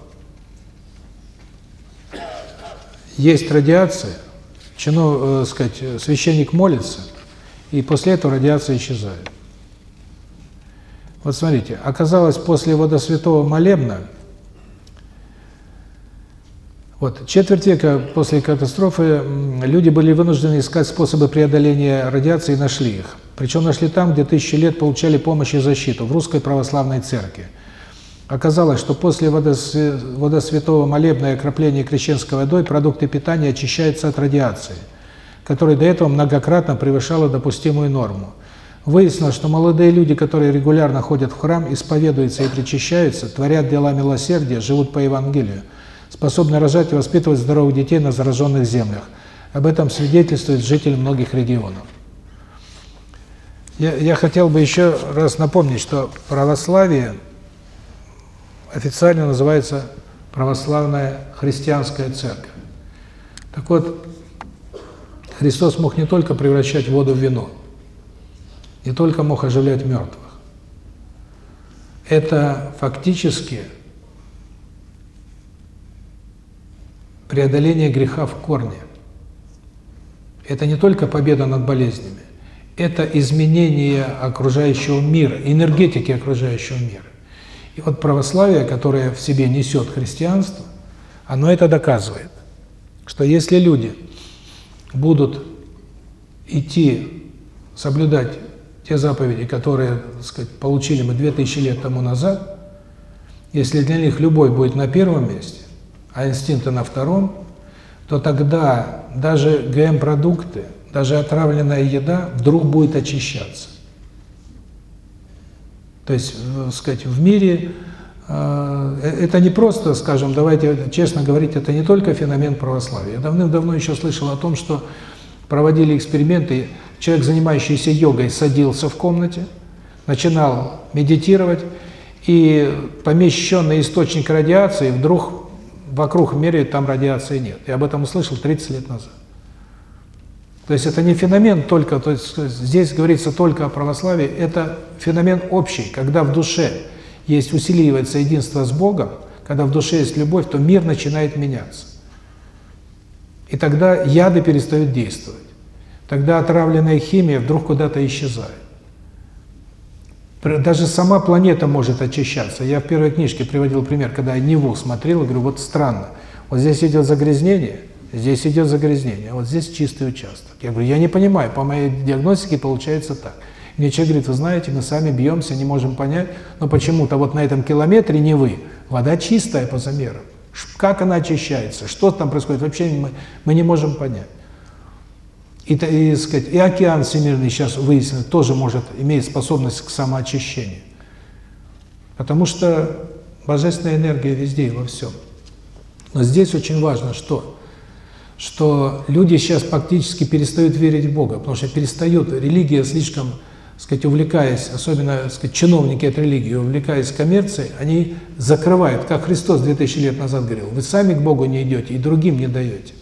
есть радиация, чину, э, сказать, священник молится, и после этого радиация исчезает. Вот смотрите, оказалось, после водосвятого молебна, вот, четверть века после катастрофы люди были вынуждены искать способы преодоления радиации и нашли их. Причем нашли там, где тысячи лет получали помощь и защиту, в Русской Православной Церкви. Оказалось, что после водосвятого молебна и окропления крещенской водой продукты питания очищаются от радиации – которая до этого многократно превышала допустимую норму. Выяснилось, что молодые люди, которые регулярно ходят в храм, исповедуются и причащаются, творят дела милосердия, живут по Евангелию, способны рожать и воспитывать здоровых детей на зараженных землях. Об этом свидетельствует житель многих регионов. Я, я хотел бы еще раз напомнить, что православие официально называется православная христианская церковь. Так вот, Христос мог не только превращать воду в вино, не только мог оживлять мертвых. Это фактически преодоление греха в корне. Это не только победа над болезнями, это изменение окружающего мира, энергетики окружающего мира. И вот православие, которое в себе несет христианство, оно это доказывает, что если люди будут идти, соблюдать те заповеди, которые, так сказать, получили мы 2000 лет тому назад, если для них любовь будет на первом месте, а инстинкты на втором, то тогда даже ГМ-продукты, даже отравленная еда вдруг будет очищаться. То есть, так э, сказать, в мире это не просто, скажем, давайте честно говорить, это не только феномен православия. Я давным-давно еще слышал о том, что проводили эксперименты, человек, занимающийся йогой, садился в комнате, начинал медитировать, и помещенный источник радиации вдруг вокруг меряет, там радиации нет. Я об этом услышал 30 лет назад. То есть это не феномен только, то есть здесь говорится только о православии, это феномен общий, когда в душе есть усиливается единство с Богом, когда в душе есть любовь, то мир начинает меняться. И тогда яды перестают действовать. Тогда отравленная химия вдруг куда-то исчезает. Даже сама планета может очищаться. Я в первой книжке приводил пример, когда я Неву смотрел, говорю, вот странно. Вот здесь идет загрязнение, здесь идет загрязнение, а вот здесь чистый участок. Я говорю, я не понимаю, по моей диагностике получается так. Мне человек говорит, вы знаете, мы сами бьемся, не можем понять, но почему-то вот на этом километре Невы вода чистая по замерам. Как она очищается, что там происходит, вообще мы, мы не можем понять. И, и, сказать, и океан всемирный сейчас выяснено тоже может, имеет способность к самоочищению. Потому что божественная энергия везде и во всем. Но здесь очень важно что? Что люди сейчас практически перестают верить в Бога, потому что перестают, религия слишком, сказать, увлекаясь, особенно, сказать, чиновники от религии, увлекаясь коммерцией, они закрывают, как Христос 2000 лет назад говорил, вы сами к Богу не идете и другим не даете.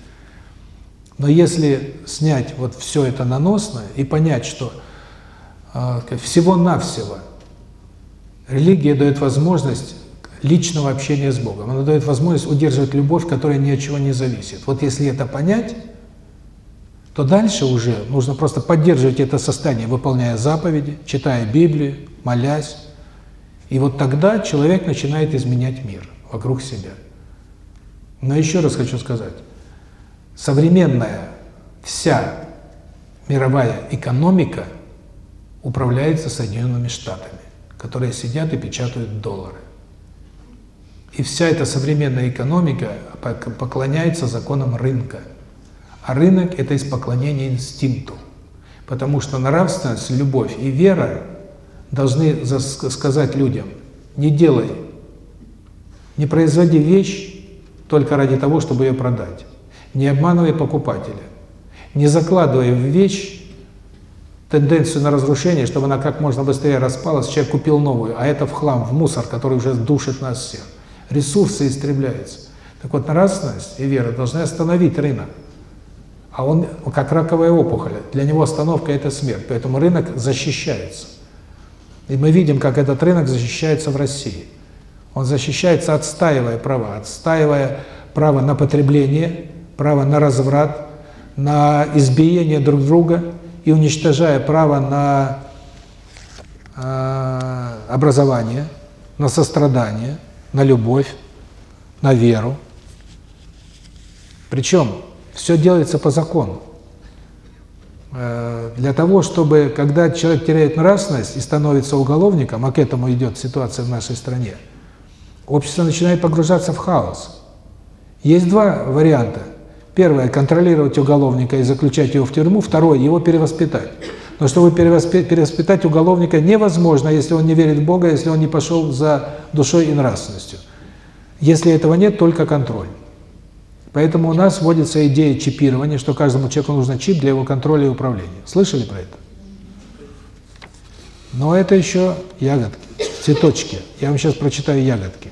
Но если снять вот все это наносное и понять, что э, всего-навсего религия дает возможность личного общения с Богом. Она дает возможность удерживать любовь, которая ни от чего не зависит. Вот если это понять, то дальше уже нужно просто поддерживать это состояние, выполняя заповеди, читая Библию, молясь. И вот тогда человек начинает изменять мир вокруг себя. Но еще раз хочу сказать, современная вся мировая экономика управляется Соединенными Штатами, которые сидят и печатают доллары. И вся эта современная экономика поклоняется законам рынка. А рынок – это из поклонения инстинкту. Потому что нравственность, любовь и вера должны сказать людям, не делай, не производи вещь только ради того, чтобы ее продать. Не обманывай покупателя. Не закладывай в вещь тенденцию на разрушение, чтобы она как можно быстрее распалась, человек купил новую, а это в хлам, в мусор, который уже душит нас всех. Ресурсы истребляются. Так вот, нравственность и вера должны остановить рынок. А он, как раковая опухоль, для него остановка – это смерть. Поэтому рынок защищается. И мы видим, как этот рынок защищается в России. Он защищается, отстаивая права, отстаивая право на потребление, право на разврат, на избиение друг друга и уничтожая право на э, образование, на сострадание, на любовь, на веру. Причем все делается по закону. Э, для того, чтобы, когда человек теряет нравственность и становится уголовником, а к этому идет ситуация в нашей стране, общество начинает погружаться в хаос. Есть два варианта. Первое – контролировать уголовника и заключать его в тюрьму. Второе – его перевоспитать. Но чтобы перевоспитать уголовника невозможно, если он не верит в Бога, если он не пошел за душой и нравственностью. Если этого нет, только контроль. Поэтому у нас вводится идея чипирования, что каждому человеку нужно чип для его контроля и управления. Слышали про это? Но это еще ягодки, цветочки. Я вам сейчас прочитаю ягодки.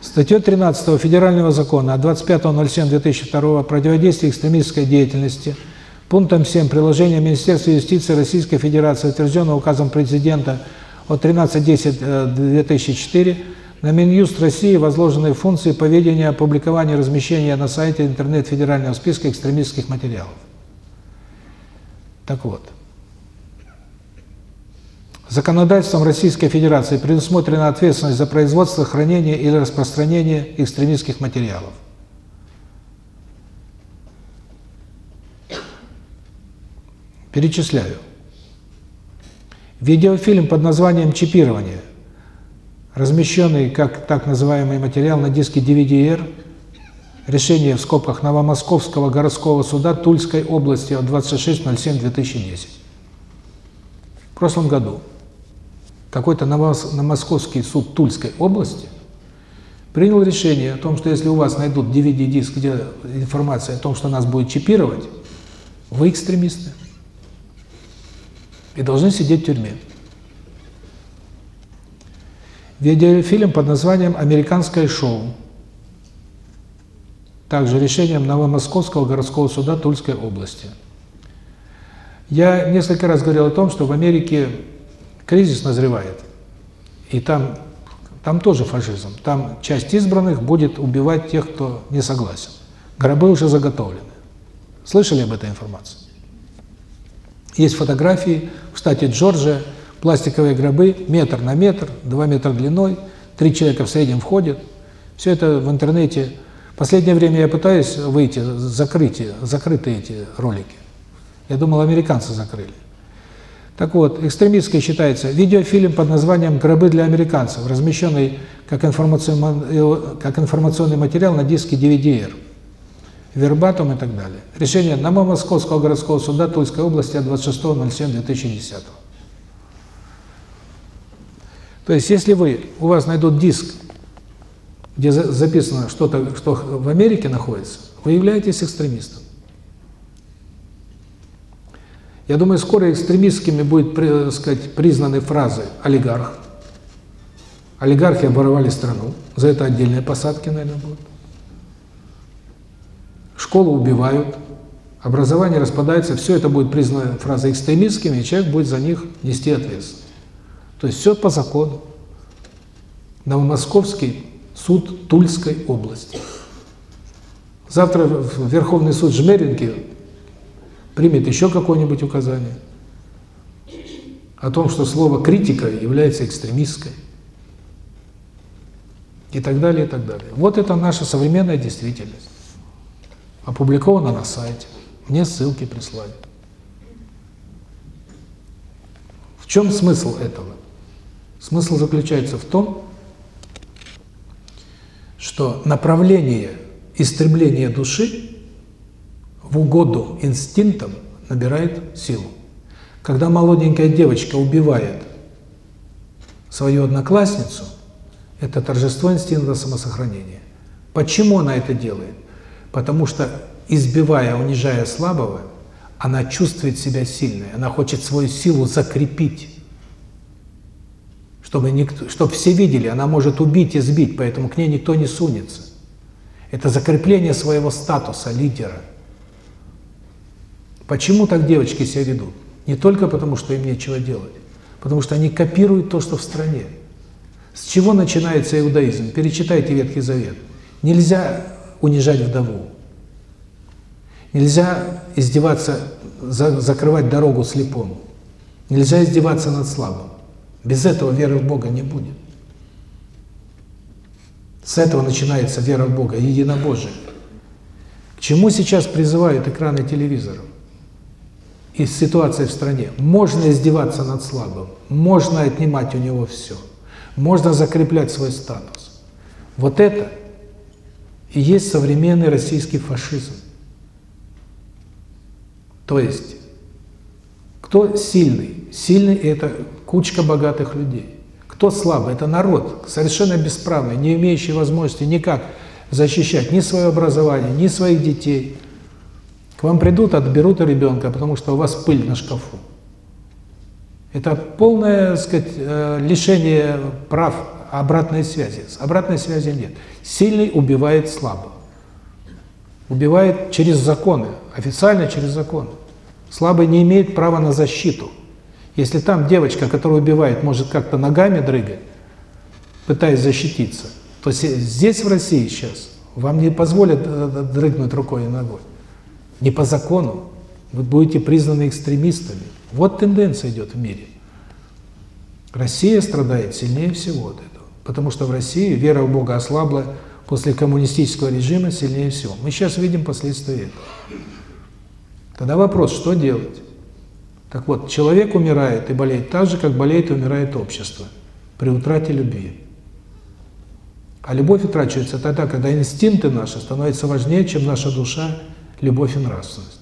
Статья 13 Федерального закона от 25.07.2002 о противодействии экстремистской деятельности пунктом 7 приложения Министерства юстиции Российской Федерации, утвержденного указом президента от 13.10.2004, на Минюст России возложены функции по ведению, опубликования, размещения на сайте интернет федерального списка экстремистских материалов. Так вот, Законодательством Российской Федерации предусмотрена ответственность за производство, хранение или распространение экстремистских материалов. Перечисляю. Видеофильм под названием «Чипирование», размещенный как так называемый материал на диске DVD-R, решение в скобках Новомосковского городского суда Тульской области от 26.07.2010. В прошлом году какой-то на московский суд Тульской области принял решение о том, что если у вас найдут DVD-диск, где информация о том, что нас будет чипировать, вы экстремисты. И должны сидеть в тюрьме. Видеофильм под названием «Американское шоу». Также решением Новомосковского городского суда Тульской области. Я несколько раз говорил о том, что в Америке кризис назревает. И там, там тоже фашизм. Там часть избранных будет убивать тех, кто не согласен. Гробы уже заготовлены. Слышали об этой информации? Есть фотографии в штате Джорджия, пластиковые гробы, метр на метр, два метра длиной, три человека в среднем входят. Все это в интернете. Последнее время я пытаюсь выйти, закрыть, закрыты эти ролики. Я думал, американцы закрыли. Так вот, экстремистской считается видеофильм под названием «Гробы для американцев», размещенный как информационный, как информационный материал на диске DVD-R, вербатум и так далее. Решение Новомосковского городского суда Тульской области от 26.07.2010. То есть, если вы, у вас найдут диск, где записано что-то, что в Америке находится, вы являетесь экстремистом. Я думаю, скоро экстремистскими будет, так сказать, признаны фразы «олигарх». Олигархи обворовали страну. За это отдельные посадки, наверное, будут. Школу убивают, образование распадается, все это будет признано фразой экстремистскими, и человек будет за них нести ответственность. То есть все по закону. Новомосковский суд Тульской области. Завтра Верховный суд Жмеринки примет еще какое-нибудь указание о том, что слово «критика» является экстремистской. И так далее, и так далее. Вот это наша современная действительность. Опубликовано на сайте. Мне ссылки прислали. В чем смысл этого? Смысл заключается в том, что направление истребления души в угоду инстинктам набирает силу. Когда молоденькая девочка убивает свою одноклассницу, это торжество инстинкта самосохранения. Почему она это делает? Потому что, избивая, унижая слабого, она чувствует себя сильной, она хочет свою силу закрепить чтобы, никто, чтобы все видели, она может убить и сбить, поэтому к ней никто не сунется. Это закрепление своего статуса лидера. Почему так девочки себя ведут? Не только потому, что им нечего делать, потому что они копируют то, что в стране. С чего начинается иудаизм? Перечитайте Ветхий Завет. Нельзя унижать вдову. Нельзя издеваться, за, закрывать дорогу слепому. Нельзя издеваться над слабым. Без этого веры в Бога не будет. С этого начинается вера в Бога, единобожие. К чему сейчас призывают экраны телевизоров? И ситуация в стране. Можно издеваться над слабым, можно отнимать у него все, можно закреплять свой статус. Вот это и есть современный российский фашизм. То есть, кто сильный? Сильный – это кучка богатых людей. Кто слабый? Это народ, совершенно бесправный, не имеющий возможности никак защищать ни свое образование, ни своих детей. К вам придут, отберут ребенка, потому что у вас пыль на шкафу. Это полное, так сказать, э, лишение прав обратной связи. Обратной связи нет. Сильный убивает слабого. Убивает через законы, официально через законы. Слабый не имеет права на защиту. Если там девочка, которая убивает, может как-то ногами дрыгать, пытаясь защититься, то здесь, в России сейчас, вам не позволят э, э, дрыгнуть рукой и ногой. Не по закону. Вы будете признаны экстремистами. Вот тенденция идет в мире. Россия страдает сильнее всего от этого. Потому что в России вера в Бога ослабла после коммунистического режима сильнее всего. Мы сейчас видим последствия этого. Тогда вопрос, что делать? Так вот, человек умирает и болеет так же, как болеет и умирает общество при утрате любви. А любовь утрачивается тогда, когда инстинкты наши становятся важнее, чем наша душа, любовь и нравственность.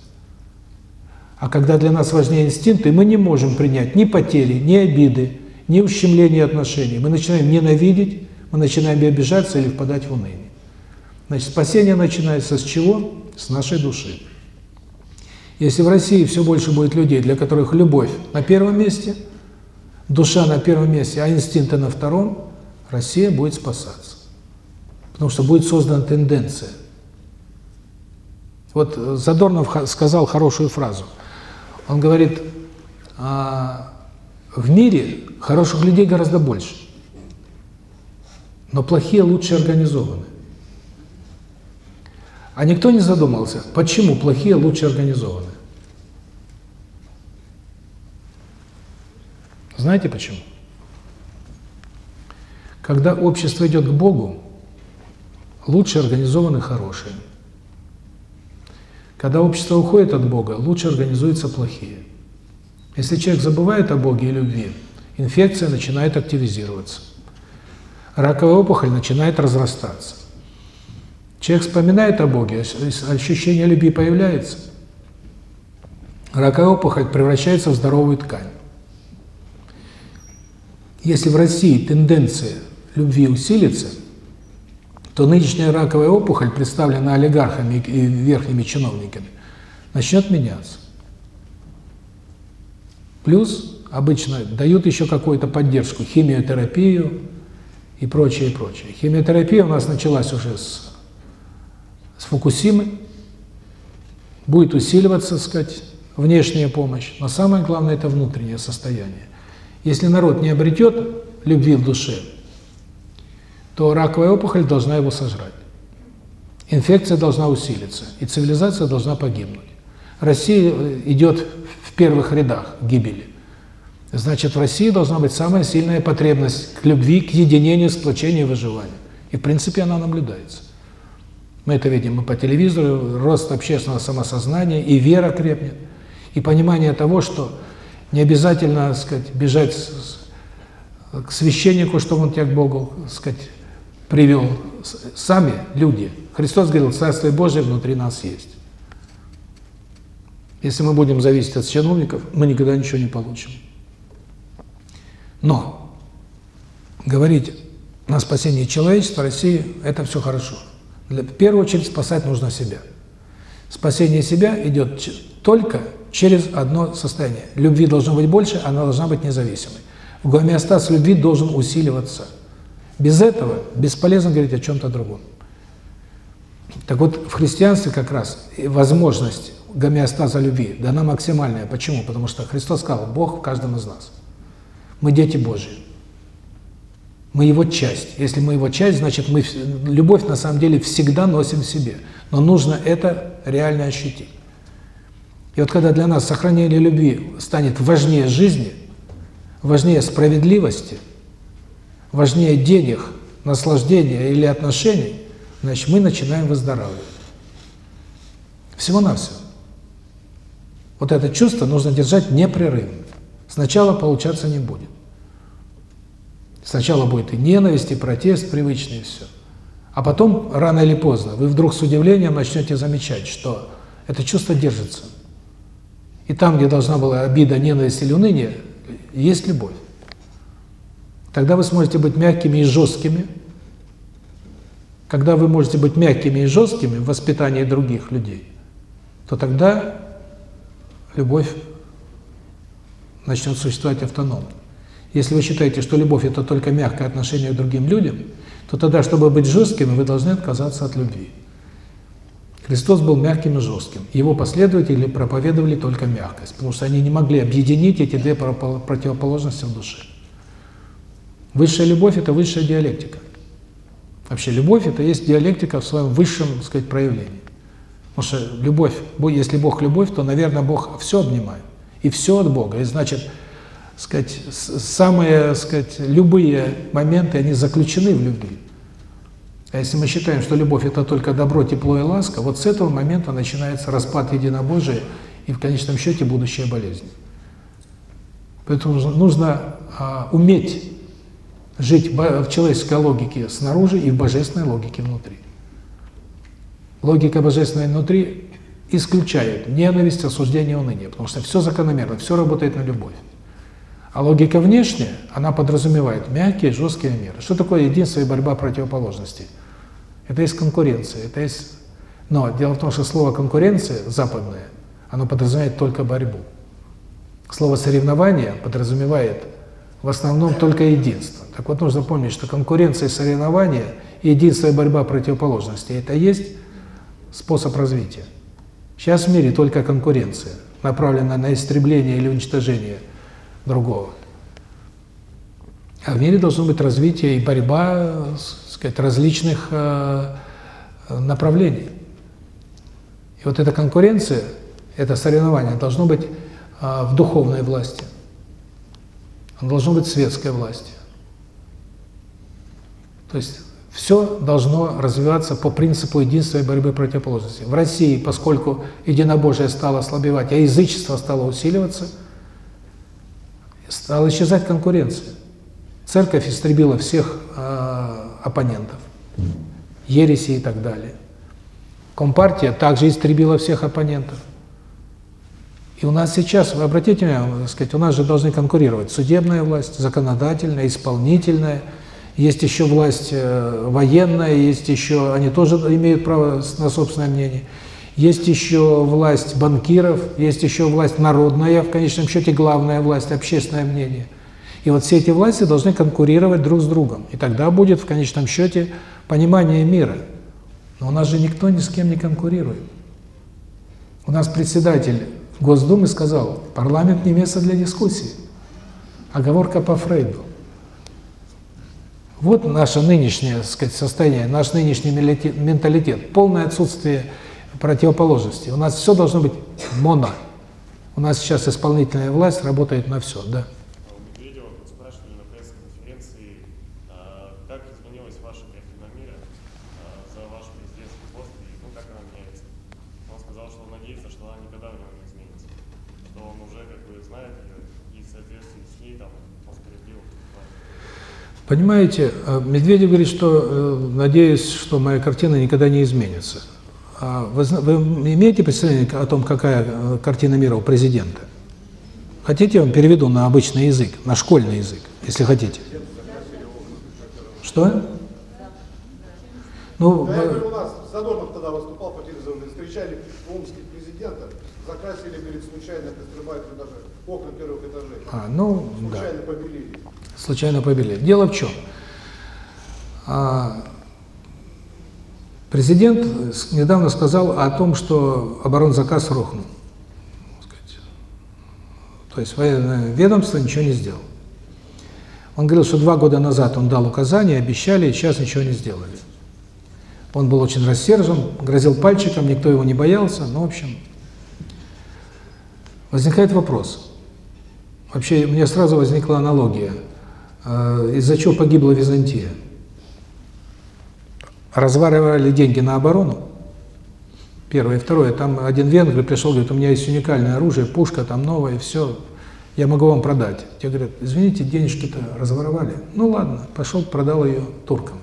А когда для нас важнее инстинкты, мы не можем принять ни потери, ни обиды, ни ущемления отношений. Мы начинаем ненавидеть, мы начинаем обижаться или впадать в уныние. Значит, спасение начинается с чего? С нашей души. Если в России все больше будет людей, для которых любовь на первом месте, душа на первом месте, а инстинкты на втором, Россия будет спасаться. Потому что будет создана тенденция. Вот Задорнов сказал хорошую фразу. Он говорит, а, в мире хороших людей гораздо больше, но плохие лучше организованы. А никто не задумался, почему плохие лучше организованы. Знаете почему? Когда общество идет к Богу, лучше организованы хорошие. Когда общество уходит от Бога, лучше организуются плохие. Если человек забывает о Боге и любви, инфекция начинает активизироваться. Раковая опухоль начинает разрастаться. Человек вспоминает о Боге, ощущение любви появляется. Раковая опухоль превращается в здоровую ткань. Если в России тенденция любви усилится, то нынешняя раковая опухоль, представленная олигархами и верхними чиновниками, начнет меняться. Плюс обычно дают еще какую-то поддержку, химиотерапию и прочее, и прочее. Химиотерапия у нас началась уже с, с Фукусимы, будет усиливаться, так сказать, внешняя помощь, но самое главное – это внутреннее состояние. Если народ не обретет любви в душе, то раковая опухоль должна его сожрать. Инфекция должна усилиться, и цивилизация должна погибнуть. Россия э, идет в первых рядах гибели. Значит, в России должна быть самая сильная потребность к любви, к единению, сплочению, выживанию. И, в принципе, она наблюдается. Мы это видим и по телевизору, рост общественного самосознания, и вера крепнет, и понимание того, что не обязательно, так сказать, бежать к священнику, чтобы он тебя к Богу, так сказать, привел. Сами люди. Христос говорил, Царствие Божие внутри нас есть. Если мы будем зависеть от чиновников, мы никогда ничего не получим. Но говорить на спасение человечества России – это все хорошо. Для, в первую очередь спасать нужно себя. Спасение себя идет только через одно состояние. Любви должно быть больше, она должна быть независимой. Гомеостаз любви должен усиливаться. Без этого бесполезно говорить о чем-то другом. Так вот, в христианстве как раз возможность гомеостаза любви дана максимальная. Почему? Потому что Христос сказал, Бог в каждом из нас. Мы дети Божьи. Мы Его часть. Если мы Его часть, значит, мы любовь на самом деле всегда носим в себе. Но нужно это реально ощутить. И вот когда для нас сохранение любви станет важнее жизни, важнее справедливости, важнее денег, наслаждения или отношений, значит, мы начинаем выздоравливать. Всего-навсего. Вот это чувство нужно держать непрерывно. Сначала получаться не будет. Сначала будет и ненависть, и протест привычный, и все. А потом, рано или поздно, вы вдруг с удивлением начнете замечать, что это чувство держится. И там, где должна была обида, ненависть или уныние, есть любовь. Тогда вы сможете быть мягкими и жесткими. Когда вы можете быть мягкими и жесткими в воспитании других людей, то тогда любовь начнет существовать автономно. Если вы считаете, что любовь – это только мягкое отношение к другим людям, то тогда, чтобы быть жесткими, вы должны отказаться от любви. Христос был мягким и жестким. Его последователи проповедовали только мягкость, потому что они не могли объединить эти две противоположности в душе. Высшая любовь – это высшая диалектика. Вообще любовь – это есть диалектика в своем высшем, так сказать, проявлении. Потому что любовь, если Бог – любовь, то, наверное, Бог все обнимает. И все от Бога. И значит, сказать, самые, сказать, любые моменты, они заключены в любви. А если мы считаем, что любовь – это только добро, тепло и ласка, вот с этого момента начинается распад единобожия и в конечном счете будущая болезнь. Поэтому нужно а, уметь жить в человеческой логике снаружи и в божественной логике внутри. Логика божественной внутри исключает ненависть, осуждение, уныние, потому что все закономерно, все работает на любовь. А логика внешняя, она подразумевает мягкие, жесткие меры. Что такое единство и борьба противоположностей? Это есть конкуренция, это есть... Но дело в том, что слово «конкуренция» западное, оно подразумевает только борьбу. Слово «соревнование» подразумевает в основном только единство. Так вот, нужно помнить, что конкуренция и соревнование, единство и борьба противоположностей – это есть способ развития. Сейчас в мире только конкуренция, направленная на истребление или уничтожение другого. А в мире должно быть развитие и борьба, сказать, различных э, направлений. И вот эта конкуренция, это соревнование должно быть э, в духовной власти. Оно должно быть в светской власти. То есть все должно развиваться по принципу единства и борьбы противоположностей. В России, поскольку единобожие стало ослабевать, а язычество стало усиливаться, стала исчезать конкуренция. Церковь истребила всех э, оппонентов, ереси и так далее. Компартия также истребила всех оппонентов. И у нас сейчас, вы обратите внимание, сказать, у нас же должны конкурировать судебная власть, законодательная, исполнительная, есть еще власть э, военная, есть еще, они тоже имеют право на собственное мнение, есть еще власть банкиров, есть еще власть народная, в конечном счете главная власть, общественное мнение. И вот все эти власти должны конкурировать друг с другом. И тогда будет в конечном счете понимание мира. Но у нас же никто ни с кем не конкурирует. У нас председатель Госдумы сказал, парламент не место для дискуссии. Оговорка по Фрейду. Вот наше нынешнее сказать, состояние, наш нынешний менталитет, полное отсутствие противоположности. У нас все должно быть моно. У нас сейчас исполнительная власть работает на все, да. Понимаете, э, Медведев говорит, что э, надеюсь, что моя картина никогда не изменится. А вы, вы имеете представление о том, какая э, картина мира у президента? Хотите, я вам переведу на обычный язык, на школьный язык, если хотите. Что? Ну, да, у нас Задорнов тогда выступал по телевизору, встречали в Омске президента, закрасили, говорит, случайно кастрюбайком даже окна первых этажей. А, ну, случайно да. побелили случайно побили. Дело в чем? А, президент недавно сказал о том, что оборонзаказ рухнул. То есть военное ведомство ничего не сделало. Он говорил, что два года назад он дал указания, обещали, и сейчас ничего не сделали. Он был очень рассержен, грозил пальчиком, никто его не боялся, ну, в общем. Возникает вопрос. Вообще, у меня сразу возникла аналогия – из-за чего погибла Византия? Разворовали деньги на оборону. Первое. Второе. Там один венгр пришел, говорит, у меня есть уникальное оружие, пушка там новая, все, я могу вам продать. Те говорят, извините, денежки-то разворовали. Ну ладно, пошел, продал ее туркам.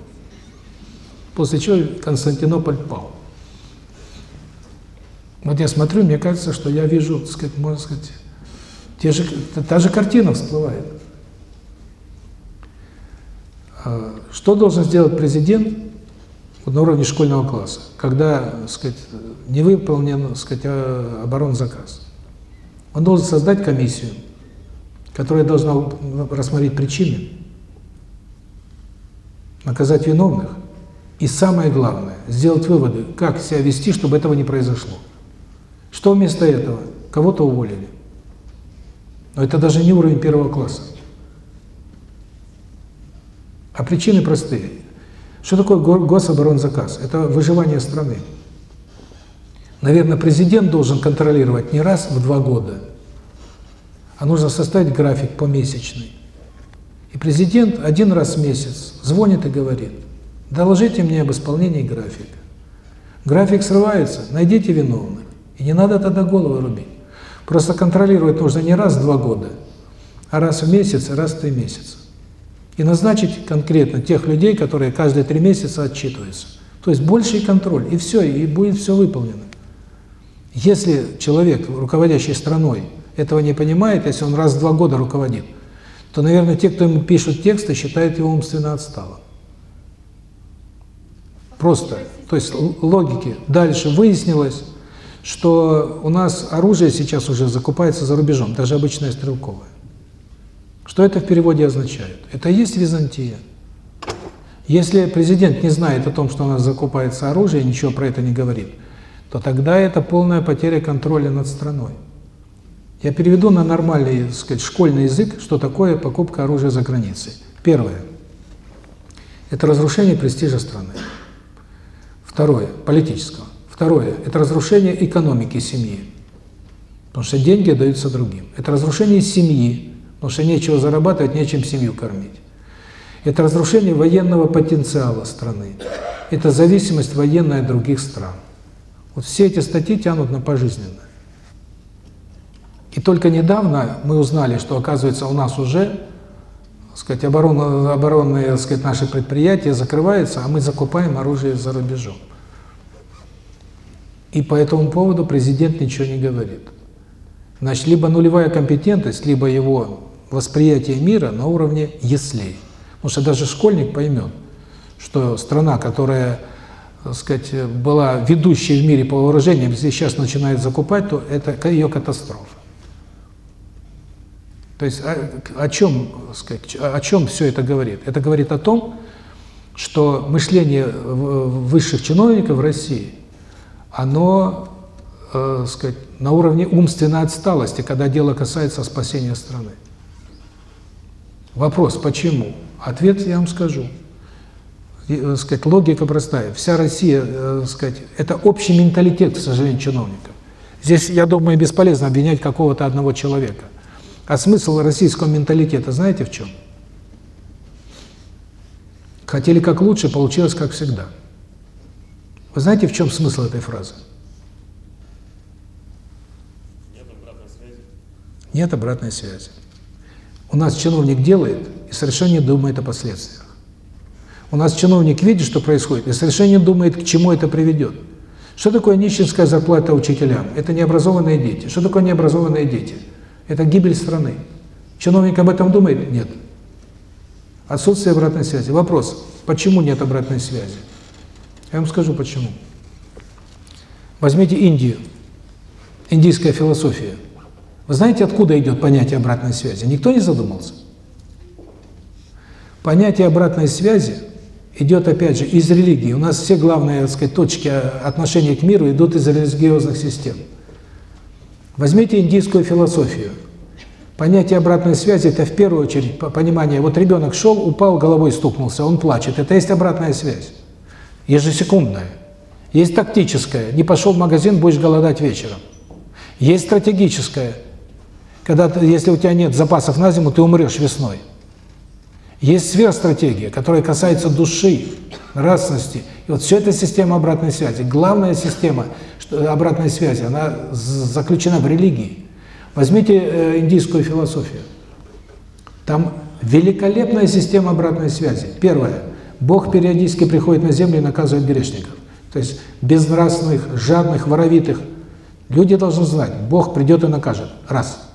После чего Константинополь пал. Вот я смотрю, мне кажется, что я вижу, так сказать, можно сказать, те же, та же картина всплывает. А, что должен сделать президент на уровне школьного класса, когда, сказать, не выполнен, сказать, а, оборонзаказ? Он должен создать комиссию, которая должна рассмотреть причины, наказать виновных и, самое главное, сделать выводы, как себя вести, чтобы этого не произошло. Что вместо этого? Кого-то уволили. Но это даже не уровень первого класса. А причины простые. Что такое гособоронзаказ? Это выживание страны. Наверное, президент должен контролировать не раз в два года, а нужно составить график помесячный. И президент один раз в месяц звонит и говорит, доложите мне об исполнении графика. График срывается, найдите виновных. И не надо тогда голову рубить. Просто контролировать нужно не раз в два года, а раз в месяц, раз в три месяца и назначить конкретно тех людей, которые каждые три месяца отчитываются. То есть больший контроль, и все, и будет все выполнено. Если человек, руководящий страной, этого не понимает, если он раз в два года руководит, то, наверное, те, кто ему пишут тексты, считают его умственно отсталым. Просто. То есть логики. Дальше выяснилось, что у нас оружие сейчас уже закупается за рубежом, даже обычное стрелковое. Что это в переводе означает? Это и есть Византия. Если президент не знает о том, что у нас закупается оружие, ничего про это не говорит, то тогда это полная потеря контроля над страной. Я переведу на нормальный, так сказать, школьный язык, что такое покупка оружия за границей. Первое – это разрушение престижа страны. Второе – политического. Второе – это разрушение экономики семьи. Потому что деньги даются другим. Это разрушение семьи, потому что нечего зарабатывать, нечем семью кормить. Это разрушение военного потенциала страны. Это зависимость военная от других стран. Вот все эти статьи тянут на пожизненное. И только недавно мы узнали, что, оказывается, у нас уже сказать, оборон, оборонные сказать, наши предприятия закрываются, а мы закупаем оружие за рубежом. И по этому поводу президент ничего не говорит. Значит, либо нулевая компетентность, либо его восприятие мира на уровне яслей. Потому что даже школьник поймет, что страна, которая, сказать, была ведущей в мире по вооружениям, если сейчас начинает закупать, то это ее катастрофа. То есть о, о чем, сказать, о чем все это говорит? Это говорит о том, что мышление высших чиновников в России, оно, э, сказать, на уровне умственной отсталости, когда дело касается спасения страны. Вопрос, почему? Ответ я вам скажу. И, э, сказать, логика простая. Вся Россия, э, сказать, это общий менталитет, к сожалению, чиновников. Здесь, я думаю, бесполезно обвинять какого-то одного человека. А смысл российского менталитета знаете в чем? Хотели как лучше, получилось как всегда. Вы знаете, в чем смысл этой фразы? Нет обратной связи. Нет обратной связи. У нас чиновник делает и совершенно не думает о последствиях. У нас чиновник видит, что происходит, и совершенно не думает, к чему это приведет. Что такое нищенская зарплата учителям? Это необразованные дети. Что такое необразованные дети? Это гибель страны. Чиновник об этом думает? Нет. Отсутствие обратной связи. Вопрос, почему нет обратной связи? Я вам скажу почему. Возьмите Индию. Индийская философия. Вы знаете, откуда идет понятие обратной связи? Никто не задумался? Понятие обратной связи идет, опять же, из религии. У нас все главные, так сказать, точки отношения к миру идут из религиозных систем. Возьмите индийскую философию. Понятие обратной связи – это в первую очередь понимание, вот ребенок шел, упал, головой стукнулся, он плачет. Это есть обратная связь, ежесекундная. Есть тактическая – не пошел в магазин, будешь голодать вечером. Есть стратегическая – когда, ты, если у тебя нет запасов на зиму, ты умрешь весной. Есть сверхстратегия, которая касается души, нравственности. И вот все это система обратной связи. Главная система обратной связи, она заключена в религии. Возьмите э, индийскую философию. Там великолепная система обратной связи. Первое. Бог периодически приходит на землю и наказывает грешников. То есть безнравственных, жадных, воровитых. Люди должны знать, Бог придет и накажет. Раз.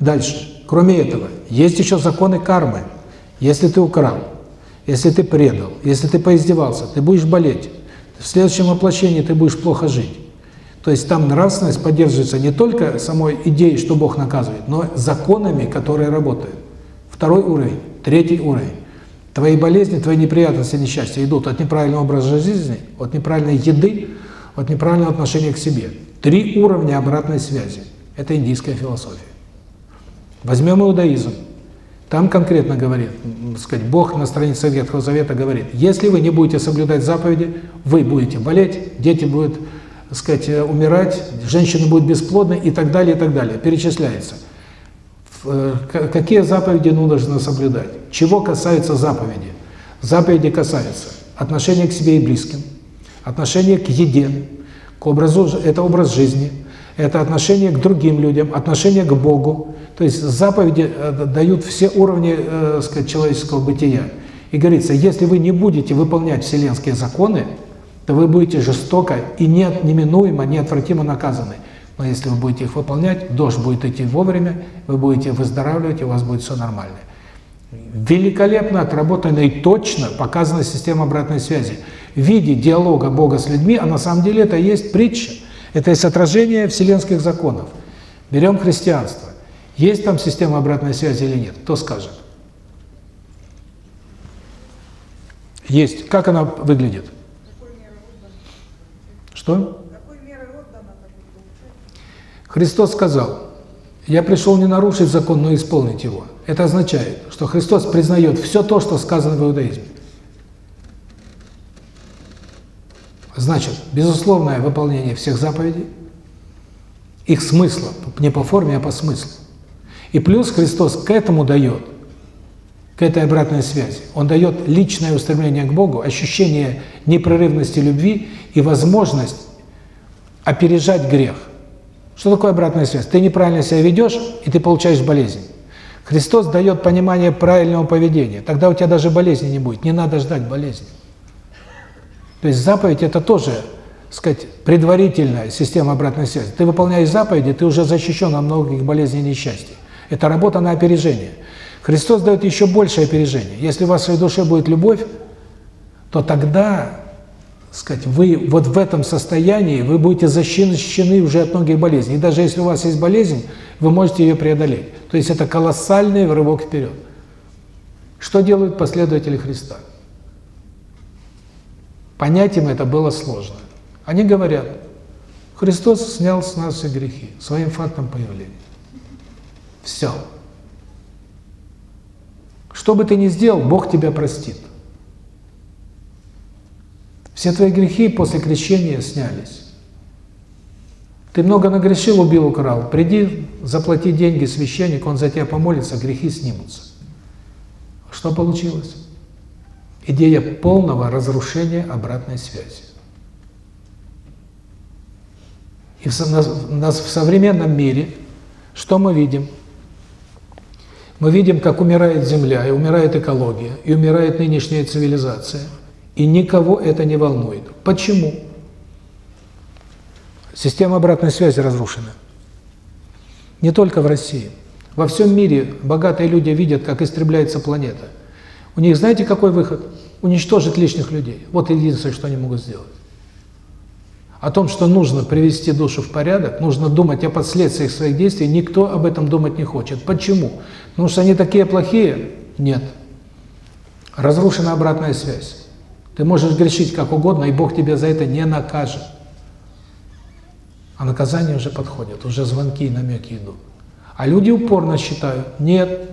Дальше. Кроме этого, есть еще законы кармы. Если ты украл, если ты предал, если ты поиздевался, ты будешь болеть. В следующем воплощении ты будешь плохо жить. То есть там нравственность поддерживается не только самой идеей, что Бог наказывает, но законами, которые работают. Второй уровень, третий уровень. Твои болезни, твои неприятности, несчастья идут от неправильного образа жизни, от неправильной еды, от неправильного отношения к себе. Три уровня обратной связи. Это индийская философия. Возьмем иудаизм. Там конкретно говорит, сказать, Бог на странице Ветхого Завета говорит, если вы не будете соблюдать заповеди, вы будете болеть, дети будут, сказать, умирать, женщины будут бесплодны и так далее, и так далее. Перечисляется. Э, какие заповеди нужно соблюдать? Чего касаются заповеди? Заповеди касаются отношения к себе и близким, отношения к еде, к образу, это образ жизни, это отношение к другим людям, отношение к Богу, то есть заповеди э, дают все уровни э, сказать, человеческого бытия. И говорится, если вы не будете выполнять вселенские законы, то вы будете жестоко и не, неминуемо, неотвратимо наказаны. Но если вы будете их выполнять, дождь будет идти вовремя, вы будете выздоравливать, и у вас будет все нормально. Великолепно отработана и точно показана система обратной связи. В виде диалога Бога с людьми, а на самом деле это есть притча, это есть отражение вселенских законов. Берем христианство. Есть там система обратной связи или нет? Кто скажет? Есть. Как она выглядит? Что? Христос сказал, я пришел не нарушить закон, но исполнить его. Это означает, что Христос признает все то, что сказано в иудаизме. Значит, безусловное выполнение всех заповедей, их смысла, не по форме, а по смыслу. И плюс Христос к этому дает, к этой обратной связи. Он дает личное устремление к Богу, ощущение непрерывности любви и возможность опережать грех. Что такое обратная связь? Ты неправильно себя ведешь, и ты получаешь болезнь. Христос дает понимание правильного поведения. Тогда у тебя даже болезни не будет. Не надо ждать болезни. То есть заповедь – это тоже сказать, предварительная система обратной связи. Ты выполняешь заповеди, ты уже защищен от многих болезней и несчастий. Это работа на опережение. Христос дает еще большее опережение. Если у вас в своей душе будет любовь, то тогда, сказать, вы вот в этом состоянии вы будете защищены уже от многих болезней. И даже если у вас есть болезнь, вы можете ее преодолеть. То есть это колоссальный рывок вперед. Что делают последователи Христа? Понять им это было сложно. Они говорят, Христос снял с нас все грехи своим фактом появления. Все. Что бы ты ни сделал, Бог тебя простит. Все твои грехи после крещения снялись. Ты много нагрешил, убил, украл. Приди, заплати деньги священнику, он за тебя помолится, грехи снимутся. Что получилось? Идея полного разрушения обратной связи. И в, в современном мире что мы видим? Мы видим, как умирает Земля, и умирает экология, и умирает нынешняя цивилизация. И никого это не волнует. Почему? Система обратной связи разрушена. Не только в России. Во всем мире богатые люди видят, как истребляется планета. У них знаете, какой выход? Уничтожить лишних людей. Вот единственное, что они могут сделать. О том, что нужно привести душу в порядок, нужно думать о последствиях своих действий, никто об этом думать не хочет. Почему? Потому что они такие плохие? Нет. Разрушена обратная связь. Ты можешь грешить как угодно, и Бог тебя за это не накажет. А наказание уже подходит, уже звонки и намеки идут. А люди упорно считают, нет,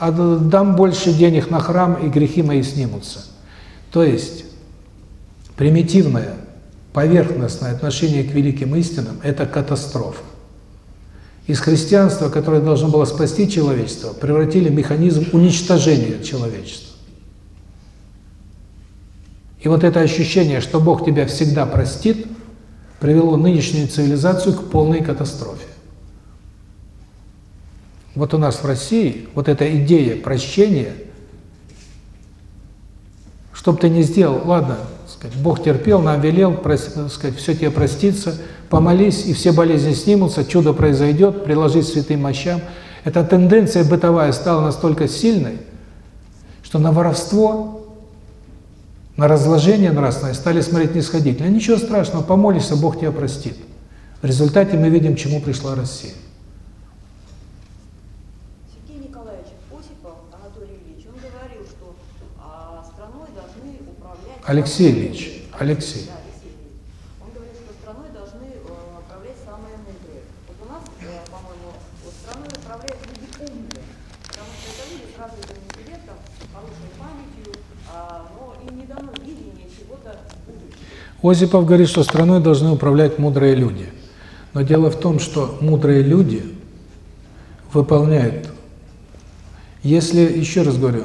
дам больше денег на храм, и грехи мои снимутся. То есть, примитивное, поверхностное отношение к великим истинам – это катастрофа. Из христианства, которое должно было спасти человечество, превратили механизм уничтожения человечества. И вот это ощущение, что Бог тебя всегда простит, привело нынешнюю цивилизацию к полной катастрофе. Вот у нас в России вот эта идея прощения, чтоб ты не сделал, ладно, сказать, Бог терпел, нам велел, сказать, все тебе простится, помолись, и все болезни снимутся, чудо произойдет, приложить святым мощам. Эта тенденция бытовая стала настолько сильной, что на воровство, на разложение нравственное стали смотреть нисходительно. Ничего страшного, помолишься, Бог тебя простит. В результате мы видим, чему пришла Россия. Алексей Ильич, Алексей. Он говорит, что страной должны э, управлять самые мудрые. Вот у нас, э, по-моему, вот страной управляют люди умные, потому что это люди с развитым интеллектом, хорошей памятью, а, но им не дано видение чего-то будущего. Озипов говорит, что страной должны управлять мудрые люди. Но дело в том, что мудрые люди выполняют, если, еще раз говорю,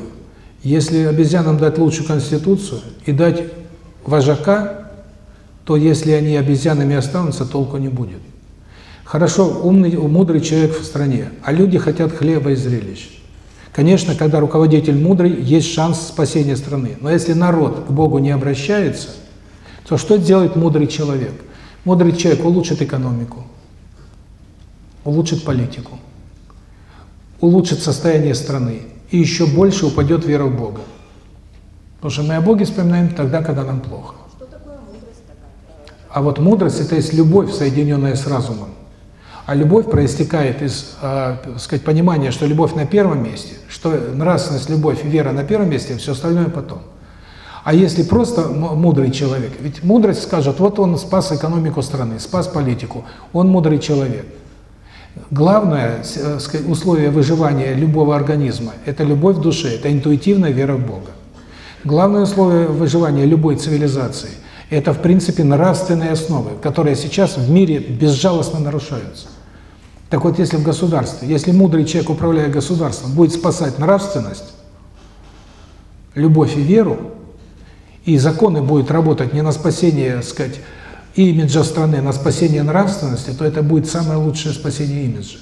если обезьянам дать лучшую конституцию и дать вожака, то если они обезьянами останутся, толку не будет. Хорошо, умный, мудрый человек в стране, а люди хотят хлеба и зрелищ. Конечно, когда руководитель мудрый, есть шанс спасения страны. Но если народ к Богу не обращается, то что делает мудрый человек? Мудрый человек улучшит экономику, улучшит политику, улучшит состояние страны, и еще больше упадет вера в Бога. Потому что мы о Боге вспоминаем тогда, когда нам плохо. Что такое мудрость такая? А вот мудрость – это есть любовь, соединенная с разумом. А любовь проистекает из, э, сказать, понимания, что любовь на первом месте, что нравственность, любовь вера на первом месте, все остальное потом. А если просто мудрый человек, ведь мудрость скажет, вот он спас экономику страны, спас политику, он мудрый человек. Главное э, условие выживания любого организма – это любовь в душе, это интуитивная вера в Бога. Главное условие выживания любой цивилизации – это, в принципе, нравственные основы, которые сейчас в мире безжалостно нарушаются. Так вот, если в государстве, если мудрый человек, управляя государством, будет спасать нравственность, любовь и веру, и законы будут работать не на спасение, так сказать, имиджа страны на спасение нравственности, то это будет самое лучшее спасение имиджа.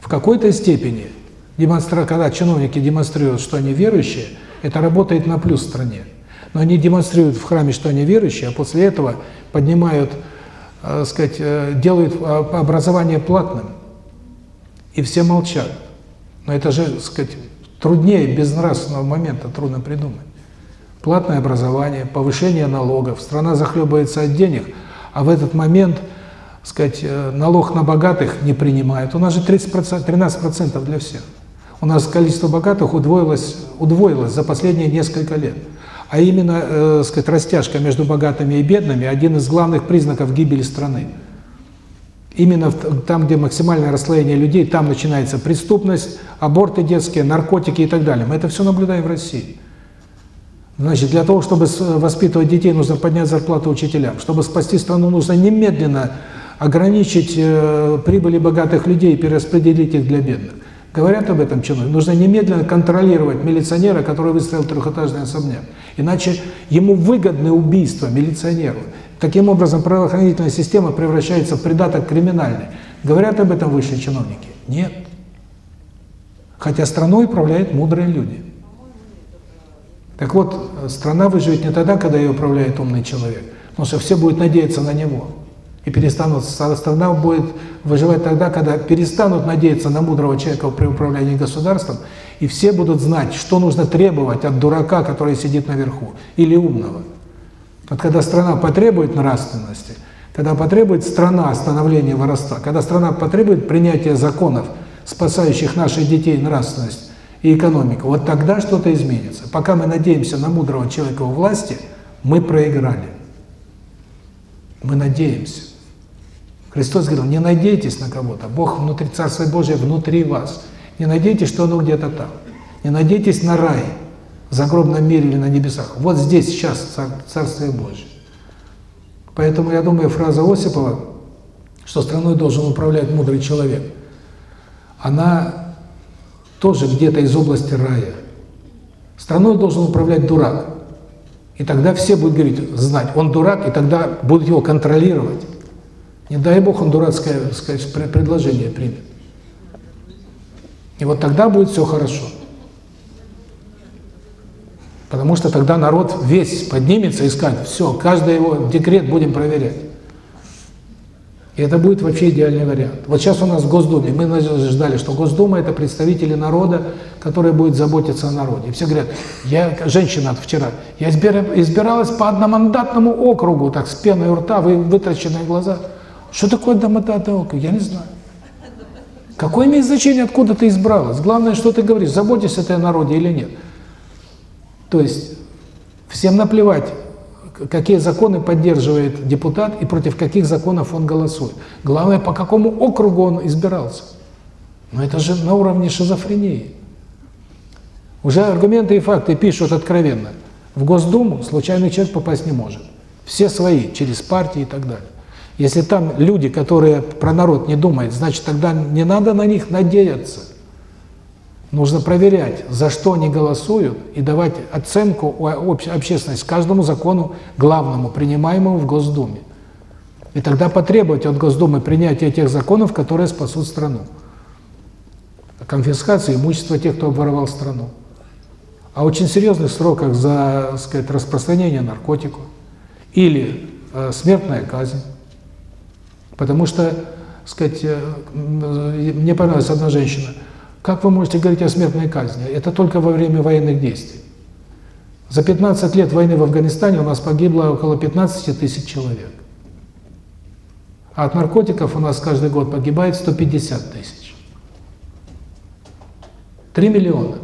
В какой-то степени, когда чиновники демонстрируют, что они верующие, это работает на плюс стране. Но они демонстрируют в храме, что они верующие, а после этого поднимают, э, сказать, э, делают э, образование платным. И все молчат. Но это же, сказать, труднее без нравственного момента трудно придумать. Платное образование, повышение налогов, страна захлебывается от денег, а в этот момент, сказать, э, налог на богатых не принимают. У нас же 30%, 13% для всех. У нас количество богатых удвоилось, удвоилось за последние несколько лет. А именно, э, сказать, растяжка между богатыми и бедными – один из главных признаков гибели страны. Именно там, где максимальное расслоение людей, там начинается преступность, аборты детские, наркотики и так далее. Мы это все наблюдаем в России. Значит, для того, чтобы воспитывать детей, нужно поднять зарплату учителям. Чтобы спасти страну, нужно немедленно ограничить э, прибыли богатых людей и перераспределить их для бедных. Говорят об этом чиновники. Нужно немедленно контролировать милиционера, который выстроил трехэтажный особняк. Иначе ему выгодны убийства милиционеру. Таким образом, правоохранительная система превращается в придаток криминальный. Говорят об этом высшие чиновники? Нет. Хотя страной управляют мудрые люди. Так вот, страна выживет не тогда, когда ее управляет умный человек, потому что все будут надеяться на него. И перестанут, страна будет выживать тогда, когда перестанут надеяться на мудрого человека при управлении государством, и все будут знать, что нужно требовать от дурака, который сидит наверху, или умного. Вот когда страна потребует нравственности, когда потребует страна остановления воровства, когда страна потребует принятия законов, спасающих наших детей нравственность, и экономику, вот тогда что-то изменится. Пока мы надеемся на мудрого человека у власти, мы проиграли. Мы надеемся. Христос говорил, не надейтесь на кого-то. Бог внутри, Царство Божие внутри вас. Не надейтесь, что оно где-то там. Не надейтесь на рай в загробном мире или на небесах. Вот здесь, сейчас Царствие Божие. Поэтому я думаю, фраза Осипова, что страной должен управлять мудрый человек, она тоже где-то из области рая. Страной должен управлять дурак. И тогда все будут говорить, знать, он дурак, и тогда будут его контролировать. Не дай Бог, он дурацкое сказать, предложение примет. И вот тогда будет все хорошо. Потому что тогда народ весь поднимется и скажет, все, каждый его декрет будем проверять. И это будет вообще идеальный вариант. Вот сейчас у нас в Госдуме, мы ждали, что Госдума – это представители народа, которые будут заботиться о народе. И все говорят, я, женщина вчера, я избиралась по одномандатному округу, так, с пеной у рта, вы вытраченные глаза. Что такое одномандатный округ? Я не знаю. Какое имеет значение, откуда ты избралась? Главное, что ты говоришь, заботишься ты о народе или нет. То есть, всем наплевать, какие законы поддерживает депутат и против каких законов он голосует. Главное, по какому округу он избирался. Но это же на уровне шизофрении. Уже аргументы и факты пишут откровенно. В Госдуму случайный человек попасть не может. Все свои, через партии и так далее. Если там люди, которые про народ не думают, значит, тогда не надо на них надеяться. Нужно проверять, за что они голосуют, и давать оценку общественности каждому закону главному, принимаемому в Госдуме. И тогда потребовать от Госдумы принятия тех законов, которые спасут страну. Конфискации имущества тех, кто обворовал страну. О очень серьезных сроках за, сказать, распространение наркотиков или э, смертная казнь. Потому что, сказать, э, мне понравилась одна женщина – как вы можете говорить о смертной казни? Это только во время военных действий. За 15 лет войны в Афганистане у нас погибло около 15 тысяч человек. А от наркотиков у нас каждый год погибает 150 тысяч. 3 миллиона.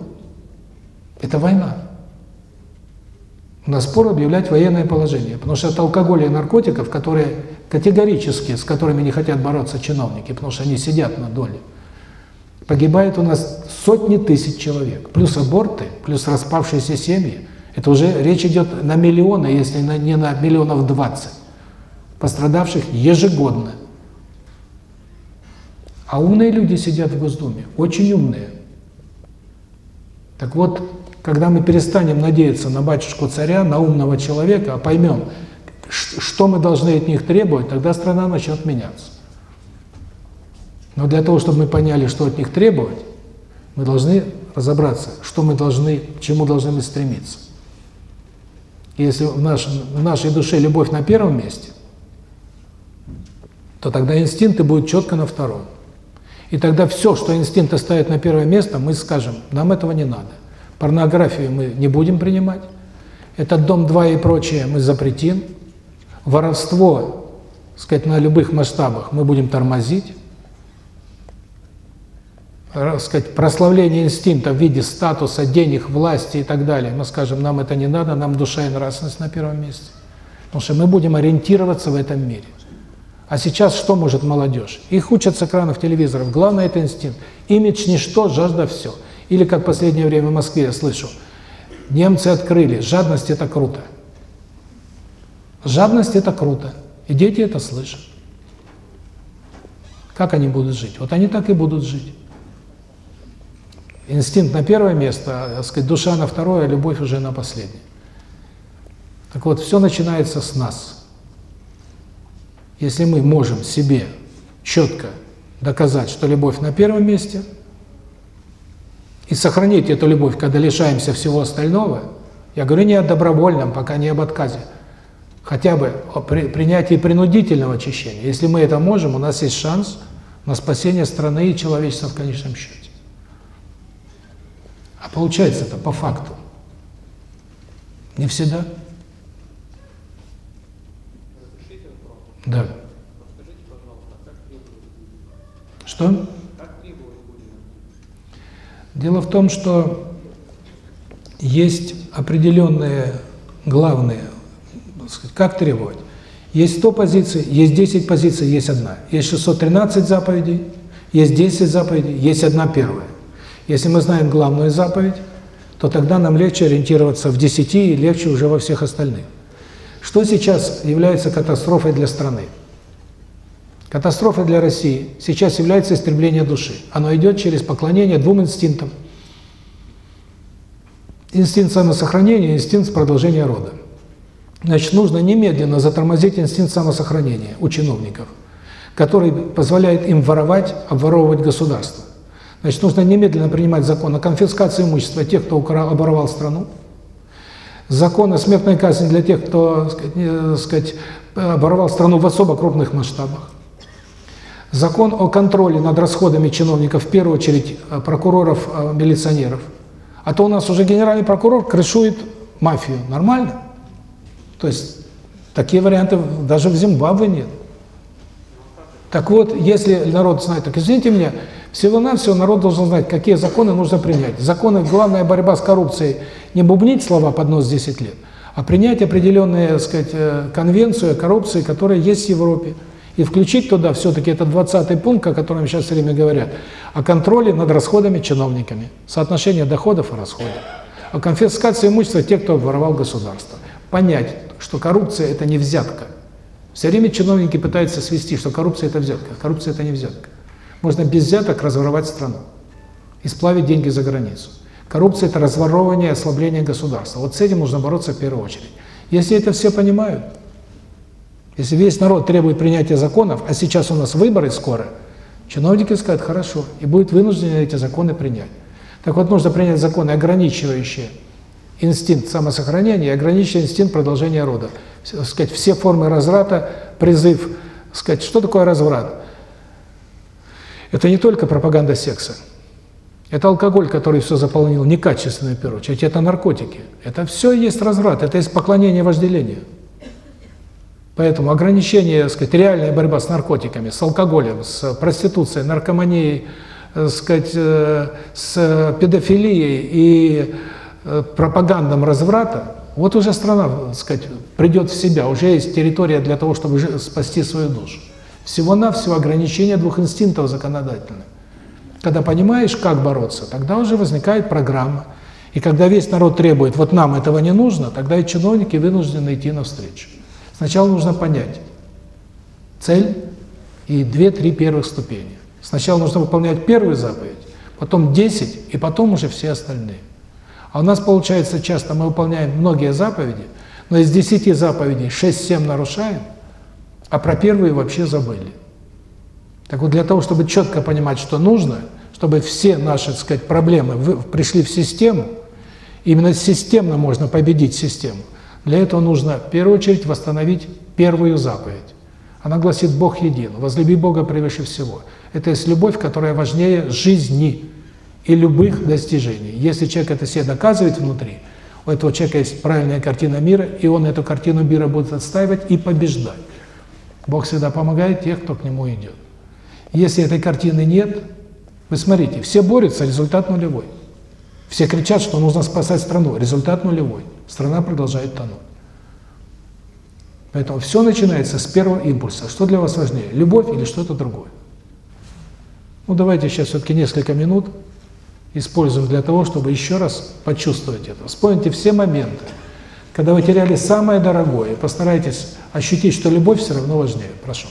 Это война. У нас пора объявлять военное положение, потому что от алкоголя и наркотиков, которые категорически, с которыми не хотят бороться чиновники, потому что они сидят на доле, Погибает у нас сотни тысяч человек. Плюс аборты, плюс распавшиеся семьи. Это уже речь идет на миллионы, если не на миллионов двадцать пострадавших ежегодно. А умные люди сидят в Госдуме, очень умные. Так вот, когда мы перестанем надеяться на батюшку царя, на умного человека, а поймем, что мы должны от них требовать, тогда страна начнет меняться. Но для того, чтобы мы поняли, что от них требовать, мы должны разобраться, что мы должны, к чему должны мы стремиться. Если в, наш, в нашей душе любовь на первом месте, то тогда инстинкты будут четко на втором. И тогда все, что инстинкты ставят на первое место, мы скажем, нам этого не надо. Порнографию мы не будем принимать, этот дом-2 и прочее мы запретим, воровство, сказать, на любых масштабах мы будем тормозить, сказать, прославление инстинкта в виде статуса, денег, власти и так далее, мы скажем, нам это не надо, нам душа и нравственность на первом месте. Потому что мы будем ориентироваться в этом мире. А сейчас что может молодежь? Их учат с экранов телевизоров. Главное – это инстинкт. Имидж – ничто, жажда – все. Или, как в последнее время в Москве я слышу, немцы открыли, жадность – это круто. Жадность – это круто. И дети это слышат. Как они будут жить? Вот они так и будут жить. Инстинкт на первое место, а сказать, душа на второе, а любовь уже на последнее. Так вот, все начинается с нас. Если мы можем себе четко доказать, что любовь на первом месте, и сохранить эту любовь, когда лишаемся всего остального, я говорю не о добровольном, пока не об отказе, хотя бы о при, принятии принудительного очищения. Если мы это можем, у нас есть шанс на спасение страны и человечества в конечном счете. А получается это по факту. Не всегда. Да. Что? Дело в том, что есть определенные главные, как требовать. Есть 100 позиций, есть 10 позиций, есть одна. Есть 613 заповедей, есть 10 заповедей, есть одна первая. Если мы знаем главную заповедь, то тогда нам легче ориентироваться в десяти и легче уже во всех остальных. Что сейчас является катастрофой для страны? Катастрофой для России сейчас является истребление души. Оно идет через поклонение двум инстинктам. Инстинкт самосохранения и инстинкт продолжения рода. Значит, нужно немедленно затормозить инстинкт самосохранения у чиновников, который позволяет им воровать, обворовывать государство. Значит, нужно немедленно принимать закон о конфискации имущества тех, кто украл, оборвал страну, закон о смертной казни для тех, кто, сказать, сказать, оборвал страну в особо крупных масштабах, закон о контроле над расходами чиновников, в первую очередь э, прокуроров, э, милиционеров. А то у нас уже генеральный прокурор крышует мафию. Нормально? То есть такие варианты даже в Зимбабве нет. Так вот, если народ знает, так извините меня, всего-навсего народ должен знать, какие законы нужно принять. Законы, главная борьба с коррупцией, не бубнить слова под нос 10 лет, а принять определенную, так сказать, э, конвенцию о коррупции, которая есть в Европе. И включить туда все-таки этот 20 пункт, о котором сейчас все время говорят, о контроле над расходами чиновниками, соотношение доходов и расходов, о конфискации имущества тех, кто воровал государство. Понять, что коррупция – это не взятка, все время чиновники пытаются свести, что коррупция – это взятка. Коррупция – это не взятка. Можно без взяток разворовать страну и сплавить деньги за границу. Коррупция – это разворовывание ослабление государства. Вот с этим нужно бороться в первую очередь. Если это все понимают, если весь народ требует принятия законов, а сейчас у нас выборы скоро, чиновники скажут «хорошо» и будут вынуждены эти законы принять. Так вот, нужно принять законы, ограничивающие инстинкт самосохранения и ограничивающие инстинкт продолжения рода сказать, все формы разврата, призыв, сказать, что такое разврат? Это не только пропаганда секса. Это алкоголь, который все заполнил, некачественный, в первую очередь, это наркотики. Это все есть разврат, это есть поклонение вожделению. Поэтому ограничение, сказать, реальная борьба с наркотиками, с алкоголем, с проституцией, наркоманией, э, сказать, э, с педофилией и э, пропагандом разврата, вот уже страна, так сказать, придет в себя, уже есть территория для того, чтобы спасти свою душу. Всего-навсего ограничение двух инстинктов законодательных. Когда понимаешь, как бороться, тогда уже возникает программа. И когда весь народ требует, вот нам этого не нужно, тогда и чиновники вынуждены идти навстречу. Сначала нужно понять цель и две-три первых ступени. Сначала нужно выполнять первую заповедь, потом 10, и потом уже все остальные. А у нас получается часто мы выполняем многие заповеди, но из 10 заповедей 6-7 нарушаем, а про первые вообще забыли. Так вот, для того, чтобы четко понимать, что нужно, чтобы все наши, так сказать, проблемы пришли в систему, именно системно можно победить систему, Для этого нужно в первую очередь восстановить первую заповедь. Она гласит «Бог един, возлюби Бога превыше всего». Это есть любовь, которая важнее жизни и любых достижений. Если человек это себе доказывает внутри, у этого человека есть правильная картина мира, и он эту картину мира будет отстаивать и побеждать. Бог всегда помогает тех, кто к Нему идет. Если этой картины нет, вы смотрите, все борются, результат нулевой. Все кричат, что нужно спасать страну, результат нулевой. Страна продолжает тонуть. Поэтому все начинается с первого импульса. Что для вас важнее, любовь или что-то другое? Ну, давайте сейчас все-таки несколько минут используем для того, чтобы еще раз почувствовать это. Вспомните все моменты, когда вы теряли самое дорогое, постарайтесь ощутить, что любовь все равно важнее. Прошу.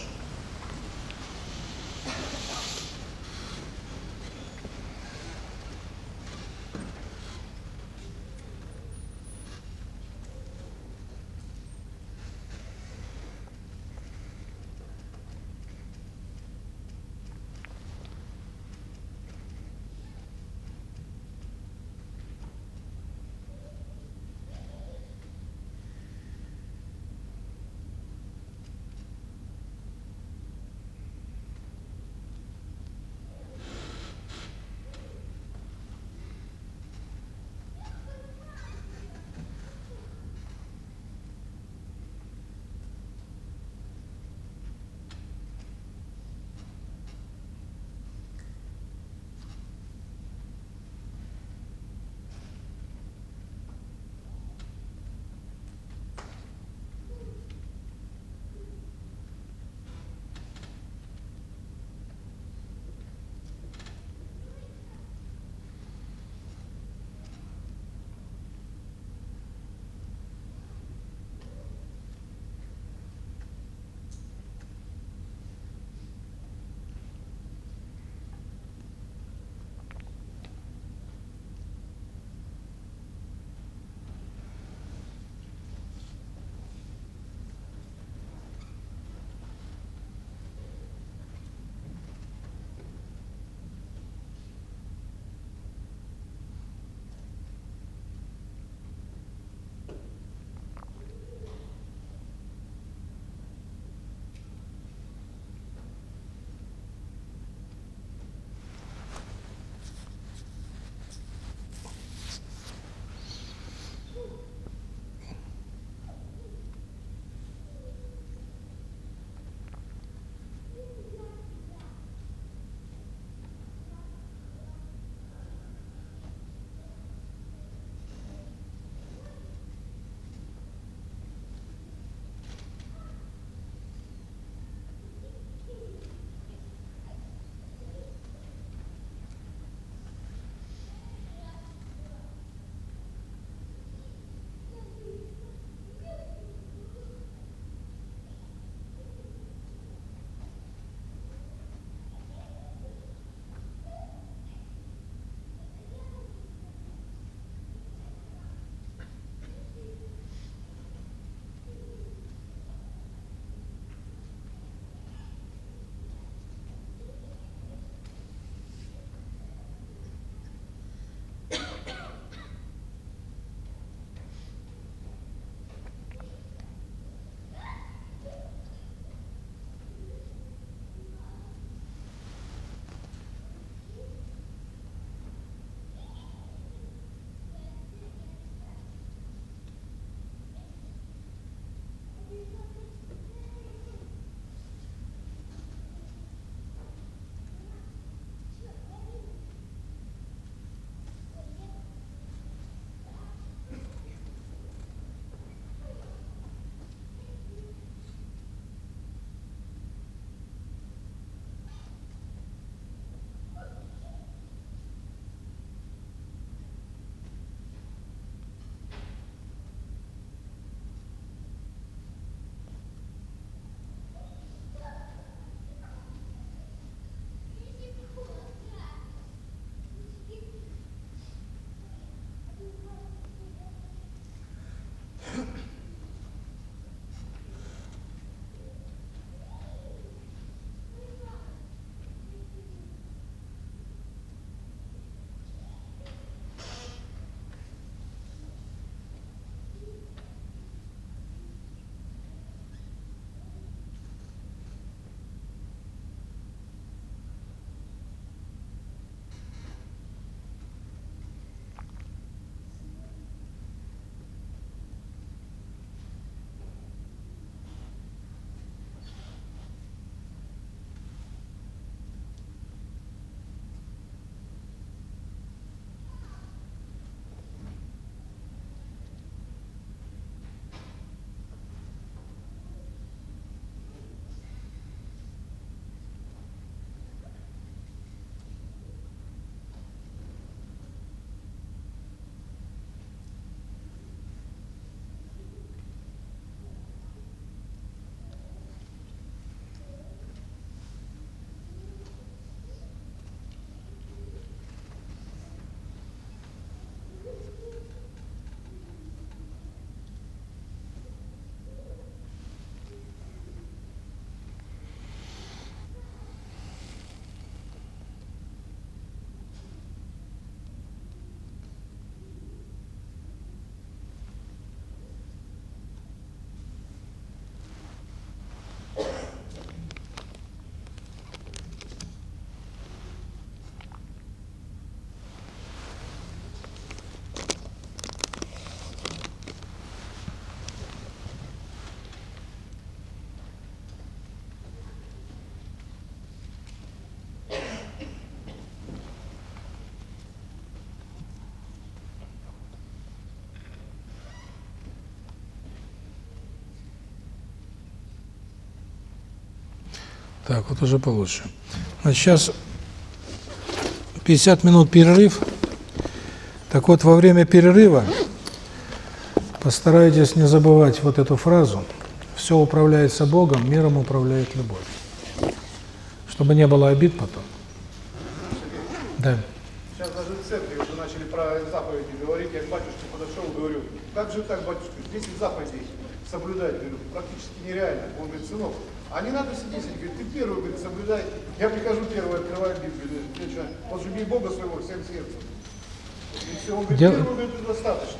Так, вот уже получше. Значит, сейчас 50 минут перерыв. Так вот, во время перерыва постарайтесь не забывать вот эту фразу «Все управляется Богом, миром управляет любовь». Чтобы не было обид потом. Да. Сейчас даже в церкви уже начали про заповеди говорить. Я к батюшке подошел, говорю, как же так, батюшка, 10 заповедей соблюдать, говорю, практически нереально. Он говорит, сынок, а не надо сидеть, он говорит, ты первый, говорит, соблюдай. Я прихожу первый, открываю Библию, возлюби Бога своего всем сердцем. И все, он говорит, Дел- первый, говорит, достаточно.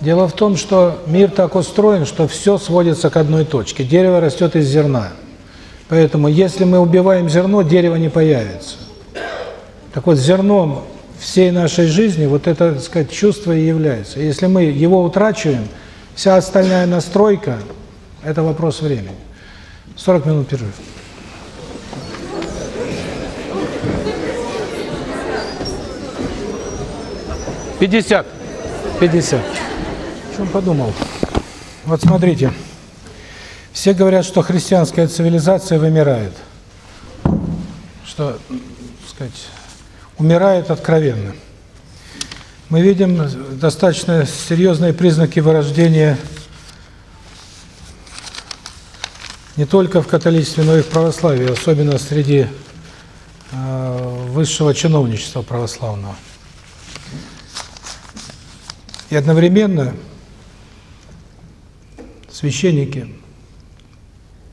Дело в том, что мир так устроен, что все сводится к одной точке. Дерево растет из зерна. Поэтому, если мы убиваем зерно, дерево не появится. Так вот, зерном всей нашей жизни вот это, так сказать, чувство и является. Если мы его утрачиваем, вся остальная настройка – это вопрос времени. 40 минут перерыв. Пятьдесят. Пятьдесят. Чем подумал? Вот смотрите. Все говорят, что христианская цивилизация вымирает. Что, так сказать, умирает откровенно. Мы видим достаточно серьезные признаки вырождения не только в католичестве, но и в православии, особенно среди э, высшего чиновничества православного. И одновременно священники,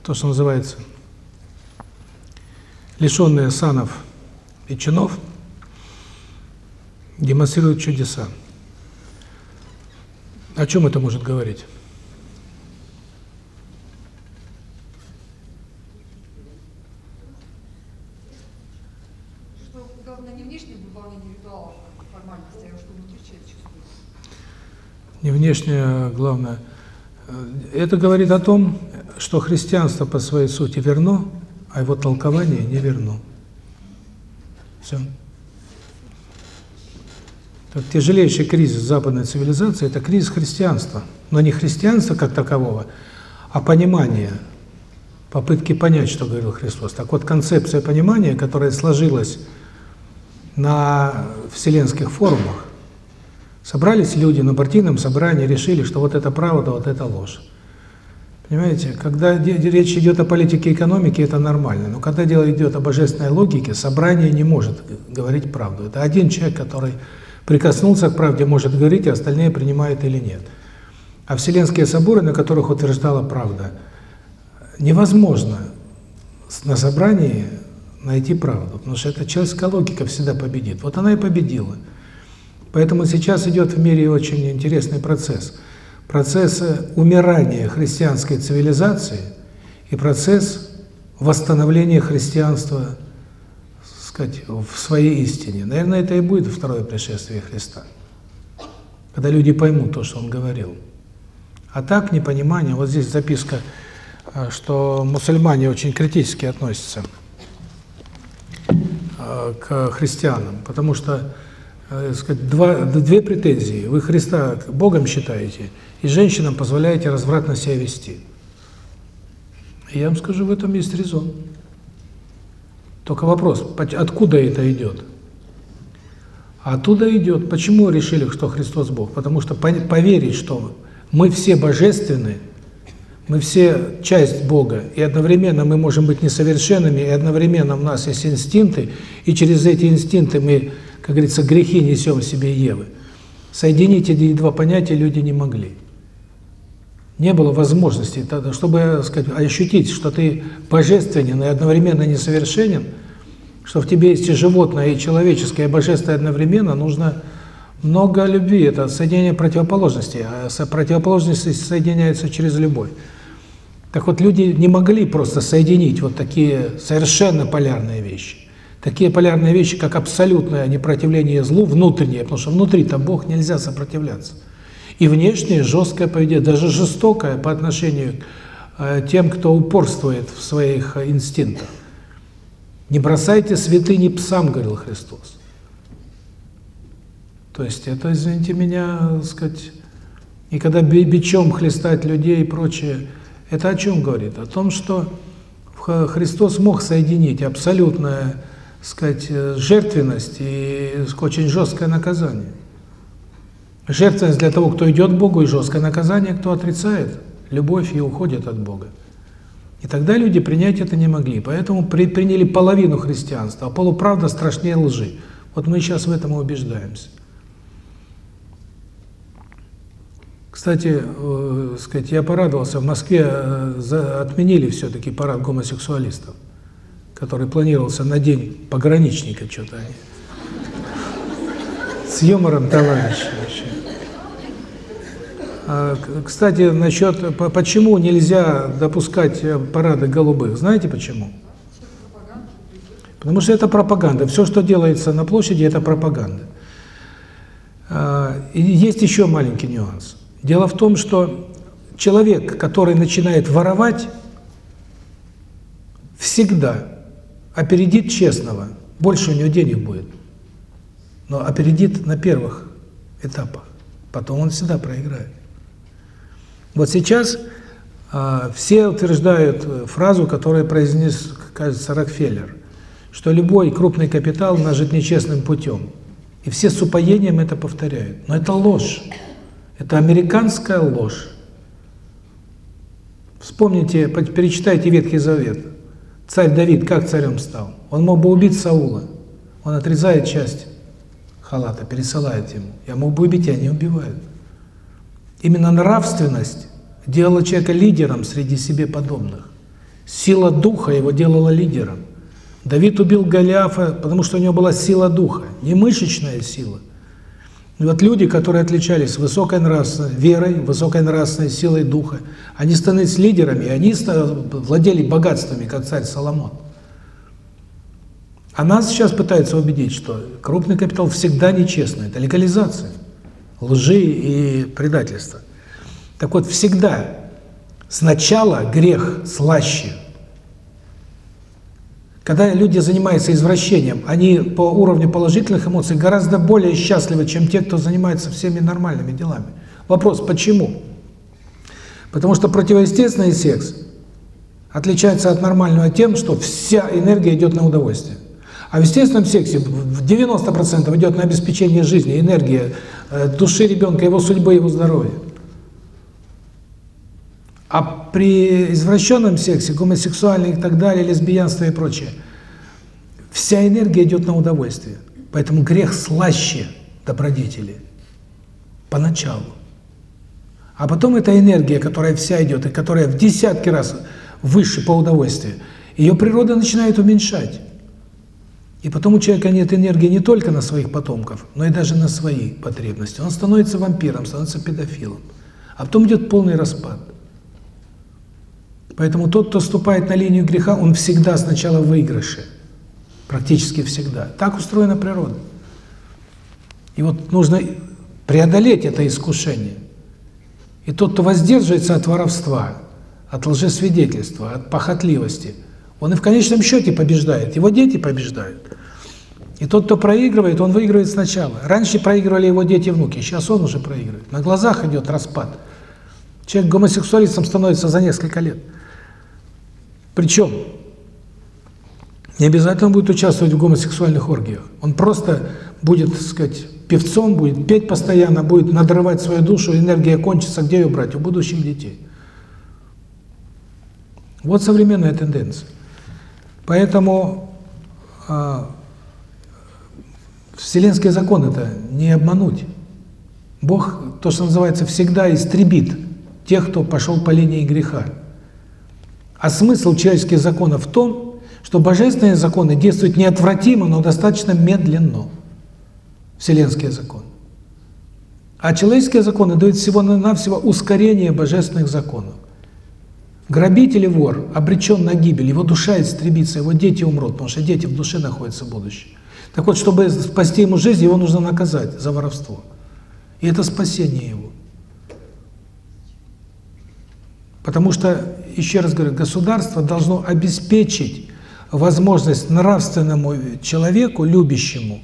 то, что называется, лишенные санов и чинов, демонстрируют чудеса. О чем это может говорить? Что главное не внешнее выполнение ритуалов, как формальности, а что внутри человек чувствует. Не внешнее, а главное. Э, Это говорит о том, что христианство по своей сути верно, а его толкование не верно. Все. Так, тяжелейший кризис западной цивилизации – это кризис христианства. Но не христианства как такового, а понимания, попытки понять, что говорил Христос. Так вот, концепция понимания, которая сложилась на вселенских форумах, Собрались люди на партийном собрании, решили, что вот это правда, вот это ложь. Понимаете, когда речь идет о политике и экономике, это нормально. Но когда дело идет о божественной логике, собрание не может говорить правду. Это один человек, который прикоснулся к правде, может говорить, а остальные принимают или нет. А Вселенские соборы, на которых утверждала правда, невозможно на собрании найти правду, потому что эта человеческая логика всегда победит. Вот она и победила. Поэтому сейчас идет в мире очень интересный процесс. Процесс умирания христианской цивилизации и процесс восстановления христианства, сказать, в своей истине. Наверное, это и будет второе пришествие Христа. Когда люди поймут то, что Он говорил. А так, непонимание, вот здесь записка, что мусульмане очень критически относятся к христианам, потому что сказать, два, две претензии. Вы Христа Богом считаете, и женщинам позволяете развратно себя вести. И я вам скажу, в этом есть резон. Только вопрос, откуда это идет? Оттуда идет. Почему решили, что Христос Бог? Потому что поверить, что мы все божественны, мы все часть Бога, и одновременно мы можем быть несовершенными, и одновременно у нас есть инстинкты, и через эти инстинкты мы как говорится, грехи несем в себе Евы. Соединить эти два понятия люди не могли. Не было возможности, чтобы сказать, ощутить, что ты божественен и одновременно несовершенен, что в тебе есть и животное, и человеческое, и божественное одновременно, нужно много любви. Это соединение противоположностей, а противоположности соединяются через любовь. Так вот, люди не могли просто соединить вот такие совершенно полярные вещи. Такие полярные вещи, как абсолютное непротивление злу, внутреннее, потому что внутри-то Бог нельзя сопротивляться. И внешнее жесткое поведение, даже жестокое по отношению к тем, кто упорствует в своих инстинктах. Не бросайте святыни псам, говорил Христос. То есть это, извините меня, так сказать, и когда бичом хлестать людей и прочее, это о чем говорит? О том, что Христос мог соединить абсолютную, сказать, э, жертвенность и очень жесткое наказание. Жертвенность для того, кто идет к Богу, и жесткое наказание, кто отрицает любовь и уходит от Бога. И тогда люди принять это не могли, поэтому при, приняли половину христианства, а полуправда страшнее лжи. Вот мы сейчас в этом и убеждаемся. Кстати, э, сказать, я порадовался, в Москве э, за, отменили все-таки парад гомосексуалистов, который планировался на день пограничника, что-то они. С юмором, товарищи, вообще. А, Кстати, насчет, по- почему нельзя допускать э, парады голубых, знаете почему? Потому что это пропаганда. Все, что делается на площади, это пропаганда. А, И есть еще маленький нюанс. Дело в том, что человек, который начинает воровать, всегда опередит честного. Больше у него денег будет. Но опередит на первых этапах. Потом он всегда проиграет. Вот сейчас а, все утверждают э, фразу, которую произнес, кажется, Рокфеллер, что любой крупный капитал нажит нечестным путем. И все с упоением это повторяют. Но это ложь. Это американская ложь. Вспомните, по- перечитайте Ветхий Завет. Царь Давид как царем стал? Он мог бы убить Саула. Он отрезает часть халата, пересылает ему. Я мог бы убить, я не убиваю. Именно нравственность делала человека лидером среди себе подобных. Сила духа его делала лидером. Давид убил Голиафа, потому что у него была сила духа, не мышечная сила. И вот люди, которые отличались высокой нравственной верой, высокой нравственной силой духа, они становились лидерами, они владели богатствами, как царь Соломон. А нас сейчас пытаются убедить, что крупный капитал всегда нечестный. Это легализация лжи и предательства. Так вот, всегда сначала грех слаще. Когда люди занимаются извращением, они по уровню положительных эмоций гораздо более счастливы, чем те, кто занимается всеми нормальными делами. Вопрос, почему? Потому что противоестественный секс отличается от нормального тем, что вся энергия идет на удовольствие. А в естественном сексе в 90% идет на обеспечение жизни, энергия э, души ребенка, его судьбы, его здоровья. При извращенном сексе, гомосексуальном и так далее, лесбиянство и прочее, вся энергия идет на удовольствие. Поэтому грех слаще добродетели. Поначалу. А потом эта энергия, которая вся идет, и которая в десятки раз выше по удовольствию, ее природа начинает уменьшать. И потом у человека нет энергии не только на своих потомков, но и даже на свои потребности. Он становится вампиром, становится педофилом. А потом идет полный распад. Поэтому тот, кто ступает на линию греха, он всегда сначала в выигрыше. Практически всегда. Так устроена природа. И вот нужно преодолеть это искушение. И тот, кто воздерживается от воровства, от лжесвидетельства, от похотливости, он и в конечном счете побеждает. Его дети побеждают. И тот, кто проигрывает, он выигрывает сначала. Раньше проигрывали его дети и внуки, сейчас он уже проигрывает. На глазах идет распад. Человек гомосексуалистом становится за несколько лет. Причем не обязательно будет участвовать в гомосексуальных оргиях. Он просто будет, так сказать, певцом, будет петь постоянно, будет надрывать свою душу, энергия кончится, где ее брать? У будущих детей. Вот современная тенденция. Поэтому э, вселенский закон это не обмануть. Бог, то, что называется, всегда истребит тех, кто пошел по линии греха. А смысл человеческих законов в том, что божественные законы действуют неотвратимо, но достаточно медленно. Вселенские законы. А человеческие законы дают всего-навсего ускорение божественных законов. Грабитель и вор обречен на гибель, его душа истребится, его дети умрут, потому что дети в душе находятся в будущем. Так вот, чтобы спасти ему жизнь, его нужно наказать за воровство. И это спасение его. Потому что, еще раз говорю, государство должно обеспечить возможность нравственному человеку, любящему,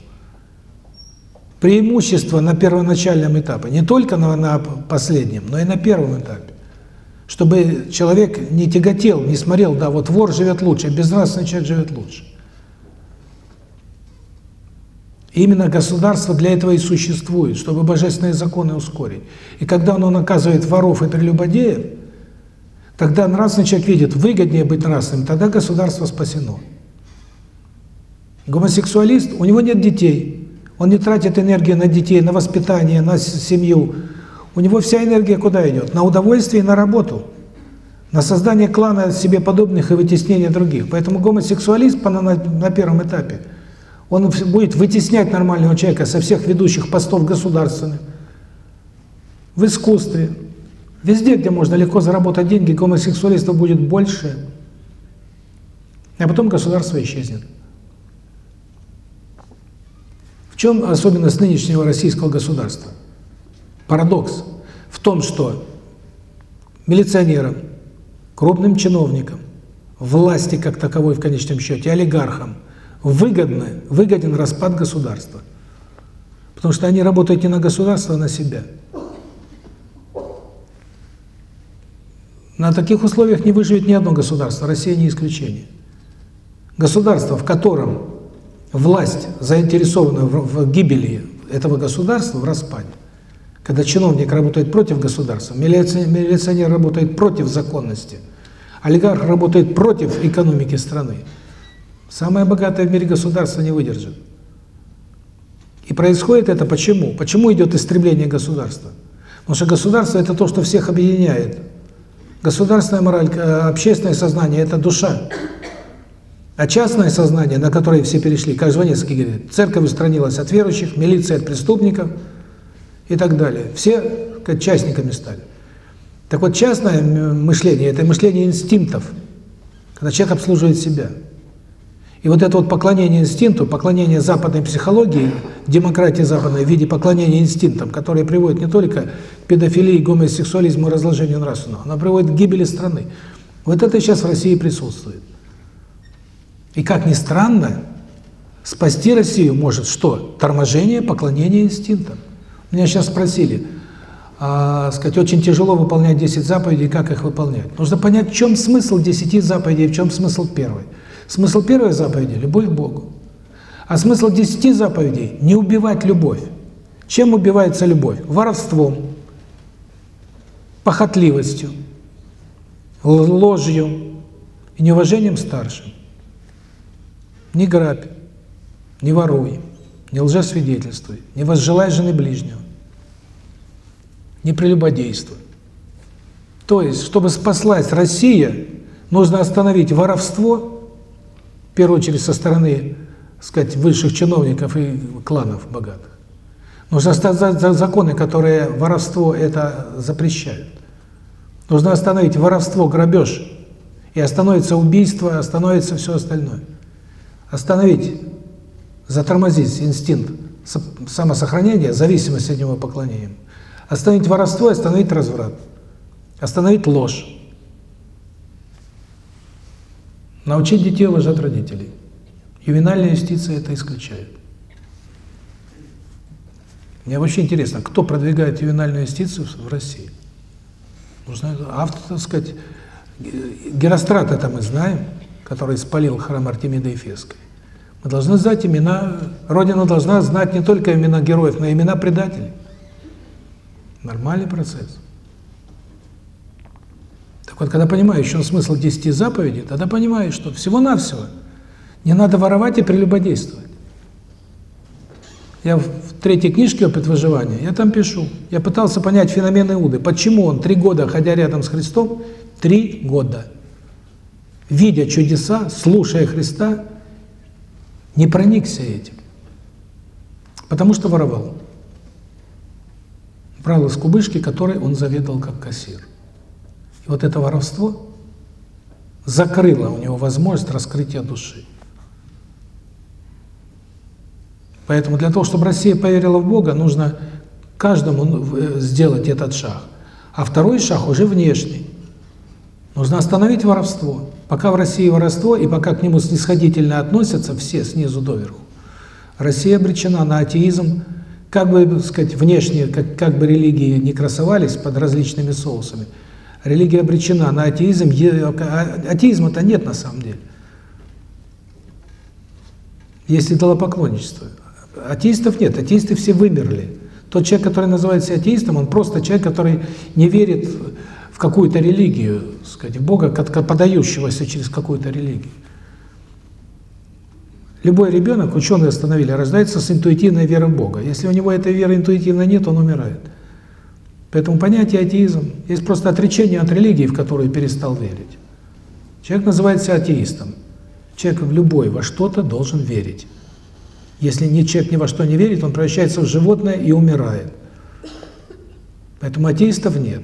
преимущество на первоначальном этапе, не только на, на последнем, но и на первом этапе. Чтобы человек не тяготел, не смотрел, да, вот вор живет лучше, безнравственный человек живет лучше. Именно государство для этого и существует, чтобы божественные законы ускорить. И когда оно наказывает воров и прелюбодеев, тогда нравственный человек видит, выгоднее быть нравственным, тогда государство спасено. Гомосексуалист, у него нет детей, он не тратит энергию на детей, на воспитание, на семью. У него вся энергия куда идет? На удовольствие и на работу. На создание клана себе подобных и вытеснение других. Поэтому гомосексуалист на, на, первом этапе – он будет вытеснять нормального человека со всех ведущих постов государственных, в искусстве, везде, где можно легко заработать деньги, гомосексуалистов будет больше, а потом государство исчезнет. В чем особенность нынешнего российского государства? Парадокс в том, что милиционерам, крупным чиновникам, власти как таковой в конечном счете, олигархам – выгодно, выгоден распад государства. Потому что они работают не на государство, а на себя. На таких условиях не выживет ни одно государство, Россия не исключение. Государство, в котором власть заинтересована в, гибели этого государства, в распаде, когда чиновник работает против государства, милиционер работает против законности, олигарх работает против экономики страны, Самое богатое в мире государство не выдержит. И происходит это почему? Почему идет истребление государства? Потому что государство – это то, что всех объединяет. Государственная мораль, э, общественное сознание – это душа. А частное сознание, на которое все перешли, как Жванецкий говорит, церковь устранилась от верующих, милиция от преступников и так далее. Все как частниками стали. Так вот, частное мышление – это мышление инстинктов, когда человек обслуживает себя. И вот это вот поклонение инстинкту, поклонение западной психологии, демократии западной в виде поклонения инстинктам, которые приводят не только к педофилии, гомосексуализму и разложению нравственного, она приводит к гибели страны. Вот это сейчас в России присутствует. И как ни странно, спасти Россию может что? Торможение, поклонение инстинктам. Меня сейчас спросили, а, сказать, очень тяжело выполнять 10 заповедей, как их выполнять. Нужно понять, в чем смысл 10 заповедей, в чем смысл первой. Смысл первой заповеди – любовь к Богу. А смысл десяти заповедей – не убивать любовь. Чем убивается любовь? Воровством, похотливостью, ложью и неуважением старшим. Не грабь, не воруй, не лжесвидетельствуй, не возжелай жены ближнего, не прелюбодействуй. То есть, чтобы спаслась Россия, нужно остановить воровство в первую очередь со стороны, сказать, высших чиновников и кланов богатых. Нужно создать законы, которые воровство это запрещают. Нужно остановить воровство, грабеж, и остановится убийство, остановится все остальное. Остановить, затормозить инстинкт самосохранения, зависимость от него поклонением. Остановить воровство, остановить разврат. Остановить ложь. Научить детей уважать родителей. Ювенальная юстиция это исключает. Мне вообще интересно, кто продвигает ювенальную юстицию в России? Нужно автор, так сказать, Герострат это мы знаем, который спалил храм Артемида Ефесской. Мы должны знать имена, Родина должна знать не только имена героев, но и имена предателей. Нормальный процесс. Вот, когда понимаешь, в чем смысл десяти заповедей, тогда понимаешь, что всего-навсего не надо воровать и прелюбодействовать. Я в третьей книжке «Опыт выживания», я там пишу, я пытался понять феномен Иуды, почему он три года, ходя рядом с Христом, три года, видя чудеса, слушая Христа, не проникся этим, потому что воровал. Брал из кубышки, которой он заведовал как кассир. И вот это воровство закрыло у него возможность раскрытия души. Поэтому для того, чтобы Россия поверила в Бога, нужно каждому ну, э, сделать этот шаг. А второй шаг уже внешний. Нужно остановить воровство. Пока в России воровство, и пока к нему снисходительно относятся все снизу доверху, Россия обречена на атеизм, как бы, так сказать, внешне, как, как бы религии не красовались под различными соусами – Религия обречена на атеизм. А, атеизма-то нет на самом деле. Есть идолопоклонничество. Атеистов нет, атеисты все вымерли. Тот человек, который называется атеистом, он просто человек, который не верит в какую-то религию, сказать, Бога, подающегося через какую-то религию. Любой ребенок, ученые остановили, рождается с интуитивной верой в Бога. Если у него этой веры интуитивно нет, он умирает. Поэтому понятие атеизм есть просто отречение от религии, в которую перестал верить. Человек называется атеистом. Человек в любой во что-то должен верить. Если не человек ни во что не верит, он превращается в животное и умирает. Поэтому атеистов нет.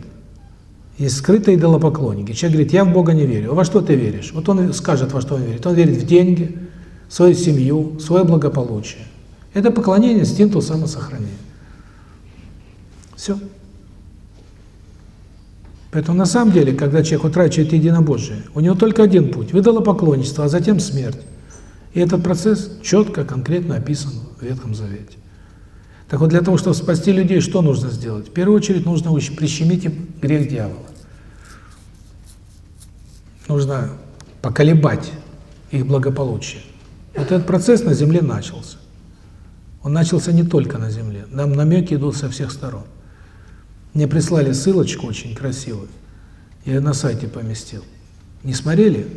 Есть скрытые идолопоклонники. Человек говорит, я в Бога не верю. А во что ты веришь? Вот он скажет, во что он верит. Он верит в деньги, в свою семью, в свое благополучие. Это поклонение инстинкту самосохранения. Все. Поэтому на самом деле, когда человек утрачивает единобожие, у него только один путь – выдалопоклонничество, а затем смерть. И этот процесс четко, конкретно описан в Ветхом Завете. Так вот, для того, чтобы спасти людей, что нужно сделать? В первую очередь нужно прищемить им грех дьявола. Нужно поколебать их благополучие. Вот этот процесс на Земле начался. Он начался не только на Земле. Нам намеки идут со всех сторон. Мне прислали ссылочку очень красивую. Я ее на сайте поместил. Не смотрели?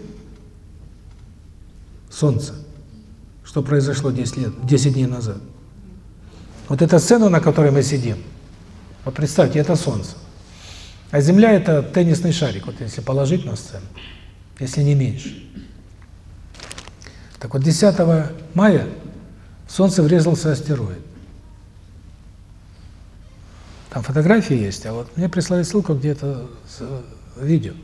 Солнце. Что произошло 10 лет, 10 дней назад. Вот эта сцена, на которой мы сидим, вот представьте, это Солнце. А Земля – это теннисный шарик, вот если положить на сцену, если не меньше. Так вот, 10 мая Солнце врезался астероид. Там фотографии есть, а вот мне прислали ссылку где-то видео.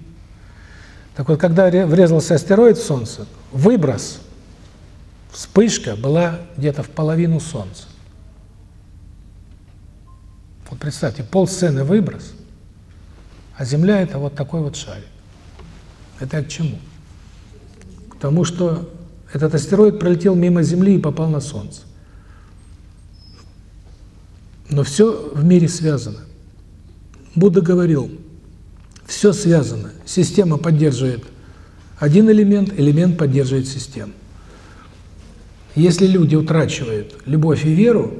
Так вот, когда врезался астероид в Солнце, выброс, вспышка была где-то в половину Солнца. Вот представьте, полсцены выброс, а Земля – это вот такой вот шарик. Это к чему? К тому, что этот астероид пролетел мимо Земли и попал на Солнце. Но все в мире связано. Будда говорил, все связано. Система поддерживает один элемент, элемент поддерживает систему. Если люди утрачивают любовь и веру,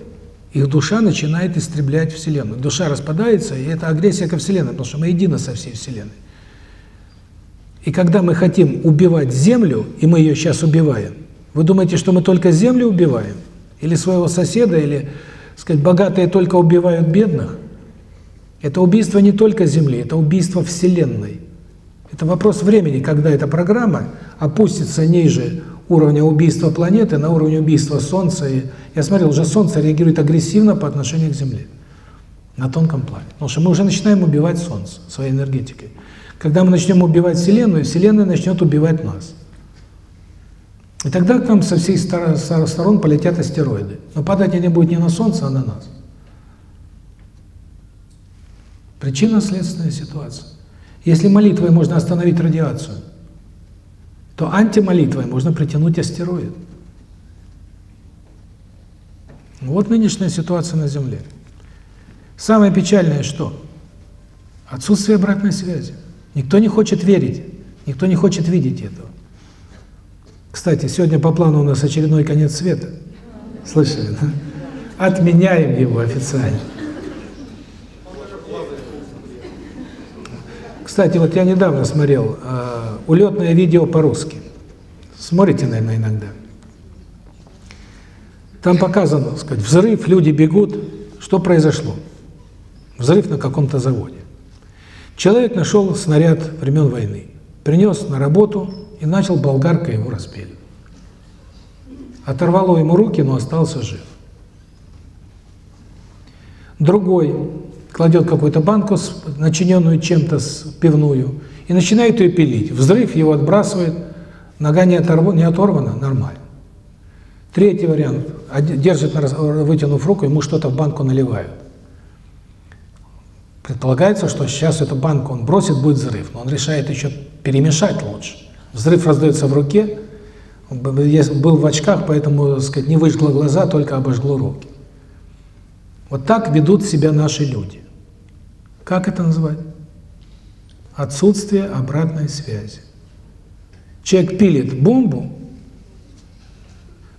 их душа начинает истреблять Вселенную. Душа распадается, и это агрессия ко Вселенной, потому что мы едины со всей Вселенной. И когда мы хотим убивать Землю, и мы ее сейчас убиваем, вы думаете, что мы только Землю убиваем? Или своего соседа, или сказать, богатые только убивают бедных, это убийство не только Земли, это убийство Вселенной. Это вопрос времени, когда эта программа опустится ниже уровня убийства планеты на уровень убийства Солнца. И я смотрел, уже Солнце реагирует агрессивно по отношению к Земле на тонком плане. Потому что мы уже начинаем убивать Солнце своей энергетикой. Когда мы начнем убивать Вселенную, Вселенная начнет убивать нас. И тогда к нам со всех сторон полетят астероиды. Но падать они будут не на Солнце, а на нас. Причинно-следственная ситуация. Если молитвой можно остановить радиацию, то антимолитвой можно притянуть астероид. Вот нынешняя ситуация на Земле. Самое печальное что? Отсутствие обратной связи. Никто не хочет верить, никто не хочет видеть этого. Кстати, сегодня по плану у нас очередной конец света. Слышали, да? Отменяем его официально. Кстати, вот я недавно смотрел э, улетное видео по-русски. Смотрите, наверное, иногда. Там показано, сказать, взрыв, люди бегут. Что произошло? Взрыв на каком-то заводе. Человек нашел снаряд времен войны, принес на работу, и начал болгаркой его распиливать. Оторвало ему руки, но остался жив. Другой кладет какую-то банку, начиненную чем-то пивную, и начинает ее пилить. Взрыв его отбрасывает, нога не, оторвана, не оторвана, нормально. Третий вариант. Держит, вытянув руку, ему что-то в банку наливают. Предполагается, что сейчас эту банку он бросит, будет взрыв, но он решает еще перемешать лучше. Взрыв раздается в руке, я был в очках, поэтому, так сказать, не выжгло глаза, только обожгло руки. Вот так ведут себя наши люди. Как это называть? Отсутствие обратной связи. Человек пилит бомбу,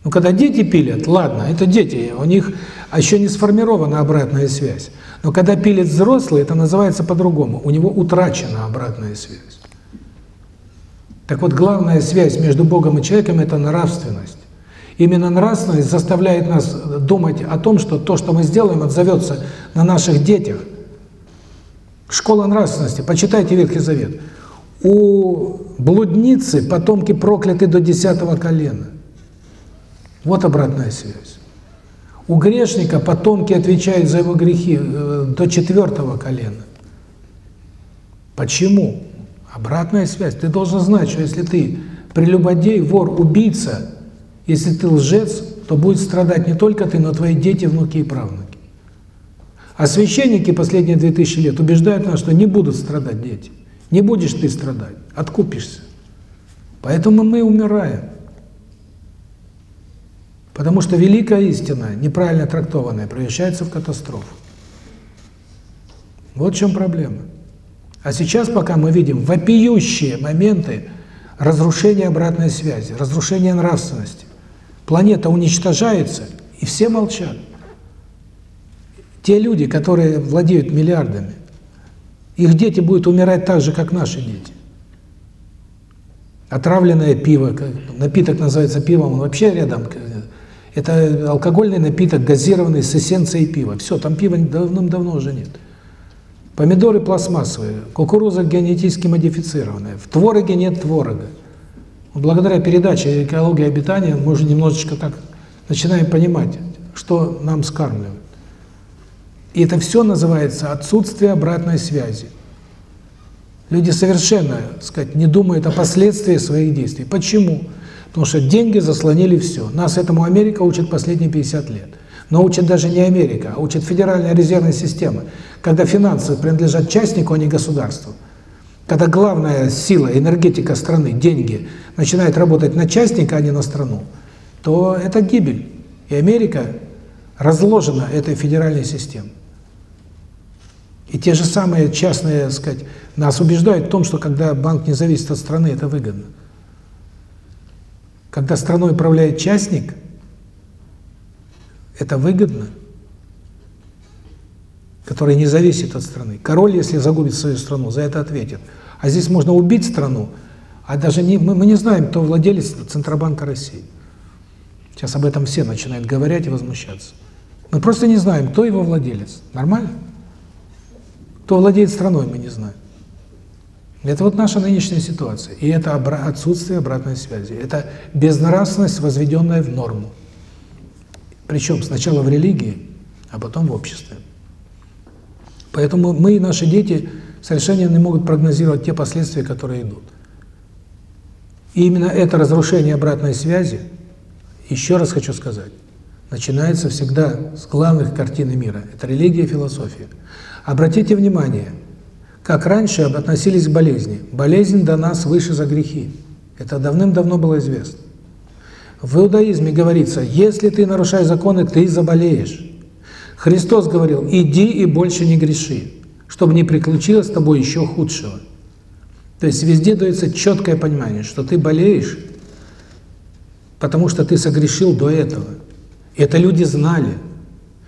ну, когда дети пилят, ладно, это дети, у них еще не сформирована обратная связь. Но когда пилит взрослый, это называется по-другому. У него утрачена обратная связь. Так вот, главная связь между Богом и человеком – это нравственность. Именно нравственность заставляет нас думать о том, что то, что мы сделаем, отзовется на наших детях. Школа нравственности. Почитайте Ветхий Завет. У блудницы потомки прокляты до десятого колена. Вот обратная связь. У грешника потомки отвечают за его грехи э, до четвертого колена. Почему? Обратная связь. Ты должен знать, что если ты прелюбодей, вор, убийца, если ты лжец, то будет страдать не только ты, но твои дети, внуки и правнуки. А священники последние 2000 лет убеждают нас, что не будут страдать дети. Не будешь ты страдать, откупишься. Поэтому мы умираем. Потому что великая истина, неправильно трактованная, превращается в катастрофу. Вот в чем проблема. А сейчас пока мы видим вопиющие моменты разрушения обратной связи, разрушения нравственности. Планета уничтожается, и все молчат. Те люди, которые владеют миллиардами, их дети будут умирать так же, как наши дети. Отравленное пиво, напиток называется пивом, он вообще рядом. Это алкогольный напиток, газированный с эссенцией пива. Все, там пива давным-давно уже нет. Помидоры пластмассовые, кукуруза генетически модифицированная, в твороге нет творога. Благодаря передаче «Экология обитания» мы уже немножечко так начинаем понимать, что нам скармливают. И это все называется отсутствие обратной связи. Люди совершенно, так сказать, не думают о последствиях своих действий. Почему? Потому что деньги заслонили все. Нас этому Америка учит последние 50 лет. Но учит даже не Америка, а учит Федеральная резервная система. Когда финансы принадлежат частнику, а не государству. Когда главная сила, энергетика страны, деньги, начинает работать на частника, а не на страну, то это гибель. И Америка разложена этой федеральной системой. И те же самые частные, так сказать, нас убеждают в том, что когда банк не зависит от страны, это выгодно. Когда страной управляет частник, это выгодно, который не зависит от страны. Король, если загубит свою страну, за это ответит. А здесь можно убить страну, а даже не, мы, мы не знаем, кто владелец Центробанка России. Сейчас об этом все начинают говорить и возмущаться. Мы просто не знаем, кто его владелец. Нормально? Кто владеет страной, мы не знаем. Это вот наша нынешняя ситуация. И это отсутствие обратной связи. Это безнравственность, возведенная в норму. Причем сначала в религии, а потом в обществе. Поэтому мы и наши дети совершенно не могут прогнозировать те последствия, которые идут. И именно это разрушение обратной связи, еще раз хочу сказать, начинается всегда с главных картины мира. Это религия и философия. Обратите внимание, как раньше относились к болезни. Болезнь до нас выше за грехи. Это давным-давно было известно. В иудаизме говорится, если ты нарушаешь законы, ты заболеешь. Христос говорил, иди и больше не греши, чтобы не приключилось с тобой еще худшего. То есть везде дается четкое понимание, что ты болеешь, потому что ты согрешил до этого. И это люди знали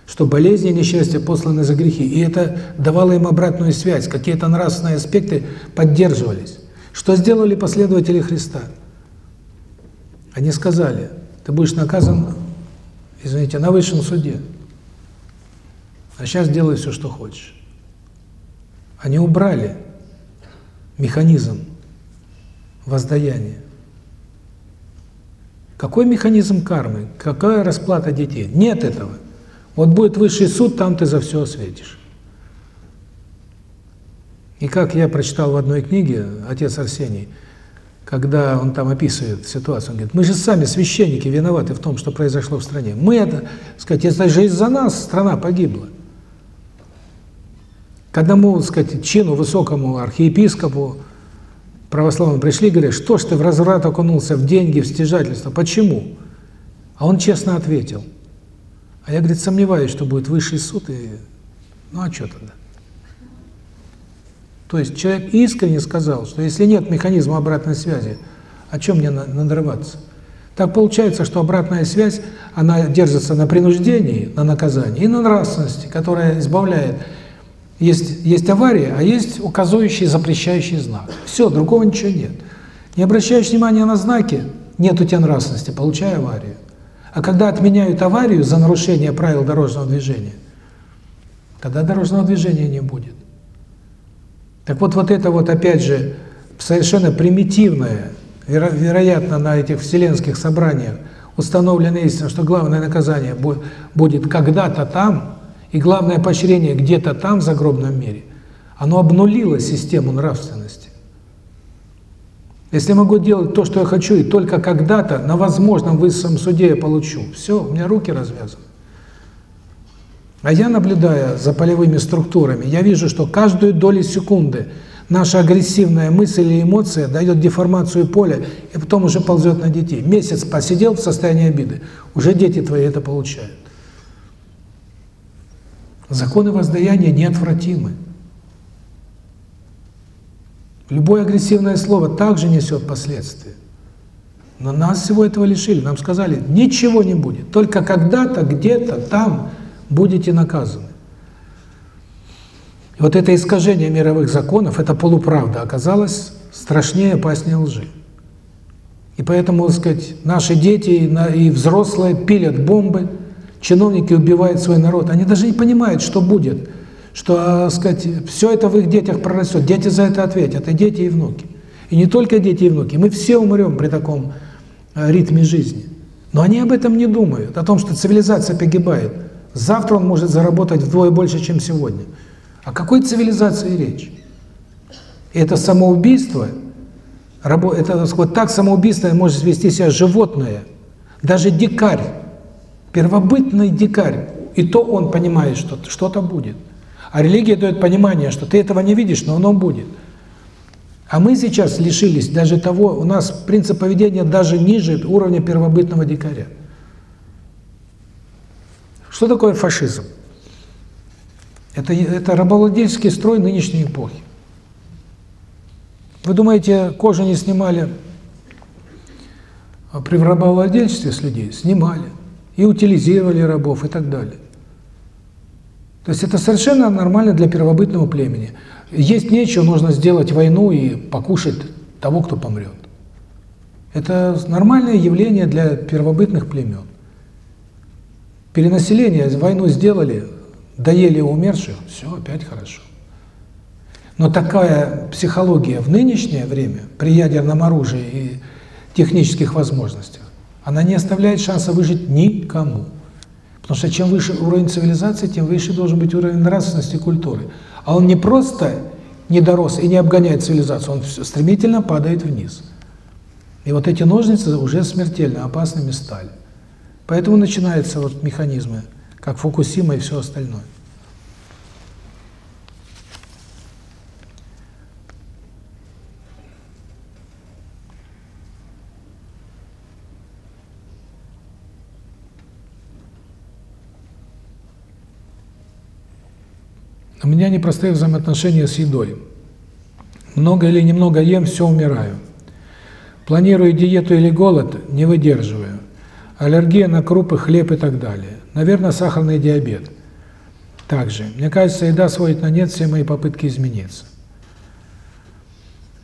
что болезни и несчастья посланы за грехи. И это давало им обратную связь, какие-то нравственные аспекты поддерживались. Что сделали последователи Христа? Они сказали, ты будешь наказан, извините, на высшем суде. А сейчас делай все, что хочешь. Они убрали механизм воздаяния. Какой механизм кармы? Какая расплата детей? Нет этого. Вот будет высший суд, там ты за все осветишь. И как я прочитал в одной книге, отец Арсений, когда он там описывает ситуацию, он говорит, мы же сами, священники, виноваты в том, что произошло в стране. Мы это, сказать, это же из-за нас страна погибла. К одному, сказать, чину высокому архиепископу православному пришли, говорят, что ж ты в разврат окунулся, в деньги, в стяжательство, почему? А он честно ответил, а я, говорит, сомневаюсь, что будет высший суд, и... ну а что тогда? То есть человек искренне сказал, что если нет механизма обратной связи, о чем мне надрываться? Так получается, что обратная связь, она держится на принуждении, на наказании и на нравственности, которая избавляет. Есть, есть авария, а есть указывающий, запрещающий знак. Все, другого ничего нет. Не обращаешь внимания на знаки, нет у тебя нравственности, получай аварию. А когда отменяют аварию за нарушение правил дорожного движения, тогда дорожного движения не будет. Так вот, вот это вот опять же совершенно примитивное веро вероятно, на этих вселенских собраниях установлена истина, что главное наказание будет когда-то там, и главное поощрение где-то там, в загробном мире, оно обнулило систему нравственности. Если я могу делать то, что я хочу, и только когда-то на возможном высшем суде я получу, все, у меня руки развязаны. А я, наблюдая за полевыми структурами, я вижу, что каждую долю секунды – Наша агрессивная мысль или эмоция дает деформацию поля, и потом уже ползет на детей. Месяц посидел в состоянии обиды, уже дети твои это получают. Законы воздаяния неотвратимы. Любое агрессивное слово также несет последствия. Но нас всего этого лишили. Нам сказали, ничего не будет. Только когда-то, где-то, там будете наказаны. Вот это искажение мировых законов, это полуправда, оказалось страшнее и опаснее лжи. И поэтому, так сказать, наши дети и взрослые пилят бомбы, чиновники убивают свой народ. Они даже не понимают, что будет, что, так сказать, все это в их детях прорастет. Дети за это ответят, и дети, и внуки. И не только дети и внуки, мы все умрем при таком э, ритме жизни. Но они об этом не думают, о том, что цивилизация погибает. Завтра он может заработать вдвое больше, чем сегодня. О какой цивилизации речь? Это самоубийство, это вот так самоубийство может вести себя животное, даже дикарь, первобытный дикарь, и то он понимает, что что-то будет. А религия дает понимание, что ты этого не видишь, но оно будет. А мы сейчас лишились даже того, у нас принцип поведения даже ниже уровня первобытного дикаря. Что такое фашизм? Это, это рабовладельческий строй нынешней эпохи. Вы думаете, кожу не снимали при рабовладельчестве с людей? Снимали. И утилизировали рабов и так далее. То есть это совершенно нормально для первобытного племени. Есть нечего, нужно сделать войну и покушать того, кто помрет. Это нормальное явление для первобытных племен. Перенаселение, войну сделали, доели умерших, все, опять хорошо. Но такая психология в нынешнее время, при ядерном оружии и технических возможностях, она не оставляет шанса выжить никому. Потому что чем выше уровень цивилизации, тем выше должен быть уровень нравственности культуры. А он не просто не дорос и не обгоняет цивилизацию, он стремительно падает вниз. И вот эти ножницы уже смертельно опасными стали. Поэтому начинаются вот механизмы как Фукусима и все остальное. У меня непростые взаимоотношения с едой. Много или немного ем, все умираю. Планирую диету или голод, не выдерживаю. Аллергия на крупы, хлеб и так далее. Наверное, сахарный диабет. Также. Мне кажется, еда сводит на нет все мои попытки измениться.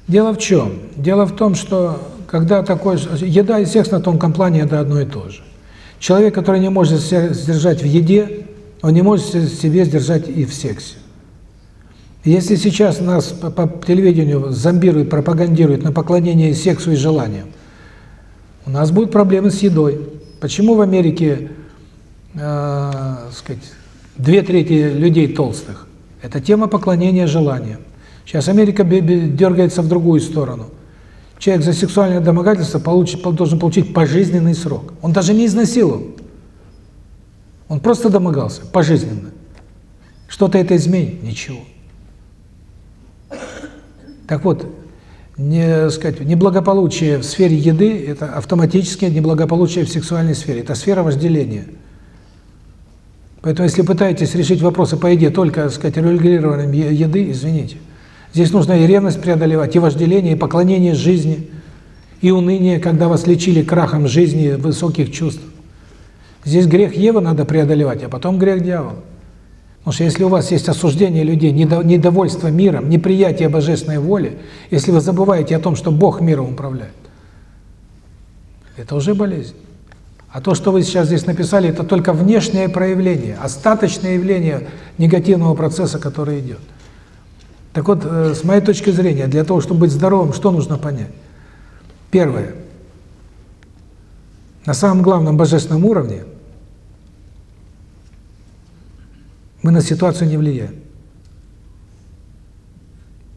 Дело в чем? Дело в том, что когда такой... Еда секс на тонком плане – это одно и то же. Человек, который не может себя сдержать в еде, он не может себе сдержать и в сексе. Если сейчас нас по, по телевидению зомбируют, пропагандируют на поклонение сексу и желаниям, у нас будут проблемы с едой. Почему в Америке э, сказать, две трети людей толстых. Это тема поклонения желаниям. Сейчас Америка дергается в другую сторону. Человек за сексуальное домогательство получит, должен получить пожизненный срок. Он даже не изнасиловал. Он просто домогался, пожизненно. Что-то это изменит? Ничего. Так вот, не, сказать, неблагополучие в сфере еды – это автоматически неблагополучие в сексуальной сфере. Это сфера вожделения. Поэтому, если пытаетесь решить вопросы по еде только, сказать, регулированием еды, извините, Здесь нужно и ревность преодолевать, и вожделение, и поклонение жизни, и уныние, когда вас лечили крахом жизни, высоких чувств. Здесь грех Евы надо преодолевать, а потом грех дьявола. Потому что если у вас есть осуждение людей, недовольство миром, неприятие божественной воли, если вы забываете о том, что Бог миром управляет, это уже болезнь. А то, что вы сейчас здесь написали, это только внешнее проявление, остаточное явление негативного процесса, который идет. Так вот, э, с моей точки зрения, для того, чтобы быть здоровым, что нужно понять? Первое. На самом главном божественном уровне мы на ситуацию не влияем.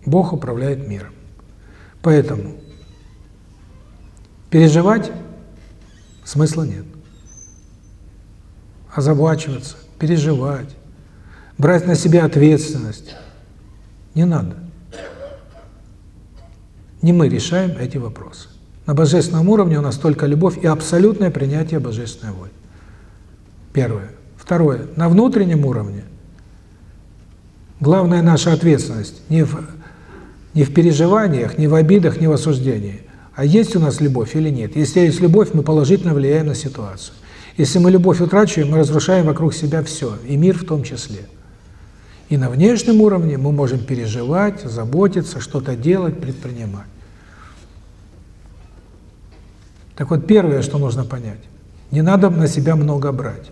Бог управляет миром. Поэтому переживать смысла нет. Озабачиваться, переживать, брать на себя ответственность не надо. Не мы решаем эти вопросы. На божественном уровне у нас только любовь и абсолютное принятие божественной воли. Первое. Второе. На внутреннем уровне главная наша ответственность не в, не в переживаниях, не в обидах, не в осуждении, а есть у нас любовь или нет. Если есть любовь, мы положительно влияем на ситуацию. Если мы любовь утрачиваем, мы разрушаем вокруг себя все, и мир в том числе. И на внешнем уровне мы можем переживать, заботиться, что-то делать, предпринимать. Так вот, первое, что нужно понять, не надо на себя много брать.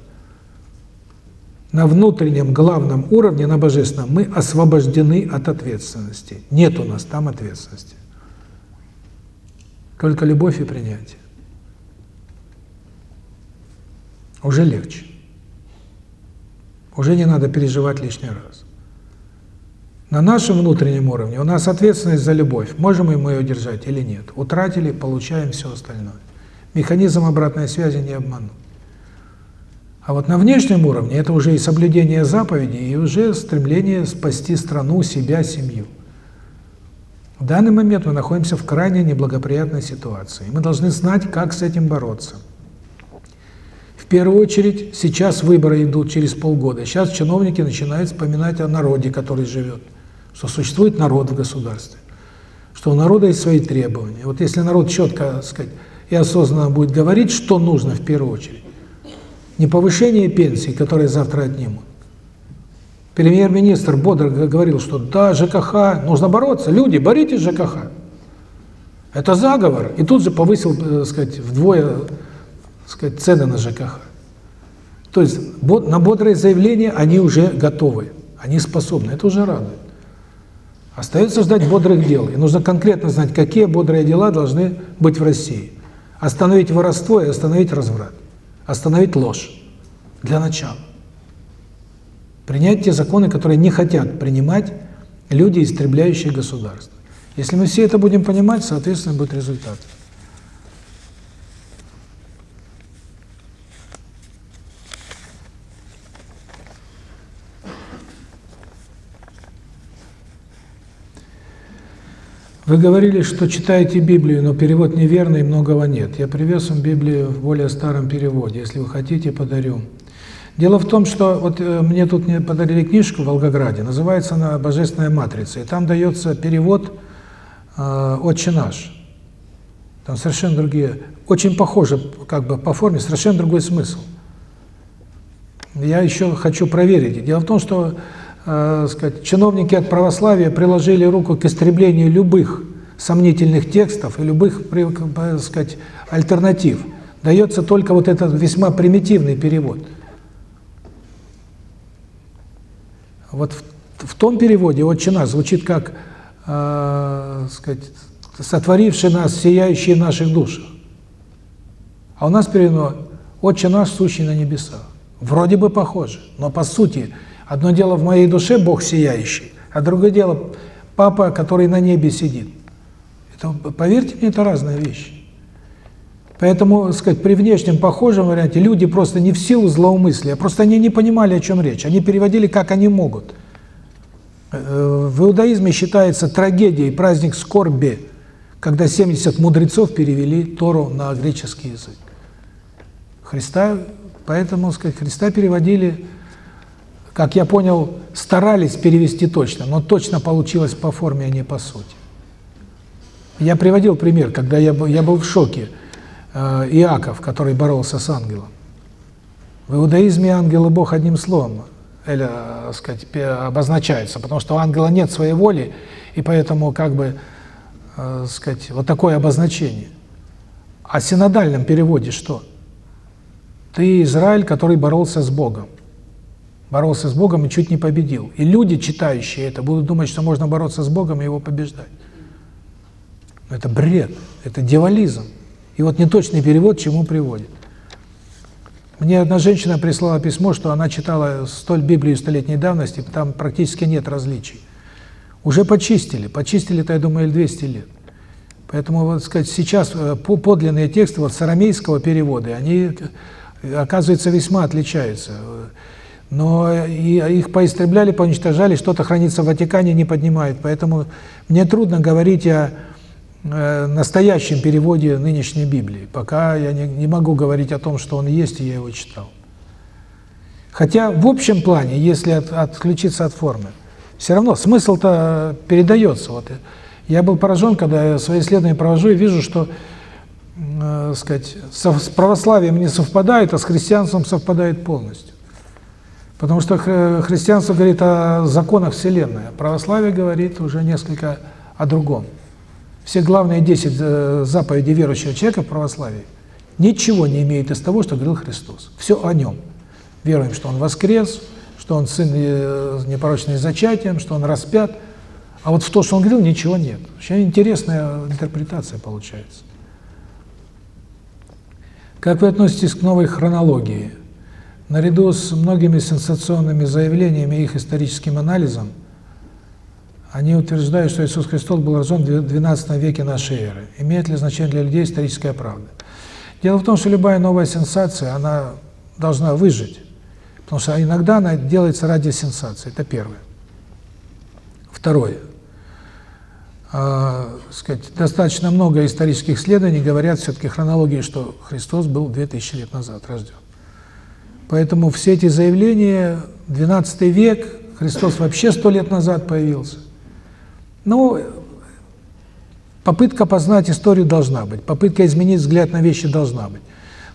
На внутреннем главном уровне, на божественном, мы освобождены от ответственности. Нет у нас там ответственности. Только любовь и принятие. Уже легче. Уже не надо переживать лишний раз. На нашем внутреннем уровне у нас ответственность за любовь. Можем мы ее держать или нет. Утратили, получаем все остальное. Механизм обратной связи не обманут. А вот на внешнем уровне это уже и соблюдение заповедей, и уже стремление спасти страну, себя, семью. В данный момент мы находимся в крайне неблагоприятной ситуации. Мы должны знать, как с этим бороться. В первую очередь, сейчас выборы идут через полгода. Сейчас чиновники начинают вспоминать о народе, который живет, что существует народ в государстве, что у народа есть свои требования. Вот если народ четко, сказать, и осознанно будет говорить, что нужно в первую очередь. Не повышение пенсий, которые завтра отнимут. Премьер-министр бодро говорил, что да, ЖКХ, нужно бороться, люди, боритесь ЖКХ. Это заговор. И тут же повысил, так сказать, вдвое так сказать, цены на ЖКХ. То есть на бодрые заявления они уже готовы, они способны, это уже радует. Остается ждать бодрых дел, и нужно конкретно знать, какие бодрые дела должны быть в России. Остановить воровство и остановить разврат. Остановить ложь. Для начала. Принять те законы, которые не хотят принимать люди, истребляющие государство. Если мы все это будем понимать, соответственно, будет результат. Вы говорили, что читаете Библию, но перевод неверный, многого нет. Я привез вам Библию в более старом переводе. Если вы хотите, подарю. Дело в том, что вот э, мне тут не подарили книжку в Волгограде, называется она «Божественная матрица», и там дается перевод э, «Отче наш». Там совершенно другие, очень похоже как бы по форме, совершенно другой смысл. Я еще хочу проверить. Дело в том, что э, сказать, чиновники от православия приложили руку к истреблению любых сомнительных текстов и любых, так сказать, альтернатив. Дается только вот этот весьма примитивный перевод. Вот в, в том переводе «Отче наш» звучит как, э, сказать, «сотворивший нас, сияющий в наших душах». А у нас переведено «Отче наш, сущий на небесах». Вроде бы похоже, но по сути – Одно дело в моей душе Бог сияющий, а другое дело папа, который на небе сидит. Это, поверьте мне, это разные вещи. Поэтому, сказать, при внешнем похожем варианте люди просто не в силу злоумыслия, просто они не понимали, о чем речь. Они переводили, как они могут. Э, в иудаизме считается трагедией праздник скорби, когда 70 мудрецов перевели Тору на греческий язык. Христа, поэтому, сказать, Христа переводили как я понял, старались перевести точно, но точно получилось по форме, а не по сути. Я приводил пример, когда я был, я был в шоке. Э, Иаков, который боролся с ангелом. В иудаизме ангел и Бог одним словом или, э, сказать, обозначаются, потому что у ангела нет своей воли, и поэтому как бы, э, сказать, вот такое обозначение. А в синодальном переводе что? Ты Израиль, который боролся с Богом. Боролся с Богом и чуть не победил. И люди, читающие это, будут думать, что можно бороться с Богом и его побеждать. Это бред, это дьяволизм. И вот неточный перевод чему приводит. Мне одна женщина прислала письмо, что она читала столь Библию столетней давности, там практически нет различий. Уже почистили, почистили-то, я думаю, 200 лет. Поэтому, вот сказать, сейчас э, подлинные тексты вот с арамейского перевода, они, оказывается, весьма отличаются. Но их поистребляли, поуничтожали, что-то хранится в Ватикане, не поднимает. Поэтому мне трудно говорить о Э, настоящем переводе нынешней Библии. Пока я не, не могу говорить о том, что он есть, и я его читал. Хотя в общем плане, если от, отключиться от формы, все равно смысл-то передается. Вот я был поражен, когда я свои исследования провожу и вижу, что э, сказать, с православием не совпадает, а с христианством совпадает полностью. Потому что христианство говорит о законах Вселенной, а православие говорит уже несколько о другом. Все главные 10 э, заповедей верующего человека в православии ничего не имеют из того, что говорил Христос. Все о нем. Веруем, что он воскрес, что он сын э, непорочный зачатием, что он распят. А вот в то, что он говорил, ничего нет. Очень интересная интерпретация получается. Как вы относитесь к новой хронологии? Наряду с многими сенсационными заявлениями и их историческим анализом, они утверждают, что Иисус Христос был рожден в 12 веке нашей эры. Имеет ли значение для людей историческая правда? Дело в том, что любая новая сенсация, она должна выжить. Потому что иногда она делается ради сенсации. Это первое. Второе. Э, сказать, достаточно много исторических исследований говорят все-таки хронологии, что Христос был 2000 лет назад рожден. Поэтому все эти заявления, 12 век, Христос вообще сто лет назад появился. Ну, попытка познать историю должна быть, попытка изменить взгляд на вещи должна быть.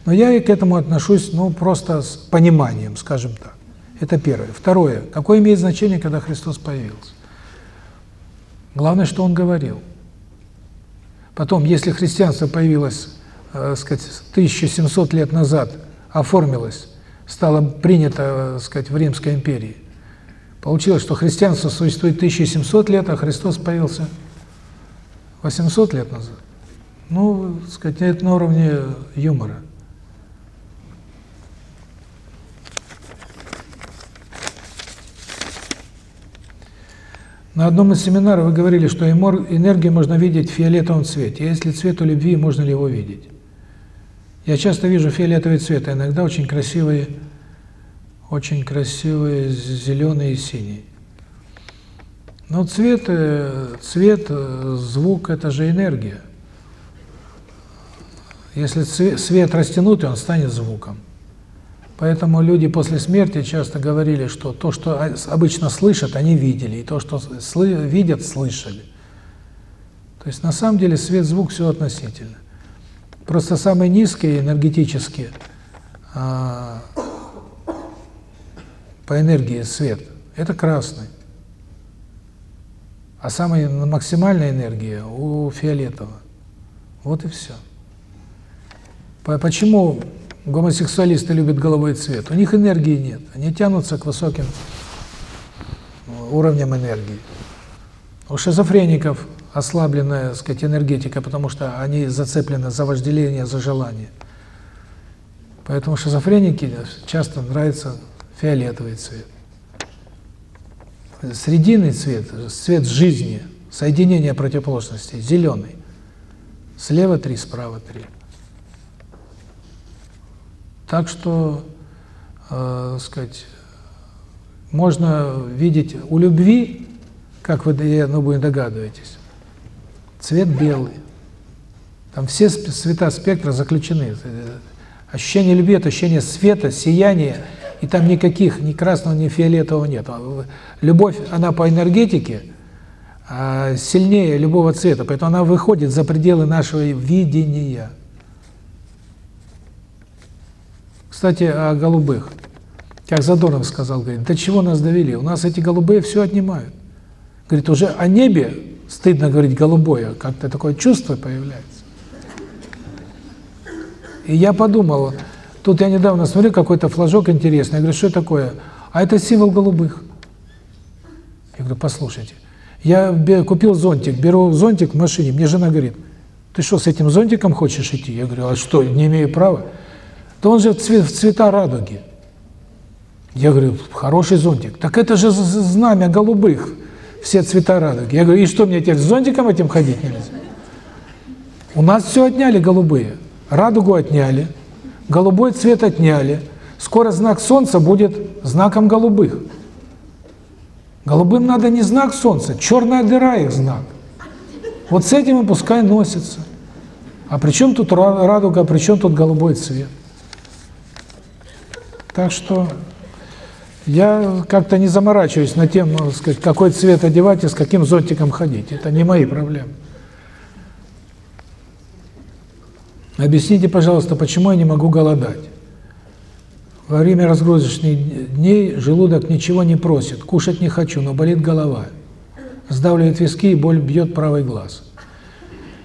Но я и к этому отношусь, ну, просто с пониманием, скажем так. Это первое. Второе. Какое имеет значение, когда Христос появился? Главное, что Он говорил. Потом, если христианство появилось, э, сказать, 1700 лет назад, оформилось, стало принято, э, сказать, в Римской империи, Получилось, что христианство существует 1700 лет, а Христос появился 800 лет назад. Ну, сказать, это на уровне юмора. На одном из семинаров вы говорили, что энергию можно видеть в фиолетовом цвете. Если цвет у любви, можно ли его видеть? Я часто вижу фиолетовый цвет, а иногда очень красивые очень красивые, зеленый и синий. Но цвет, э, цвет, э, звук – это же энергия. Если свет растянуть, он станет звуком. Поэтому люди после смерти часто говорили, что то, что обычно слышат, они видели, и то, что видят, слышали. То есть на самом деле свет, звук – все относительно. Просто самые низкие энергетические а, по энергии свет – это красный. А самая максимальная энергия у фиолетового. Вот и все. Почему гомосексуалисты любят голубой цвет? У них энергии нет. Они тянутся к высоким уровням энергии. У шизофреников ослабленная, так сказать, энергетика, потому что они зацеплены за вожделение, за желание. Поэтому шизофреники часто нравится фиолетовый цвет. Срединный цвет, цвет жизни, соединение противоположностей, зеленый. Слева три, справа три. Так что, э, сказать, можно видеть у любви, как вы, я думаю, догадываетесь, цвет белый. Там все цвета спектра заключены. Ощущение любви – ощущение света, сияния, и там никаких, ни красного, ни фиолетового нет. Любовь, она по энергетике а, сильнее любого цвета, поэтому она выходит за пределы нашего видения. Кстати, о голубых. Как Задорнов сказал, говорит, до чего нас довели? У нас эти голубые все отнимают. Говорит, уже о небе стыдно говорить голубое, как-то такое чувство появляется. И я подумал, тут я недавно смотрю какой-то флажок интересный, я говорю, что такое? А это символ голубых. Я говорю, послушайте, я купил зонтик, беру зонтик в машине, мне жена говорит, ты что, с этим зонтиком хочешь идти? Я говорю, а что, не имею права? Да он же в, цвет, в цвета радуги. Я говорю, хороший зонтик. Так это же знамя голубых, все цвета радуги. Я говорю, и что, мне теперь с зонтиком этим ходить нельзя? У нас все отняли голубые. Радугу отняли, голубой цвет отняли. Скоро знак Солнца будет знаком голубых. Голубым надо не знак Солнца, черная дыра их знак. Вот с этим и пускай носится. А при чем тут радуга, а при чем тут голубой цвет? Так что я как-то не заморачиваюсь на тему, сказать, какой цвет одевать и с каким зонтиком ходить. Это не мои проблемы. Объясните, пожалуйста, почему я не могу голодать? Во время разгрузочных дней желудок ничего не просит, кушать не хочу, но болит голова. Сдавливает виски и боль бьет правый глаз.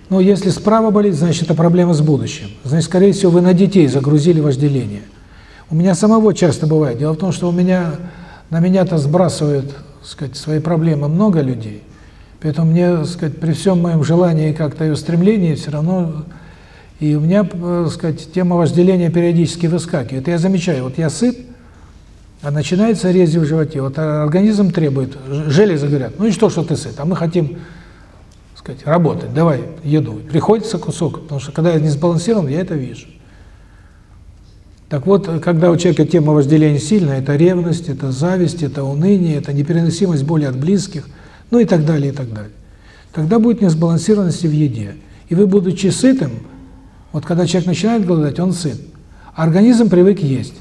Ну, если справа болит, значит, это проблема с будущим. Значит, скорее всего, вы на детей загрузили вожделение. У меня самого часто бывает. Дело в том, что у меня на меня-то сбрасывают, сказать, свои проблемы много людей. Поэтому мне, сказать, при всем моем желании как-то и устремлении все равно и у меня, э, сказать, тема вожделения периодически выскакивает. Я замечаю, вот я сыт, а начинается рези в животе. Вот организм требует, железы говорят, ну и что, что ты сыт, а мы хотим, сказать, работать, давай еду. Приходится кусок, потому что когда я не сбалансирован, я это вижу. Так вот, когда у человека тема вожделения сильная, это ревность, это зависть, это уныние, это непереносимость боли от близких, ну и так далее, и так далее. Тогда будет несбалансированность в еде. И вы, будучи сытым, вот когда человек начинает голодать, он сыт. Организм привык есть.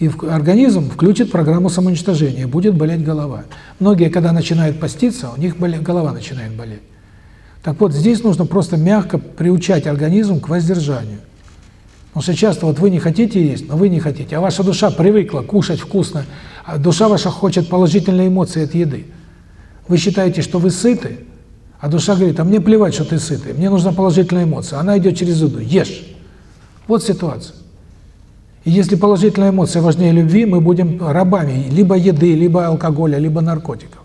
И организм включит программу самоуничтожения, будет болеть голова. Многие, когда начинают поститься, у них боле, голова начинает болеть. Так вот, здесь нужно просто мягко приучать организм к воздержанию. Потому что часто вот вы не хотите есть, но вы не хотите, а ваша душа привыкла кушать вкусно, а душа ваша хочет положительные эмоции от еды. Вы считаете, что вы сыты, а душа говорит, а мне плевать, что ты сытый, мне нужна положительная эмоция. Она идет через еду, ешь. Вот ситуация. И если положительная эмоция важнее любви, мы будем рабами либо еды, либо алкоголя, либо наркотиков.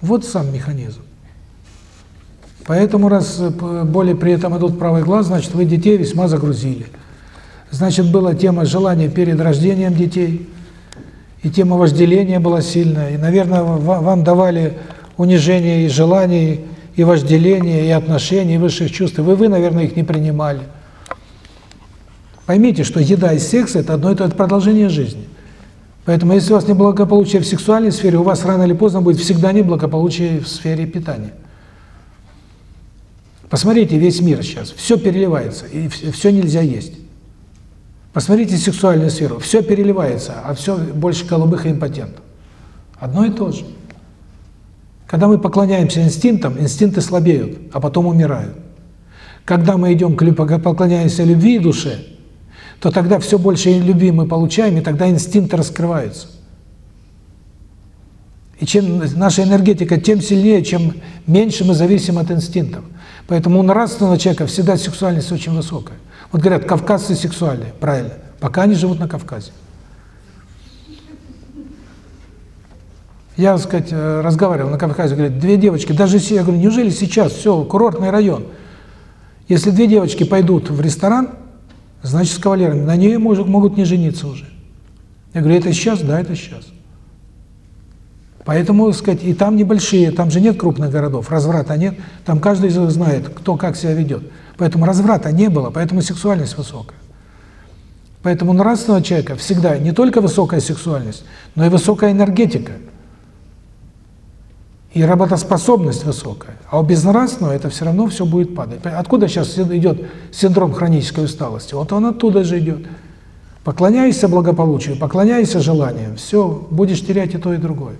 Вот сам механизм. Поэтому, раз э, боли при этом идут в правый глаз, значит, вы детей весьма загрузили. Значит, была тема желания перед рождением детей, и тема вожделения была сильная, и, наверное, вам давали унижение и желаний, и вожделения, и отношений, и высших чувств. Вы, вы, наверное, их не принимали. Поймите, что еда и секс – это одно и то же продолжение жизни. Поэтому, если у вас неблагополучие в сексуальной сфере, у вас рано или поздно будет всегда неблагополучие в сфере питания. Посмотрите весь мир сейчас, все переливается, и все нельзя есть. Посмотрите сексуальную сферу, все переливается, а все больше голубых и импотентов. Одно и то же. Когда мы поклоняемся инстинктам, инстинкты слабеют, а потом умирают. Когда мы идем к поклоняемся любви и душе, то тогда все больше любви мы получаем, и тогда инстинкты раскрываются. И чем наша энергетика, тем сильнее, чем меньше мы зависим от инстинктов. Поэтому у нравственного человека всегда сексуальность очень высокая. Вот говорят, кавказцы сексуальные, правильно, пока они живут на Кавказе. Я, так сказать, э, разговаривал на Кавказе, говорят, две девочки, даже я говорю, неужели сейчас, все, курортный район, если две девочки пойдут в ресторан, значит, с кавалерами, на нее может, могут не жениться уже. Я говорю, это сейчас? Да, это сейчас. Поэтому, сказать, и там небольшие, там же нет крупных городов, разврата нет, там каждый из них знает, кто как себя ведет. Поэтому разврата не было, поэтому сексуальность высокая. Поэтому нравственного человека всегда не только высокая сексуальность, но и высокая энергетика – и работоспособность высокая. А у безнравственного это все равно все будет падать. Откуда сейчас идет синдром хронической усталости? Вот он оттуда же идет. Поклоняйся благополучию, поклоняйся желаниям, все, будешь терять и то, и другое.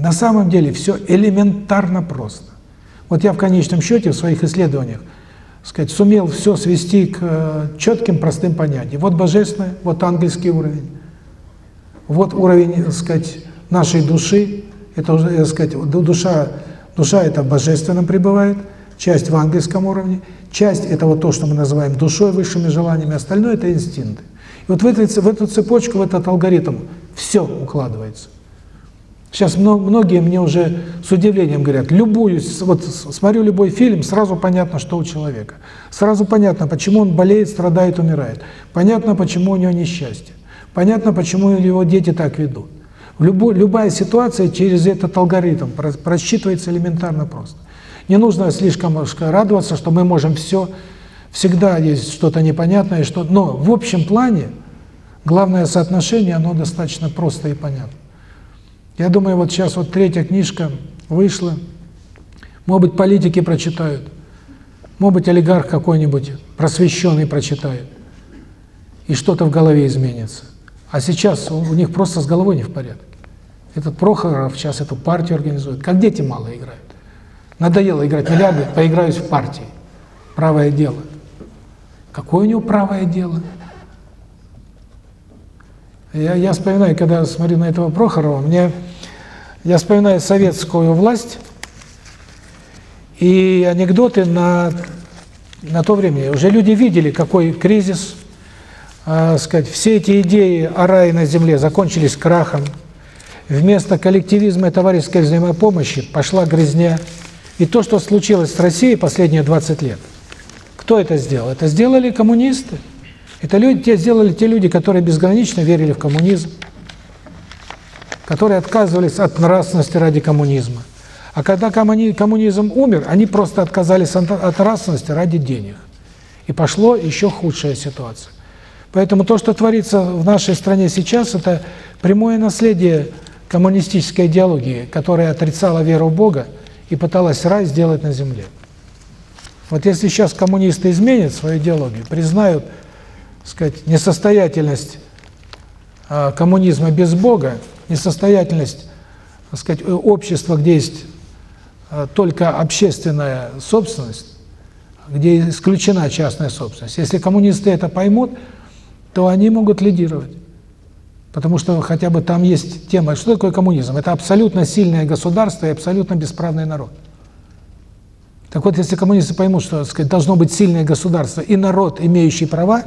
На самом деле все элементарно просто. Вот я в конечном счете в своих исследованиях сказать, сумел все свести к э, четким, простым понятиям. Вот божественное, вот ангельский уровень, вот уровень, так сказать, нашей души, это уже, так сказать, душа, душа это в божественном пребывает, часть в ангельском уровне, часть это вот то, что мы называем душой, высшими желаниями, остальное это инстинкты. И вот в, этой, в эту цепочку, в этот алгоритм все укладывается. Сейчас многие мне уже с удивлением говорят, любую, вот смотрю любой фильм, сразу понятно, что у человека. Сразу понятно, почему он болеет, страдает, умирает. Понятно, почему у него несчастье. Понятно, почему его дети так ведут. Любой, любая ситуация через этот алгоритм просчитывается элементарно просто. Не нужно слишком радоваться, что мы можем все, всегда есть что-то непонятное, что, но в общем плане главное соотношение, оно достаточно просто и понятно. Я думаю, вот сейчас вот третья книжка вышла, может быть, политики прочитают, может быть, олигарх какой-нибудь просвещенный прочитает, и что-то в голове изменится. А сейчас у них просто с головой не в порядке. Этот Прохоров сейчас эту партию организует. Как дети мало играют. Надоело играть миллиарды, поиграюсь в партии. Правое дело. Какое у него правое дело? Я, я вспоминаю, когда смотрю на этого Прохорова, мне я вспоминаю советскую власть и анекдоты на, на то время. Уже люди видели, какой кризис, э, сказать, все эти идеи о рае на земле закончились крахом. Вместо коллективизма и товарищеской взаимопомощи пошла грязня. И то, что случилось с Россией последние 20 лет, кто это сделал? Это сделали коммунисты. Это люди, те сделали те люди, которые безгранично верили в коммунизм, которые отказывались от нравственности ради коммунизма. А когда коммунизм умер, они просто отказались от нравственности ради денег. И пошло еще худшая ситуация. Поэтому то, что творится в нашей стране сейчас, это прямое наследие коммунистической идеологии, которая отрицала веру в Бога и пыталась рай сделать на земле. Вот если сейчас коммунисты изменят свою идеологию, признают сказать, несостоятельность а, коммунизма без Бога, несостоятельность, так сказать, общества, где есть а, только общественная собственность, где исключена частная собственность. Если коммунисты это поймут, то они могут лидировать. Потому что хотя бы там есть тема, что такое коммунизм? Это абсолютно сильное государство и абсолютно бесправный народ. Так вот, если коммунисты поймут, что сказать, должно быть сильное государство и народ, имеющий права,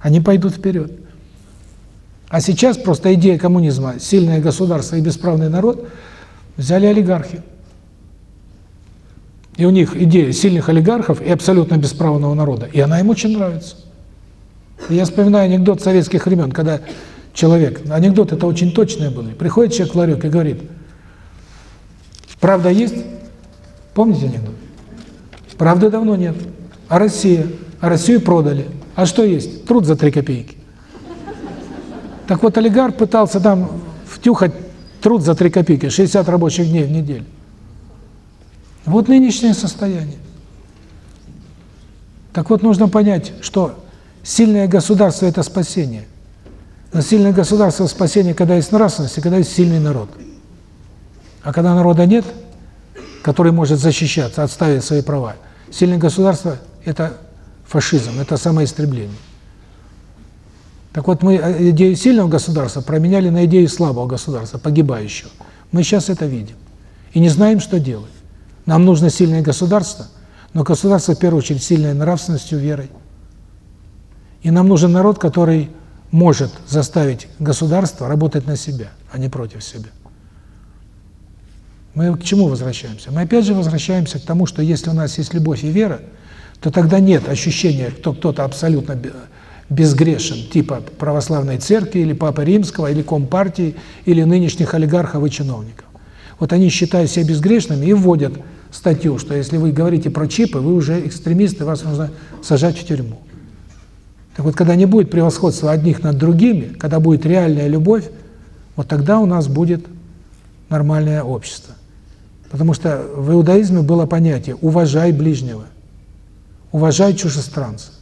они пойдут вперед. А сейчас просто идея коммунизма, сильное государство и бесправный народ, взяли олигархи. И у них идея сильных олигархов и абсолютно бесправного народа. И она им очень нравится. И я вспоминаю анекдот советских времен, когда человек, анекдот это очень точные были, приходит человек в ларек и говорит, правда есть? Помните анекдот? Правды давно нет. А Россия? А Россию продали. А что есть? Труд за три копейки. Так вот, олигарх пытался там втюхать труд за три копейки, 60 рабочих дней в неделю. Вот нынешнее состояние. Так вот, нужно понять, что сильное государство – это спасение. Но сильное государство – спасение, когда есть нравственность и когда есть сильный народ. А когда народа нет, который может защищаться, отставить свои права, сильное государство – это фашизм, это самоистребление. Так вот, мы э, идею сильного государства променяли на идею слабого государства, погибающего. Мы сейчас это видим. И не знаем, что делать. Нам нужно сильное государство, но государство, в первую очередь, сильное нравственностью, верой. И нам нужен народ, который может заставить государство работать на себя, а не против себя. Мы к чему возвращаемся? Мы опять же возвращаемся к тому, что если у нас есть любовь и вера, то тогда нет ощущения, что кто-то абсолютно безгрешен, типа православной церкви или Папы Римского, или Компартии, или нынешних олигархов и чиновников. Вот они считают себя безгрешными и вводят статью, что если вы говорите про чипы, вы уже экстремисты, вас нужно сажать в тюрьму. Так вот, когда не будет превосходства одних над другими, когда будет реальная любовь, вот тогда у нас будет нормальное общество. Потому что в иудаизме было понятие «уважай ближнего». Уважай чужестранца.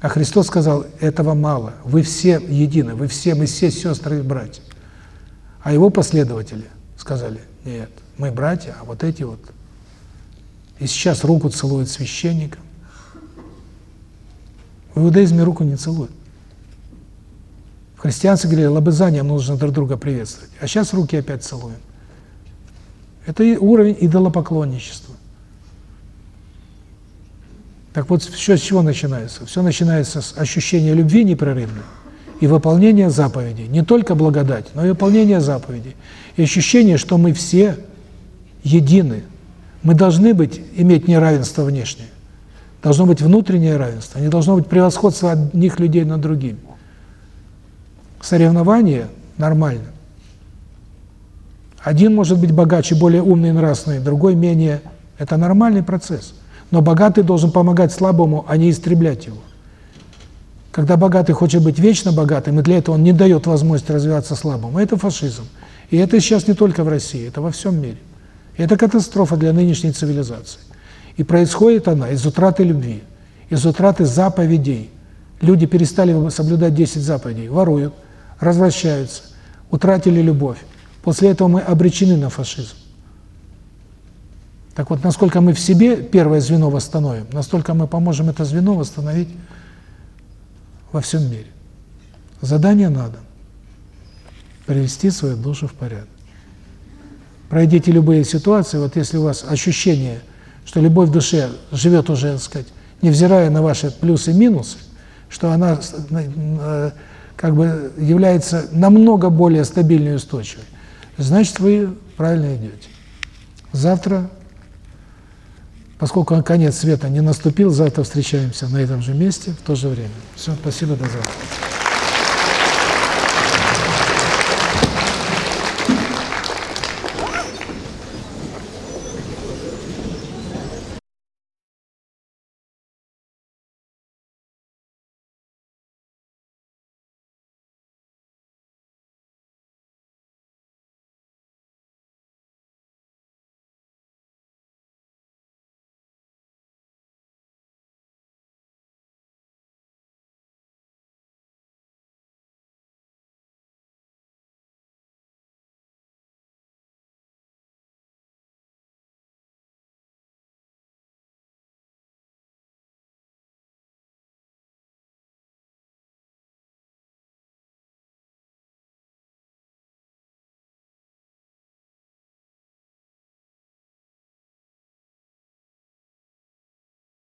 А Христос сказал, этого мало, вы все едины, вы все, мы все сестры и братья. А его последователи сказали, нет, мы братья, а вот эти вот. И сейчас руку целуют священникам. В иудаизме руку не целуют. В христианстве говорили, лобызанием нужно друг друга приветствовать. А сейчас руки опять целуем. Это уровень идолопоклонничества. Так вот, все с чего начинается? Все начинается с ощущения любви непрерывной и выполнения заповедей. Не только благодать, но и выполнение заповедей. И ощущение, что мы все едины. Мы должны быть, иметь неравенство внешнее. Должно быть внутреннее равенство, не должно быть превосходство одних людей над другими. Соревнование нормально. Один может быть богаче, более умный и нравственный, другой менее. Это нормальный процесс. Но богатый должен помогать слабому, а не истреблять его. Когда богатый хочет быть вечно богатым, и для этого он не дает возможности развиваться слабому, это фашизм. И это сейчас не только в России, это во всем мире. Это катастрофа для нынешней цивилизации. И происходит она из утраты любви, из утраты заповедей. Люди перестали соблюдать 10 заповедей, воруют, развращаются, утратили любовь. После этого мы обречены на фашизм. Так вот, насколько мы в себе первое звено восстановим, настолько мы поможем это звено восстановить во всем мире. Задание надо. Привести свою душу в порядок. Пройдите любые ситуации, вот если у вас ощущение, что любовь в душе живет уже, так сказать, невзирая на ваши плюсы и минусы, что она э, как бы является намного более стабильной и устойчивой, значит, вы правильно идете. Завтра, поскольку конец света не наступил, завтра встречаемся на этом же месте в то же время. Все, спасибо, до завтра.